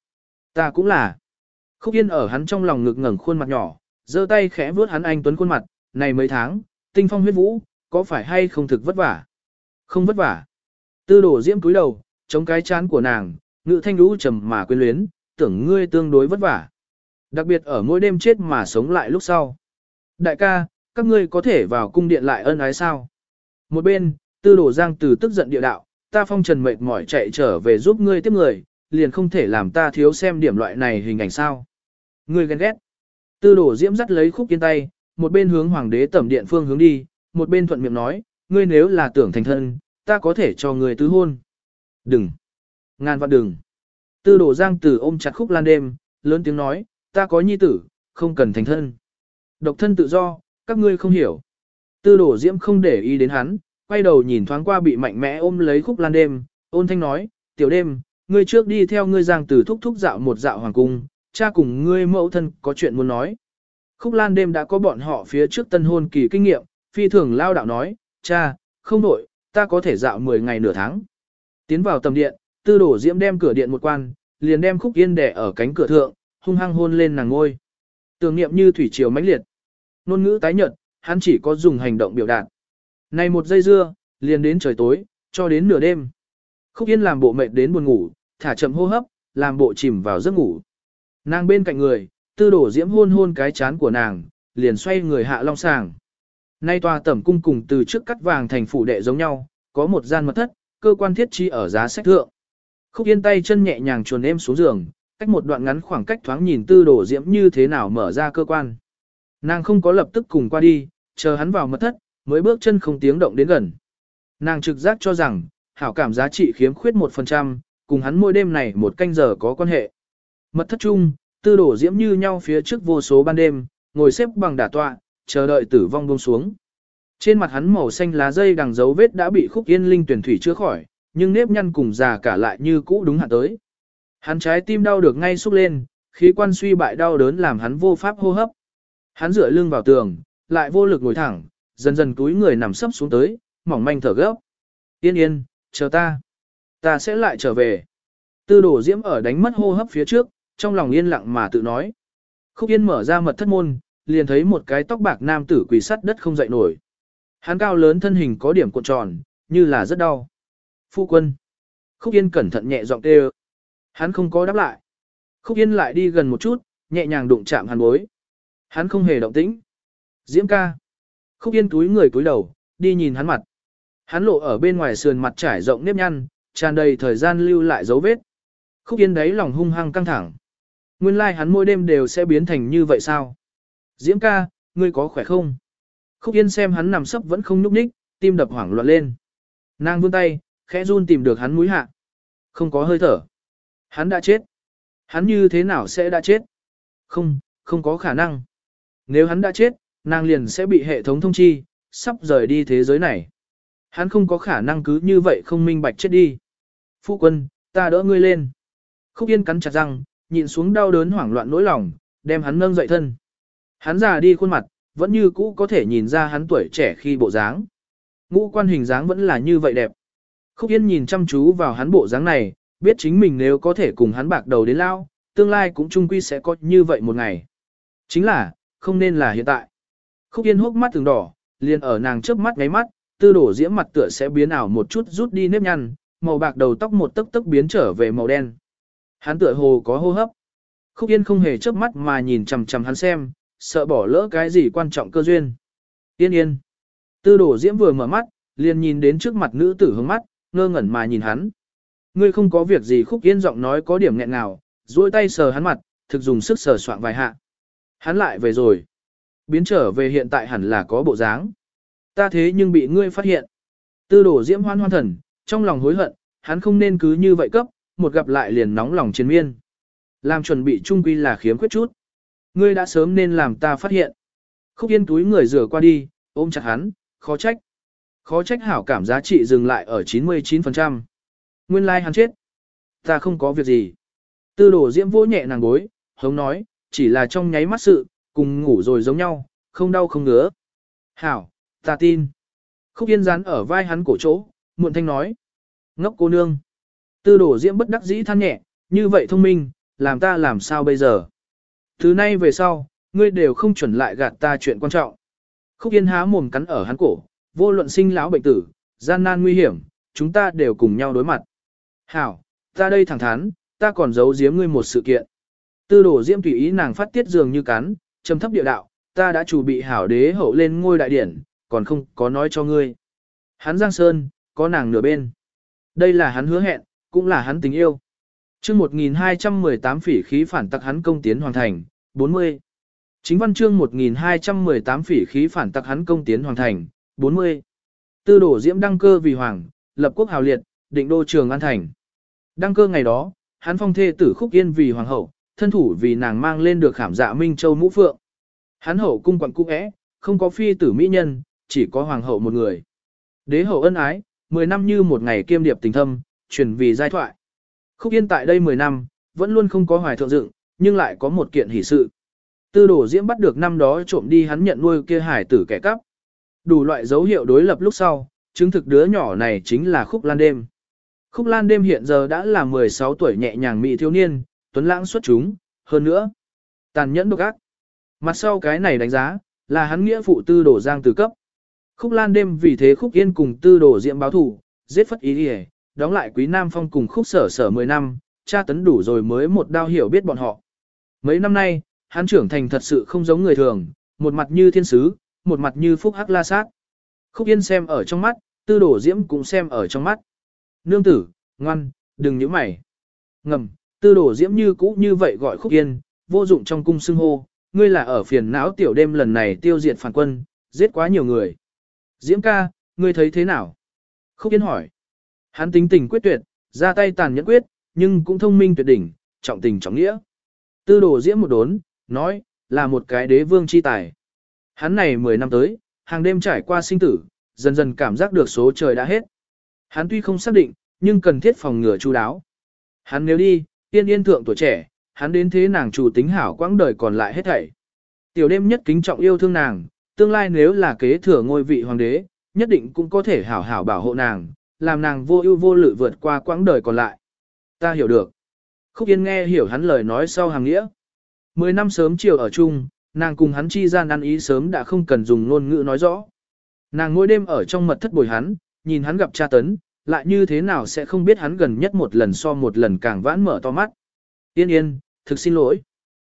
Ta cũng là. Khúc Yên ở hắn trong lòng ngực ngẩng khuôn mặt nhỏ, giơ tay khẽ vuốt hắn anh tuấn khuôn mặt, này mấy tháng, tinh phong huyết vũ, có phải hay không thực vất vả? Không vất vả. Tư đổ diễm cúi đầu, chống cái chán của nàng, ngự thanh đũ trầm mà quyến luyến, tưởng ngươi tương đối vất vả. Đặc biệt ở mỗi đêm chết mà sống lại lúc sau. Đại ca, các ngươi có thể vào cung điện lại ân ái sao? Một bên, tư đổ giang từ tức giận địa đạo, ta phong trần mệt mỏi chạy trở về giúp ngươi tiếp người, liền không thể làm ta thiếu xem điểm loại này hình ảnh sao. Ngươi ghen ghét. Tư đổ diễm dắt lấy khúc kiên tay, một bên hướng hoàng đế tẩm điện phương hướng đi, một bên thuận miệng nói, ngươi nếu là tưởng thành thân, ta có thể cho người tứ hôn. Đừng. Ngàn vạn đừng. Tư đổ giang tử ôm chặt khúc lan đêm, lớn tiếng nói, ta có nhi tử, không cần thành thân. Độc thân tự do, các ngươi không hiểu. Tư đổ diễm không để ý đến hắn, quay đầu nhìn thoáng qua bị mạnh mẽ ôm lấy khúc lan đêm, ôn thanh nói, tiểu đêm, ngươi trước đi theo ngươi giang tử thúc thúc dạo một dạo hoàng cung, cha cùng ngươi mẫu thân có chuyện muốn nói. Khúc lan đêm đã có bọn họ phía trước tân hôn kỳ kinh nghiệm, phi thường lao đạo nói, cha, không nổi ta có thể dạo 10 ngày nửa tháng. Tiến vào tầm điện, tư đổ diễm đem cửa điện một quan, liền đem khúc yên đẻ ở cánh cửa thượng, hung hăng hôn lên nàng ngôi. Tưởng niệm như thủy triều mãnh liệt. Nôn ngữ tái nhợt, hắn chỉ có dùng hành động biểu đạt. Này một giây dưa, liền đến trời tối, cho đến nửa đêm. Khúc yên làm bộ mệt đến buồn ngủ, thả chậm hô hấp, làm bộ chìm vào giấc ngủ. Nàng bên cạnh người, tư đổ diễm hôn hôn cái chán của nàng, liền xoay người hạ long sàng. Nay tòa tẩm cung cùng từ trước cắt vàng thành phủ đệ giống nhau, có một gian mật thất, cơ quan thiết trí ở giá sách thượng. Khúc yên tay chân nhẹ nhàng chuồn em xuống giường, cách một đoạn ngắn khoảng cách thoáng nhìn tư đổ diễm như thế nào mở ra cơ quan. Nàng không có lập tức cùng qua đi, chờ hắn vào mật thất, mới bước chân không tiếng động đến gần. Nàng trực giác cho rằng, hảo cảm giá trị khiếm khuyết 1%, cùng hắn mỗi đêm này một canh giờ có quan hệ. Mật thất chung, tư đổ diễm như nhau phía trước vô số ban đêm, ngồi xếp bằng đả tọa, chờ đợi tử vong buông xuống. Trên mặt hắn màu xanh lá dây đằng dấu vết đã bị khúc yên linh tuyển thủy chữa khỏi, nhưng nếp nhăn cùng già cả lại như cũ đúng hạn tới. Hắn trái tim đau được ngay xúc lên, khí quan suy bại đau đớn làm hắn vô pháp hô hấp. Hắn dựa lưng vào tường, lại vô lực ngồi thẳng, dần dần túi người nằm sấp xuống tới, mỏng manh thở gấp. Yên yên, chờ ta. Ta sẽ lại trở về. Tư đổ diễm ở đánh mất hô hấp phía trước, trong lòng yên lặng mà tự nói. Khúc yên mở ra mật thất môn, liền thấy một cái tóc bạc nam tử quỳ sắt đất không dậy nổi. Hắn cao lớn thân hình có điểm cuộn tròn, như là rất đau. Phu quân. Khúc yên cẩn thận nhẹ giọng kêu. Hắn không có đáp lại. Khúc yên lại đi gần một chút, nhẹ nhàng đụng chạm hắn bối. Hắn không hề động tĩnh. Diễm ca. Khúc yên túi người túi đầu, đi nhìn hắn mặt. Hắn lộ ở bên ngoài sườn mặt trải rộng nếp nhăn, tràn đầy thời gian lưu lại dấu vết. Khúc yên đấy lòng hung hăng căng thẳng. Nguyên lai like hắn mỗi đêm đều sẽ biến thành như vậy sao? Diễm ca, ngươi có khỏe không? Khúc yên xem hắn nằm sấp vẫn không nhúc nhích, tim đập hoảng loạn lên. Nàng vươn tay, khẽ run tìm được hắn mũi hạ. Không có hơi thở. Hắn đã chết. Hắn như thế nào sẽ đã chết? Không, không có khả năng. Nếu hắn đã chết, nàng liền sẽ bị hệ thống thông chi, sắp rời đi thế giới này. Hắn không có khả năng cứ như vậy không minh bạch chết đi. Phu quân, ta đỡ ngươi lên. Khúc Yên cắn chặt răng, nhịn xuống đau đớn hoảng loạn nỗi lòng, đem hắn nâng dậy thân. Hắn già đi khuôn mặt, vẫn như cũ có thể nhìn ra hắn tuổi trẻ khi bộ dáng. Ngũ quan hình dáng vẫn là như vậy đẹp. Khúc Yên nhìn chăm chú vào hắn bộ dáng này, biết chính mình nếu có thể cùng hắn bạc đầu đến lao, tương lai cũng chung quy sẽ có như vậy một ngày. Chính là, không nên là hiện tại. Khúc Yên hốc mắt từng đỏ, liền ở nàng trước mắt ngáy mắt, tư đổ diễm mặt tựa sẽ biến ảo một chút rút đi nếp nhăn, màu bạc đầu tóc một tấc tấc biến trở về màu đen. Hắn tựa hồ có hô hấp. Khúc Yên không hề chớp mắt mà nhìn chằm chằm hắn xem, sợ bỏ lỡ cái gì quan trọng cơ duyên. Yên yên. Tư đổ diễm vừa mở mắt, liền nhìn đến trước mặt nữ tử hướng mắt, ngơ ngẩn mà nhìn hắn. Ngươi không có việc gì khúc yên giọng nói có điểm nghẹn nào, duỗi tay sờ hắn mặt, thực dùng sức sờ soạn vài hạ. Hắn lại về rồi. Biến trở về hiện tại hẳn là có bộ dáng. Ta thế nhưng bị ngươi phát hiện. Tư đổ diễm hoan hoan thần, trong lòng hối hận, hắn không nên cứ như vậy cấp, một gặp lại liền nóng lòng chiến miên. Làm chuẩn bị trung quy là khiếm khuyết chút. Ngươi đã sớm nên làm ta phát hiện. Khúc yên túi người rửa qua đi, ôm chặt hắn, khó trách. Khó trách hảo cảm giá trị dừng lại ở 99%. Nguyên lai like hắn chết. Ta không có việc gì. Tư đổ diễm vô nhẹ nàng gối, hống nói, chỉ là trong nháy mắt sự, cùng ngủ rồi giống nhau, không đau không ngứa. Hảo, ta tin. Khúc yên rán ở vai hắn cổ chỗ, muộn thanh nói. Ngốc cô nương. Tư đổ diễm bất đắc dĩ than nhẹ, như vậy thông minh, làm ta làm sao bây giờ. Thứ nay về sau, ngươi đều không chuẩn lại gạt ta chuyện quan trọng. Khúc yên há mồm cắn ở hắn cổ, vô luận sinh lão bệnh tử, gian nan nguy hiểm, chúng ta đều cùng nhau đối mặt. Hảo, ta đây thẳng thắn, ta còn giấu giếm ngươi một sự kiện. Tư đổ diễm tùy ý nàng phát tiết dường như cắn, trầm thấp địa đạo, ta đã chủ bị hảo đế hậu lên ngôi đại điển, còn không có nói cho ngươi. Hắn Giang Sơn, có nàng nửa bên. Đây là hắn hứa hẹn, cũng là hắn tình yêu chương 1218 phỉ khí phản tặc hắn công tiến hoàn thành, 40. Chính văn chương 1218 phỉ khí phản tặc hắn công tiến hoàn thành, 40. Tư đổ diễm đăng cơ vì hoàng, lập quốc hào liệt, định đô trường an thành. Đăng cơ ngày đó, hắn phong thê tử khúc yên vì hoàng hậu, thân thủ vì nàng mang lên được khảm dạ minh châu mũ phượng. Hắn hậu cung quận cung é, không có phi tử mỹ nhân, chỉ có hoàng hậu một người. Đế hậu ân ái, 10 năm như một ngày kiêm điệp tình thâm, truyền vì giai thoại. Khúc yên tại đây 10 năm, vẫn luôn không có hoài thượng dựng, nhưng lại có một kiện hỷ sự. Tư đổ diễm bắt được năm đó trộm đi hắn nhận nuôi kia hải tử kẻ cắp. Đủ loại dấu hiệu đối lập lúc sau, chứng thực đứa nhỏ này chính là khúc lan đêm. Khúc lan đêm hiện giờ đã là 16 tuổi nhẹ nhàng mỹ thiếu niên, tuấn lãng xuất chúng, hơn nữa. Tàn nhẫn độc ác. Mặt sau cái này đánh giá, là hắn nghĩa phụ tư đổ giang từ cấp. Khúc lan đêm vì thế khúc yên cùng tư đổ diễm báo thủ, giết phất ý đi đóng lại quý nam phong cùng khúc sở sở 10 năm, cha tấn đủ rồi mới một đao hiểu biết bọn họ. Mấy năm nay, hắn trưởng thành thật sự không giống người thường, một mặt như thiên sứ, một mặt như phúc hắc la sát. Khúc yên xem ở trong mắt, tư đổ diễm cũng xem ở trong mắt. Nương tử, ngoan, đừng nhíu mày. Ngầm, tư đổ diễm như cũ như vậy gọi khúc yên, vô dụng trong cung xưng hô, ngươi là ở phiền não tiểu đêm lần này tiêu diệt phản quân, giết quá nhiều người. Diễm ca, ngươi thấy thế nào? Khúc Yên hỏi. Hắn tính tình quyết tuyệt, ra tay tàn nhẫn quyết, nhưng cũng thông minh tuyệt đỉnh, trọng tình trọng nghĩa. Tư đồ Diễm một đốn, nói, là một cái đế vương chi tài. Hắn này 10 năm tới, hàng đêm trải qua sinh tử, dần dần cảm giác được số trời đã hết. Hắn tuy không xác định, nhưng cần thiết phòng ngừa chu đáo. Hắn nếu đi, tiên yên thượng tuổi trẻ, hắn đến thế nàng chủ tính hảo quãng đời còn lại hết thảy. Tiểu đêm nhất kính trọng yêu thương nàng, tương lai nếu là kế thừa ngôi vị hoàng đế, nhất định cũng có thể hảo hảo bảo hộ nàng, làm nàng vô ưu vô lự vượt qua quãng đời còn lại. Ta hiểu được. Khúc Yên nghe hiểu hắn lời nói sau hàng nghĩa. Mười năm sớm chiều ở chung, nàng cùng hắn chi gian ăn ý sớm đã không cần dùng ngôn ngữ nói rõ. Nàng mỗi đêm ở trong mật thất bồi hắn, nhìn hắn gặp cha tấn, lại như thế nào sẽ không biết hắn gần nhất một lần so một lần càng vãn mở to mắt. Yên yên, thực xin lỗi.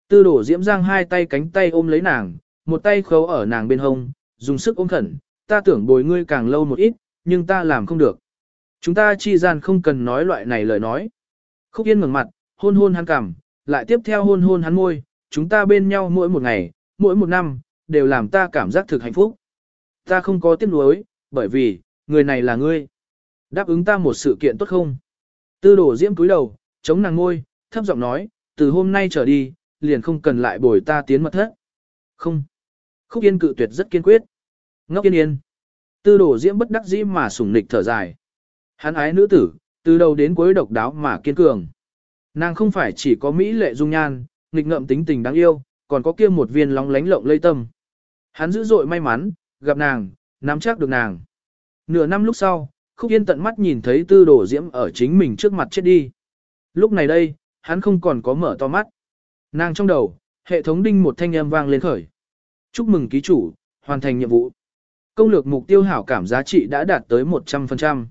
Tư đổ diễm giang hai tay cánh tay ôm lấy nàng, một tay khấu ở nàng bên hông, dùng sức ôm khẩn, ta tưởng bồi ngươi càng lâu một ít, nhưng ta làm không được. Chúng ta chi gian không cần nói loại này lời nói. Khúc yên ngừng mặt, hôn hôn hắn cằm, lại tiếp theo hôn hôn hắn môi, chúng ta bên nhau mỗi một ngày, mỗi một năm, đều làm ta cảm giác thực hạnh phúc. Ta không có tiếc nuối, bởi vì, người này là ngươi. Đáp ứng ta một sự kiện tốt không? Tư đổ diễm cúi đầu, chống nàng ngôi, thấp giọng nói, từ hôm nay trở đi, liền không cần lại bồi ta tiến mật thất. Không. Khúc yên cự tuyệt rất kiên quyết. Ngốc yên yên. Tư đổ diễm bất đắc dĩ mà sủng nịch thở dài. Hắn ái nữ tử, từ đầu đến cuối độc đáo mà kiên cường. Nàng không phải chỉ có mỹ lệ dung nhan, nghịch ngợm tính tình đáng yêu, còn có kia một viên lóng lánh lộng lây tâm. Hắn dữ dội may mắn, gặp nàng, nắm chắc được nàng. Nửa năm lúc sau, Khúc Yên tận mắt nhìn thấy tư đổ diễm ở chính mình trước mặt chết đi. Lúc này đây, hắn không còn có mở to mắt. Nàng trong đầu, hệ thống đinh một thanh âm vang lên khởi. Chúc mừng ký chủ, hoàn thành nhiệm vụ. Công lược mục tiêu hảo cảm giá trị đã đạt tới 100%.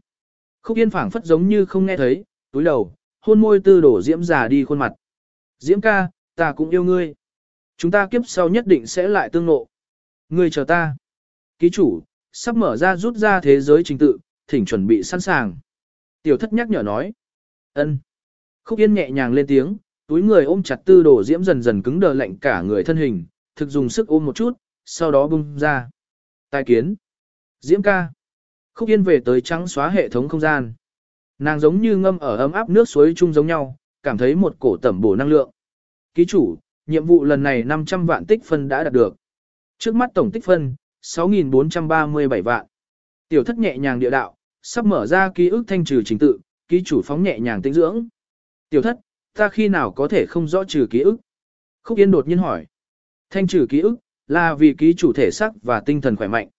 Khúc Yên phảng phất giống như không nghe thấy, túi đầu, hôn môi tư đổ diễm già đi khuôn mặt. Diễm ca, ta cũng yêu ngươi. Chúng ta kiếp sau nhất định sẽ lại tương ngộ. Ngươi chờ ta. Ký chủ, sắp mở ra rút ra thế giới trình tự, thỉnh chuẩn bị sẵn sàng. Tiểu thất nhắc nhở nói. ân. Khúc Yên nhẹ nhàng lên tiếng, túi người ôm chặt tư đổ diễm dần dần cứng đờ lạnh cả người thân hình, thực dùng sức ôm một chút, sau đó bung ra. Tài kiến. Diễm ca. Khúc Yên về tới trắng xóa hệ thống không gian. Nàng giống như ngâm ở ấm áp nước suối chung giống nhau, cảm thấy một cổ tẩm bổ năng lượng. Ký chủ, nhiệm vụ lần này 500 vạn tích phân đã đạt được. Trước mắt tổng tích phân, 6.437 vạn. Tiểu thất nhẹ nhàng địa đạo, sắp mở ra ký ức thanh trừ trình tự, ký chủ phóng nhẹ nhàng tinh dưỡng. Tiểu thất, ta khi nào có thể không rõ trừ ký ức? Khúc Yên đột nhiên hỏi. Thanh trừ ký ức, là vì ký chủ thể sắc và tinh thần khỏe mạnh.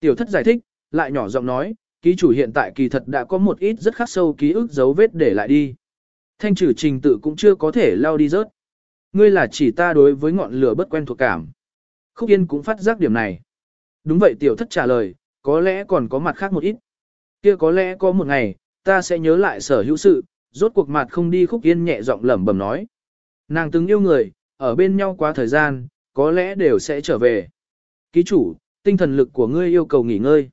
Tiểu thất giải thích, lại nhỏ giọng nói, ký chủ hiện tại kỳ thật đã có một ít rất khắc sâu ký ức dấu vết để lại đi. Thanh trừ trình tự cũng chưa có thể lao đi rớt. Ngươi là chỉ ta đối với ngọn lửa bất quen thuộc cảm. Khúc Yên cũng phát giác điểm này. Đúng vậy tiểu thất trả lời, có lẽ còn có mặt khác một ít. Kia có lẽ có một ngày, ta sẽ nhớ lại sở hữu sự, rốt cuộc mặt không đi Khúc Yên nhẹ giọng lẩm bẩm nói. Nàng từng yêu người, ở bên nhau quá thời gian, có lẽ đều sẽ trở về. Ký chủ, tinh thần lực của ngươi yêu cầu nghỉ ngơi.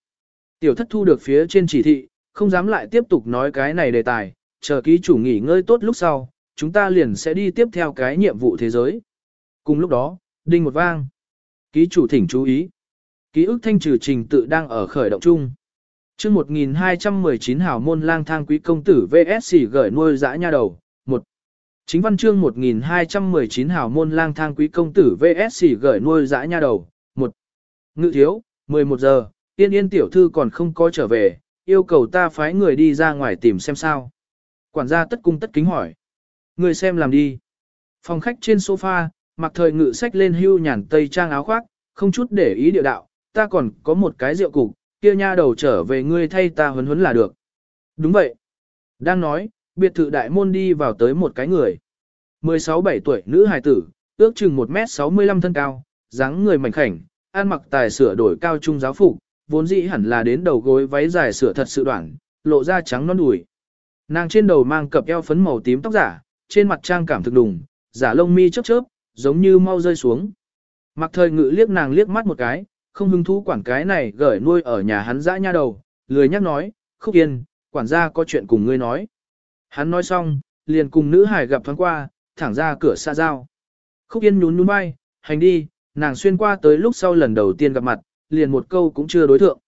Tiểu thất thu được phía trên chỉ thị, không dám lại tiếp tục nói cái này đề tài, chờ ký chủ nghỉ ngơi tốt lúc sau, chúng ta liền sẽ đi tiếp theo cái nhiệm vụ thế giới. Cùng lúc đó, đinh một vang. Ký chủ thỉnh chú ý. Ký ức thanh trừ trình tự đang ở khởi động chung. chương 1219 hảo môn lang thang quý công tử VSC gửi nuôi dã nha đầu. một, Chính văn chương 1219 hảo môn lang thang quý công tử VSC gửi nuôi dã nha đầu. một, Ngự thiếu, 11 giờ, tiên yên tiểu thư còn không có trở về, yêu cầu ta phái người đi ra ngoài tìm xem sao. Quản gia tất cung tất kính hỏi. Người xem làm đi. Phòng khách trên sofa, mặc thời ngự sách lên hưu nhàn tây trang áo khoác, không chút để ý địa đạo, ta còn có một cái rượu cục, kia nha đầu trở về ngươi thay ta huấn huấn là được. Đúng vậy. Đang nói, biệt thự đại môn đi vào tới một cái người. 16-17 tuổi nữ hài tử, ước chừng 1m65 thân cao, dáng người mảnh khảnh, ăn mặc tài sửa đổi cao trung giáo phục, vốn dĩ hẳn là đến đầu gối váy dài sửa thật sự đoạn, lộ ra trắng non đùi. Nàng trên đầu mang cặp eo phấn màu tím tóc giả, trên mặt trang cảm thực đùng, giả lông mi chớp chớp, giống như mau rơi xuống. Mặc thời ngự liếc nàng liếc mắt một cái, không hứng thú quản cái này gửi nuôi ở nhà hắn dã nha đầu, lười nhắc nói, khúc yên, quản gia có chuyện cùng ngươi nói. Hắn nói xong, liền cùng nữ hải gặp thoáng qua, thẳng ra cửa xa giao. Khúc yên nhún nhún bay, hành đi, nàng xuyên qua tới lúc sau lần đầu tiên gặp mặt, liền một câu cũng chưa đối thượng.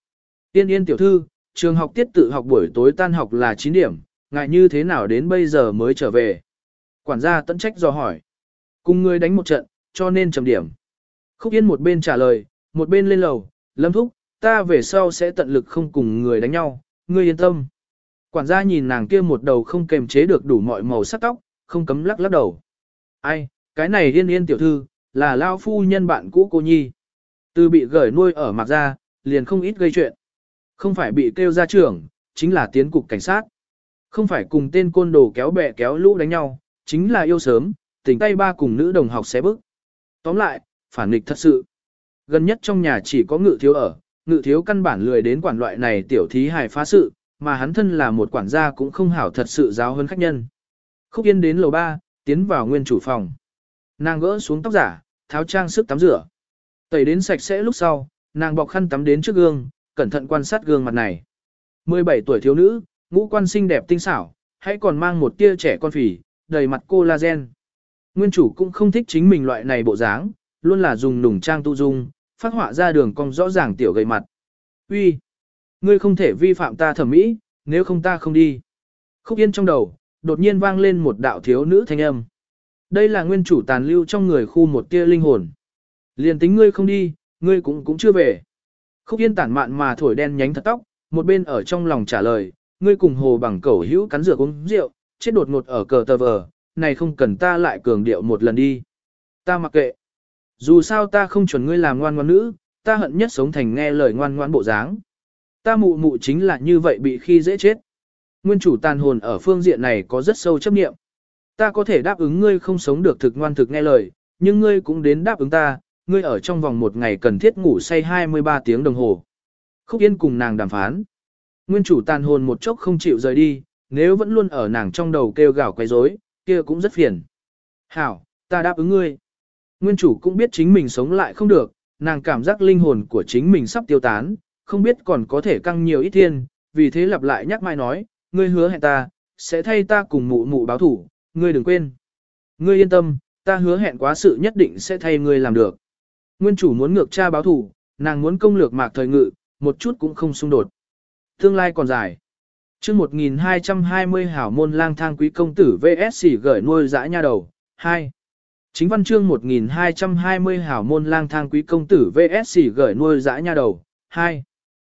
Tiên yên tiểu thư, trường học tiết tự học buổi tối tan học là 9 điểm, ngại như thế nào đến bây giờ mới trở về. Quản gia tận trách do hỏi. Cùng người đánh một trận, cho nên trầm điểm. Khúc Yên một bên trả lời, một bên lên lầu, lâm thúc, ta về sau sẽ tận lực không cùng người đánh nhau, ngươi yên tâm. Quản gia nhìn nàng kia một đầu không kềm chế được đủ mọi màu sắc tóc, không cấm lắc lắc đầu. Ai, cái này yên yên tiểu thư, là lao phu nhân bạn cũ cô nhi. Từ bị gửi nuôi ở mặt ra, liền không ít gây chuyện. Không phải bị kêu ra trưởng, chính là tiến cục cảnh sát. Không phải cùng tên côn đồ kéo bè kéo lũ đánh nhau, chính là yêu sớm, tình tay ba cùng nữ đồng học xé bức. Tóm lại, phản nghịch thật sự. Gần nhất trong nhà chỉ có ngự thiếu ở, ngự thiếu căn bản lười đến quản loại này tiểu thí hài phá sự, mà hắn thân là một quản gia cũng không hảo thật sự giáo hơn khách nhân. Khúc Yên đến lầu 3, tiến vào nguyên chủ phòng. Nàng gỡ xuống tóc giả, tháo trang sức tắm rửa. Tẩy đến sạch sẽ lúc sau, nàng bọc khăn tắm đến trước gương, cẩn thận quan sát gương mặt này. 17 tuổi thiếu nữ, ngũ quan xinh đẹp tinh xảo, hãy còn mang một tia trẻ con phì, đầy mặt collagen. Nguyên chủ cũng không thích chính mình loại này bộ dáng, luôn là dùng nùng trang tu dung, phát họa ra đường cong rõ ràng tiểu gầy mặt. Uy, ngươi không thể vi phạm ta thẩm mỹ, nếu không ta không đi. Khúc yên trong đầu, đột nhiên vang lên một đạo thiếu nữ thanh âm. Đây là nguyên chủ tàn lưu trong người khu một tia linh hồn. Liền tính ngươi không đi, ngươi cũng cũng chưa về. Khúc yên tản mạn mà thổi đen nhánh thật tóc, một bên ở trong lòng trả lời, ngươi cùng hồ bằng cẩu hữu cắn rửa uống rượu, chết đột ngột ở cờ tờ vờ, này không cần ta lại cường điệu một lần đi. Ta mặc kệ. Dù sao ta không chuẩn ngươi làm ngoan ngoan nữ, ta hận nhất sống thành nghe lời ngoan ngoan bộ dáng. Ta mụ mụ chính là như vậy bị khi dễ chết. Nguyên chủ tàn hồn ở phương diện này có rất sâu chấp niệm. Ta có thể đáp ứng ngươi không sống được thực ngoan thực nghe lời, nhưng ngươi cũng đến đáp ứng ta, ngươi ở trong vòng một ngày cần thiết ngủ say 23 tiếng đồng hồ. Khúc Yên cùng nàng đàm phán. Nguyên chủ tàn hồn một chốc không chịu rời đi, nếu vẫn luôn ở nàng trong đầu kêu gào quấy rối, kia cũng rất phiền. Hảo, ta đáp ứng ngươi. Nguyên chủ cũng biết chính mình sống lại không được, nàng cảm giác linh hồn của chính mình sắp tiêu tán, không biết còn có thể căng nhiều ít thiên, vì thế lặp lại nhắc mai nói, ngươi hứa hẹn ta, sẽ thay ta cùng mụ mụ báo thủ, ngươi đừng quên. Ngươi yên tâm, ta hứa hẹn quá sự nhất định sẽ thay ngươi làm được. Nguyên chủ muốn ngược cha báo thủ, nàng muốn công lược mạc thời ngự, một chút cũng không xung đột. Tương lai còn dài. chương 1220 hảo môn lang thang quý công tử VS gửi nuôi dã nha đầu. 2. Chính văn chương 1220 hảo môn lang thang quý công tử VS gửi nuôi dã nha đầu. 2.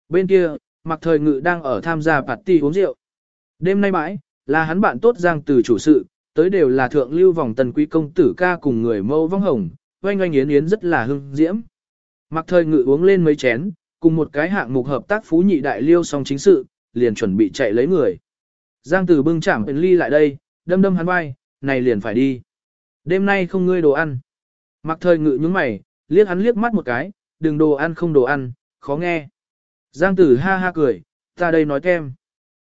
Bên kia, mạc thời ngự đang ở tham gia party uống rượu. Đêm nay bãi, là hắn bạn tốt giang từ chủ sự, tới đều là thượng lưu vòng tần quý công tử ca cùng người mâu vong hồng, oanh oanh yến yến rất là hưng diễm. Mặc thời ngự uống lên mấy chén, cùng một cái hạng mục hợp tác phú nhị đại liêu xong chính sự, liền chuẩn bị chạy lấy người. Giang Tử bưng chạm ly lại đây, đâm đâm hắn vai, này liền phải đi. Đêm nay không ngươi đồ ăn. Mặc thời ngự nhướng mày, liếc hắn liếc mắt một cái, đừng đồ ăn không đồ ăn, khó nghe. Giang Tử ha ha cười, ta đây nói kem.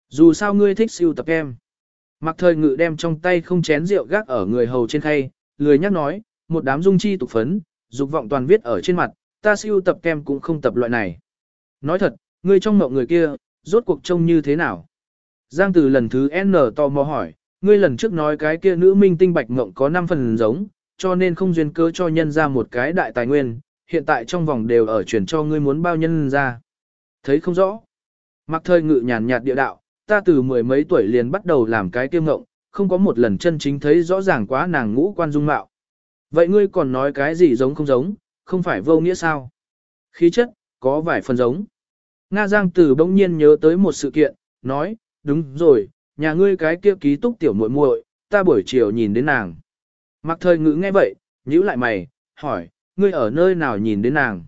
Dù sao ngươi thích siêu tập kem. Mặc thời ngự đem trong tay không chén rượu gác ở người hầu trên khay, lười nhắc nói, một đám dung chi tục phấn, dục vọng toàn viết ở trên mặt, ta siêu tập kem cũng không tập loại này. Nói thật, ngươi trong mộng người kia, rốt cuộc trông như thế nào? Giang từ lần thứ N tò mò hỏi, ngươi lần trước nói cái kia nữ minh tinh bạch mộng có 5 phần giống, cho nên không duyên cơ cho nhân ra một cái đại tài nguyên, hiện tại trong vòng đều ở chuyển cho ngươi muốn bao nhân ra. Thấy không rõ. Mặc thời ngự nhàn nhạt địa đạo, ta từ mười mấy tuổi liền bắt đầu làm cái kiêm ngộng, không có một lần chân chính thấy rõ ràng quá nàng ngũ quan dung mạo. Vậy ngươi còn nói cái gì giống không giống, không phải vô nghĩa sao? Khí chất, có vài phần giống. Nga Giang Tử bỗng nhiên nhớ tới một sự kiện, nói, đúng rồi, nhà ngươi cái kia ký túc tiểu muội muội, ta buổi chiều nhìn đến nàng. Mặc thời ngữ nghe vậy, nhíu lại mày, hỏi, ngươi ở nơi nào nhìn đến nàng?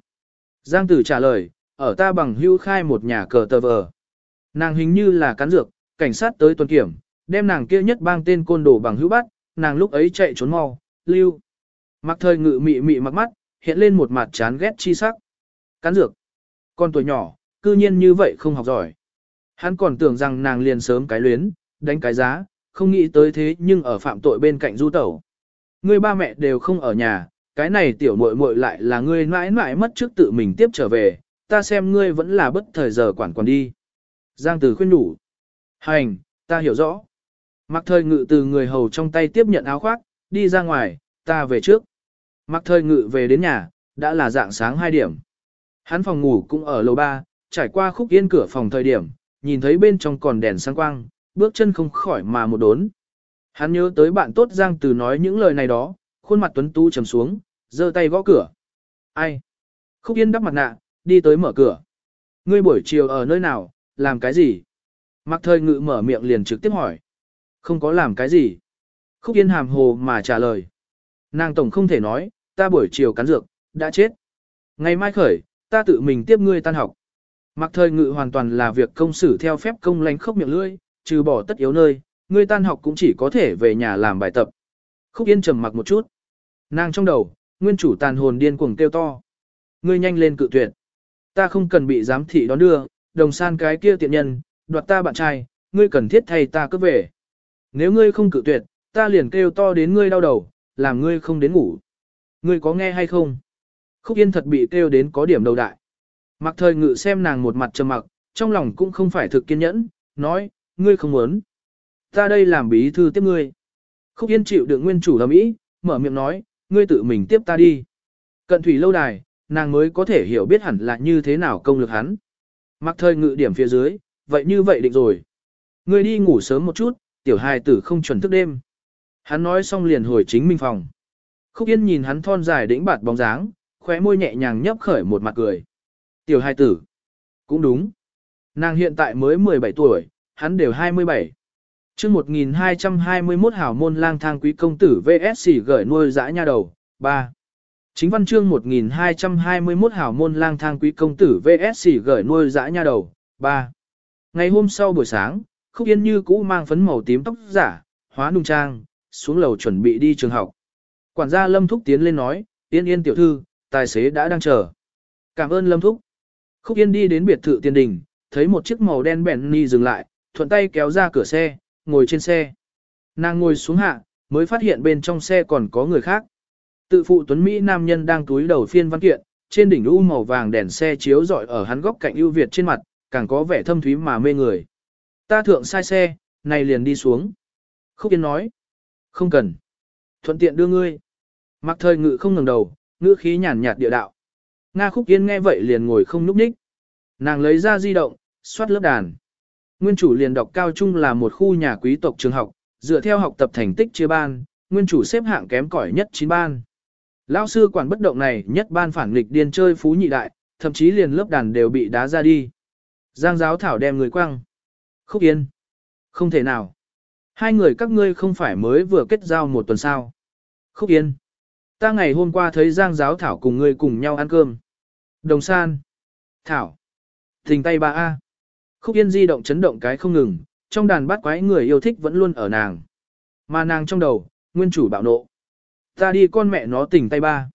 Giang Tử trả lời, ở ta bằng hưu khai một nhà cờ tờ vờ. Nàng hình như là cán dược, cảnh sát tới tuần kiểm, đem nàng kia nhất bang tên côn đồ bằng hữu bắt, nàng lúc ấy chạy trốn mau, lưu. Mặc thời ngự mị mị mặc mắt, hiện lên một mặt chán ghét chi sắc. Cán dược. Con tuổi nhỏ, cư nhiên như vậy không học giỏi. Hắn còn tưởng rằng nàng liền sớm cái luyến, đánh cái giá, không nghĩ tới thế nhưng ở phạm tội bên cạnh du tẩu. Ngươi ba mẹ đều không ở nhà, cái này tiểu muội muội lại là ngươi mãi mãi mất trước tự mình tiếp trở về, ta xem ngươi vẫn là bất thời giờ quản quản đi. Giang Tử khuyên đủ. Hành, ta hiểu rõ. Mặc thời ngự từ người hầu trong tay tiếp nhận áo khoác, đi ra ngoài, ta về trước. Mặc thời ngự về đến nhà, đã là dạng sáng 2 điểm. Hắn phòng ngủ cũng ở lầu 3, trải qua khúc yên cửa phòng thời điểm, nhìn thấy bên trong còn đèn sáng quang, bước chân không khỏi mà một đốn. Hắn nhớ tới bạn tốt Giang Từ nói những lời này đó, khuôn mặt tuấn tú trầm xuống, giơ tay gõ cửa. Ai? Khúc Yên đắp mặt nạ, đi tới mở cửa. Ngươi buổi chiều ở nơi nào, làm cái gì? Mặc thời ngự mở miệng liền trực tiếp hỏi. Không có làm cái gì. Khúc Yên hàm hồ mà trả lời. Nàng tổng không thể nói, ta buổi chiều cắn dược, đã chết. Ngày mai khởi, ta tự mình tiếp ngươi tan học. Mặc thời ngự hoàn toàn là việc công xử theo phép công lánh khốc miệng lưỡi, trừ bỏ tất yếu nơi, ngươi tan học cũng chỉ có thể về nhà làm bài tập. Khúc Yên trầm mặc một chút. Nàng trong đầu, nguyên chủ tàn hồn điên cuồng kêu to. Ngươi nhanh lên cự tuyệt. Ta không cần bị giám thị đón đưa, đồng san cái kia tiện nhân, đoạt ta bạn trai, ngươi cần thiết thay ta cướp về. Nếu ngươi không cự tuyệt, ta liền kêu to đến ngươi đau đầu, làm ngươi không đến ngủ. Ngươi có nghe hay không? Khúc Yên thật bị kêu đến có điểm đầu đại. Mặc thời ngự xem nàng một mặt trầm mặc, trong lòng cũng không phải thực kiên nhẫn, nói, ngươi không muốn. Ta đây làm bí thư tiếp ngươi. Khúc Yên chịu được nguyên chủ lâm ý, mở miệng nói, ngươi tự mình tiếp ta đi. Cận thủy lâu đài, nàng mới có thể hiểu biết hẳn là như thế nào công lực hắn. Mặc thời ngự điểm phía dưới, vậy như vậy định rồi. Ngươi đi ngủ sớm một chút, tiểu hài tử không chuẩn thức đêm. Hắn nói xong liền hồi chính minh phòng. Khúc Yên nhìn hắn thon dài đĩnh bạt bóng dáng, khóe môi nhẹ nhàng nhấp khởi một mặt cười. Tiểu Hai tử. Cũng đúng. Nàng hiện tại mới 17 tuổi, hắn đều 27. chương 1221 hảo môn lang thang quý công tử VSC gửi nuôi dã nha đầu, 3. Chính văn chương 1221 hảo môn lang thang quý công tử VSC gửi nuôi dã nha đầu, 3. Ngày hôm sau buổi sáng, Khúc Yên như cũ mang phấn màu tím tóc giả, hóa nung trang, xuống lầu chuẩn bị đi trường học. Quản gia Lâm Thúc tiến lên nói, Yên Yên tiểu thư, tài xế đã đang chờ. Cảm ơn Lâm Thúc. Khúc Yên đi đến biệt thự tiền đình, thấy một chiếc màu đen Bentley dừng lại, thuận tay kéo ra cửa xe, ngồi trên xe. Nàng ngồi xuống hạ, mới phát hiện bên trong xe còn có người khác. Tự phụ tuấn Mỹ nam nhân đang túi đầu phiên văn kiện, trên đỉnh u màu vàng đèn xe chiếu rọi ở hắn góc cạnh ưu việt trên mặt, càng có vẻ thâm thúy mà mê người. Ta thượng sai xe, này liền đi xuống. Khúc Yên nói. Không cần. Thuận tiện đưa ngươi. Mặc thời ngự không ngừng đầu, ngữ khí nhàn nhạt địa đạo. Nga Khúc Yên nghe vậy liền ngồi không núp ních. Nàng lấy ra di động, soát lớp đàn. Nguyên chủ liền đọc cao trung là một khu nhà quý tộc trường học, dựa theo học tập thành tích chia ban, nguyên chủ xếp hạng kém cỏi nhất 9 ban. Lão sư quản bất động này nhất ban phản nghịch điên chơi phú nhị đại, thậm chí liền lớp đàn đều bị đá ra đi. Giang giáo thảo đem người quăng. Khúc Yên. Không thể nào. Hai người các ngươi không phải mới vừa kết giao một tuần sao. Khúc Yên. Ta ngày hôm qua thấy Giang giáo thảo cùng ngươi cùng nhau ăn cơm. Đồng san. Thảo. Thình tay ba A. Khúc Yên di động chấn động cái không ngừng, trong đàn bát quái người yêu thích vẫn luôn ở nàng. Mà nàng trong đầu, nguyên chủ bạo nộ. Ta đi con mẹ nó tỉnh tay ba.